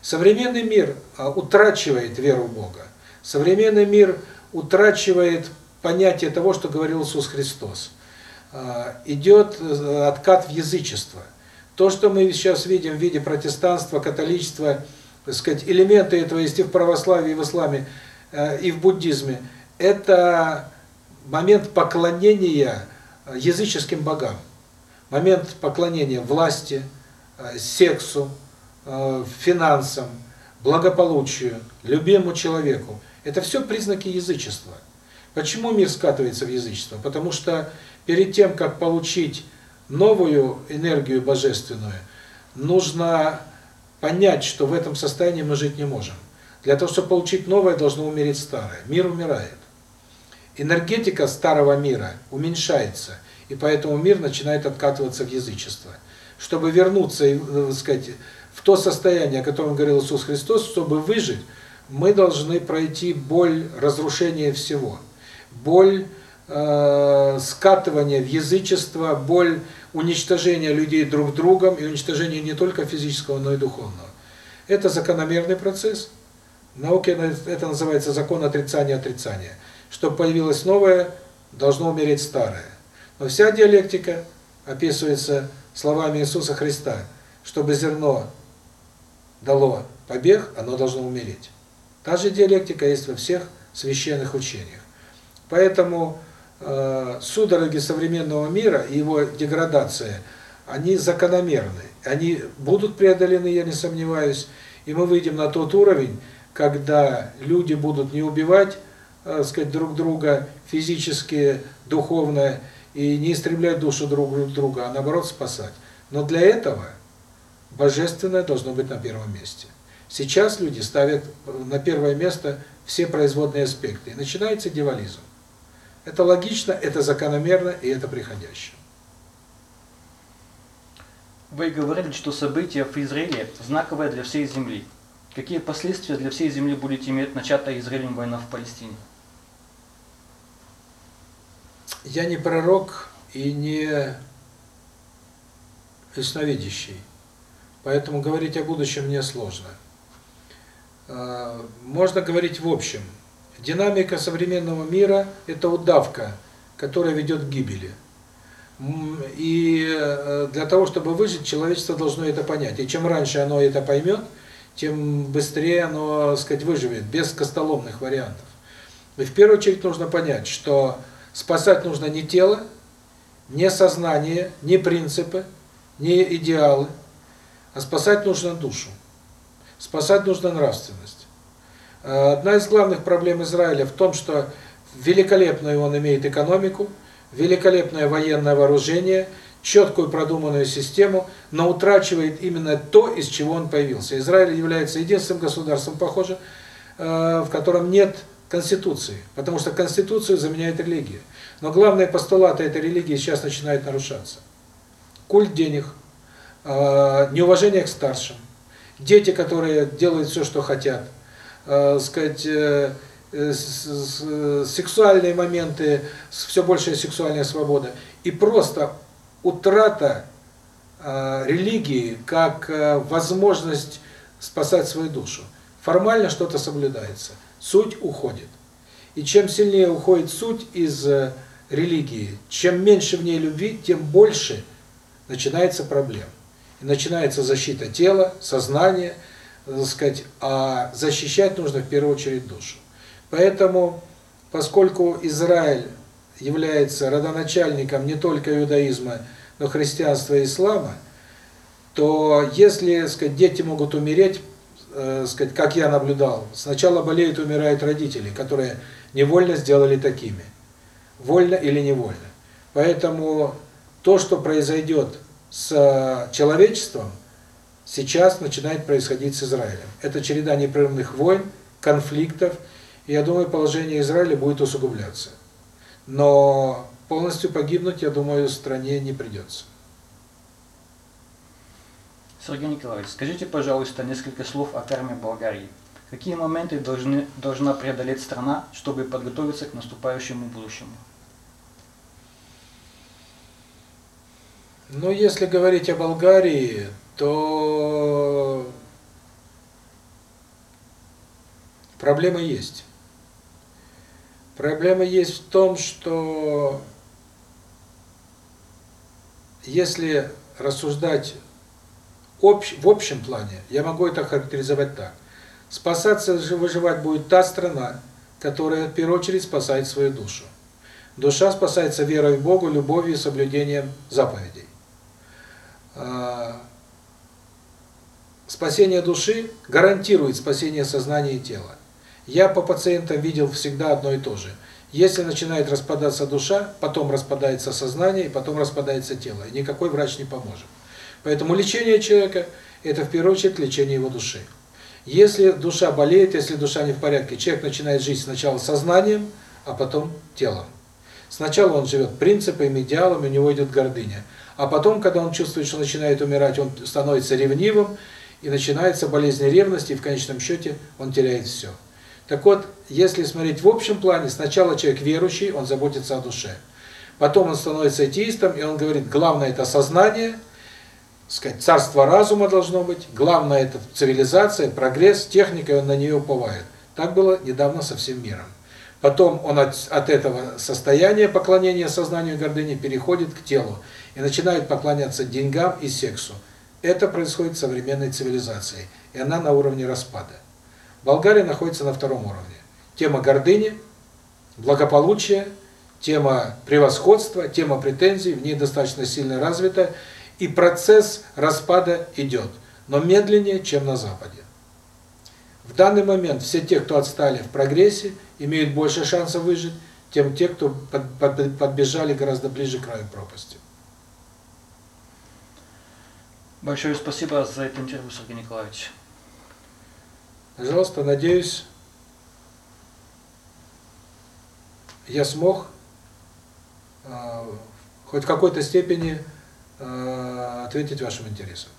Современный мир э, утрачивает веру в Бога. Современный мир утрачивает понятие того, что говорил Иисус Христос. Э, идет э, откат в язычество – то, что мы сейчас видим в виде протестанства, католичества, так сказать, элементы этого есть и в православии, и в исламе, э, и в буддизме, это момент поклонения э, языческим богам, момент поклонения власти, э, сексу, финансам, благополучию, любимому человеку. Это все признаки язычества. Почему мир скатывается в язычество? Потому что перед тем, как получить новую энергию божественную, нужно понять, что в этом состоянии мы жить не можем. Для того, чтобы получить новое, должно умереть старое. Мир умирает. Энергетика старого мира уменьшается, и поэтому мир начинает откатываться в язычество. Чтобы вернуться, так э, сказать, в то состояние, о котором говорил Иисус Христос, чтобы выжить, мы должны пройти боль разрушения всего. Боль э, скатывания в язычество, боль уничтожения людей друг другом и уничтожения не только физического, но и духовного. Это закономерный процесс. В науке это называется закон отрицания отрицания. Чтобы появилось новое, должно умереть старое. Но вся диалектика описывается словами Иисуса Христа. Чтобы зерно дало побег, оно должно умереть. Та же диалектика есть во всех священных учениях. Поэтому судороги современного мира и его деградация, они закономерны. Они будут преодолены, я не сомневаюсь, и мы выйдем на тот уровень, когда люди будут не убивать, э, сказать, друг друга физически, духовно, и не истреблять душу друг друга, а наоборот спасать. Но для этого божественное должно быть на первом месте. Сейчас люди ставят на первое место все производные аспекты, и начинается дивализм. Это логично, это закономерно и это приходящее. Вы говорили, что события в Израиле знаковые для всей земли. Какие последствия для всей земли будет иметь начатая Израилем война в Палестине? Я не пророк и не ясновидящий, поэтому говорить о будущем мне сложно. А, можно говорить в общем – Динамика современного мира – это удавка, которая ведет к гибели. И э, для того, чтобы выжить, человечество должно это понять. И чем раньше оно это поймет, тем быстрее оно, так сказать, выживет, без костоломных вариантов. И в первую очередь нужно понять, что спасать нужно не тело, не сознание, не принципы, не идеалы, а спасать нужно душу. Спасать нужно нравственность. Одна из главных проблем Израиля в том, что великолепную он имеет экономику, великолепное военное вооружение, четкую продуманную систему, но утрачивает именно то, из чего он появился. Израиль является единственным государством, похоже, э, в котором нет конституции, потому что конституцию заменяет религия. Но главные постулаты этой религии сейчас начинают нарушаться. Культ денег, э, неуважение к старшим, дети, которые делают все, что хотят, э, сказать, э, э, сексуальные моменты, все большая сексуальная свобода и просто утрата э, религии как э, возможность спасать свою душу. Формально что-то соблюдается, суть уходит. И чем сильнее уходит суть из э, религии, чем меньше в ней любви, тем больше начинается проблем. И начинается защита тела, сознания, так сказать, а защищать нужно в первую очередь душу. Поэтому, поскольку Израиль является родоначальником не только иудаизма, но христианства и ислама, то если, так сказать, дети могут умереть, э, сказать, как я наблюдал, сначала болеют и умирают родители, которые невольно сделали такими. Вольно или невольно. Поэтому то, что произойдет с человечеством, сейчас начинает происходить с Израилем. Это череда непрерывных войн, конфликтов, и я думаю, положение Израиля будет усугубляться. Но полностью погибнуть, я думаю, стране не придется. Сергей Николаевич, скажите, пожалуйста, несколько слов о карме Болгарии. Какие моменты должны, должна преодолеть страна, чтобы подготовиться к наступающему будущему? Ну, если говорить о Болгарии, то проблемы есть. Проблема есть в том, что если рассуждать общ, в общем плане, я могу это характеризовать так. Спасаться, выживать будет та страна, которая в первую очередь спасает свою душу. Душа спасается верой в Богу, любовью и соблюдением заповедей. Спасение души гарантирует спасение сознания и тела. Я по пациентам видел всегда одно и то же. Если начинает распадаться душа, потом распадается сознание, и потом распадается тело. И никакой врач не поможет. Поэтому лечение человека – это в первую очередь лечение его души. Если душа болеет, если душа не в порядке, человек начинает жить сначала сознанием, а потом телом. Сначала он живет принципами, идеалами, у него идет гордыня. А потом, когда он чувствует, что начинает умирать, он становится ревнивым, и начинается болезнь ревности, и в конечном счете он теряет все. Так вот, если смотреть в общем плане, сначала человек верующий, он заботится о душе. Потом он становится атеистом, и он говорит, главное это сознание, сказать, царство разума должно быть, главное это цивилизация, прогресс, техника, и он на нее уповает. Так было недавно со всем миром. Потом он от, от этого состояния поклонения сознанию гордыни переходит к телу и начинает поклоняться деньгам и сексу. Это происходит в современной цивилизации, и она на уровне распада. Болгария находится на втором уровне. Тема гордыни, благополучия, тема превосходства, тема претензий в ней достаточно сильно развита, и процесс распада идет, но медленнее, чем на Западе. В данный момент все те, кто отстали в прогрессе, имеют больше шансов выжить, чем те, кто подбежали гораздо ближе к краю пропасти. Большое спасибо за это интервью, Сергей Николаевич. Пожалуйста, надеюсь, я смог э, хоть в какой-то степени э, ответить вашим интересам.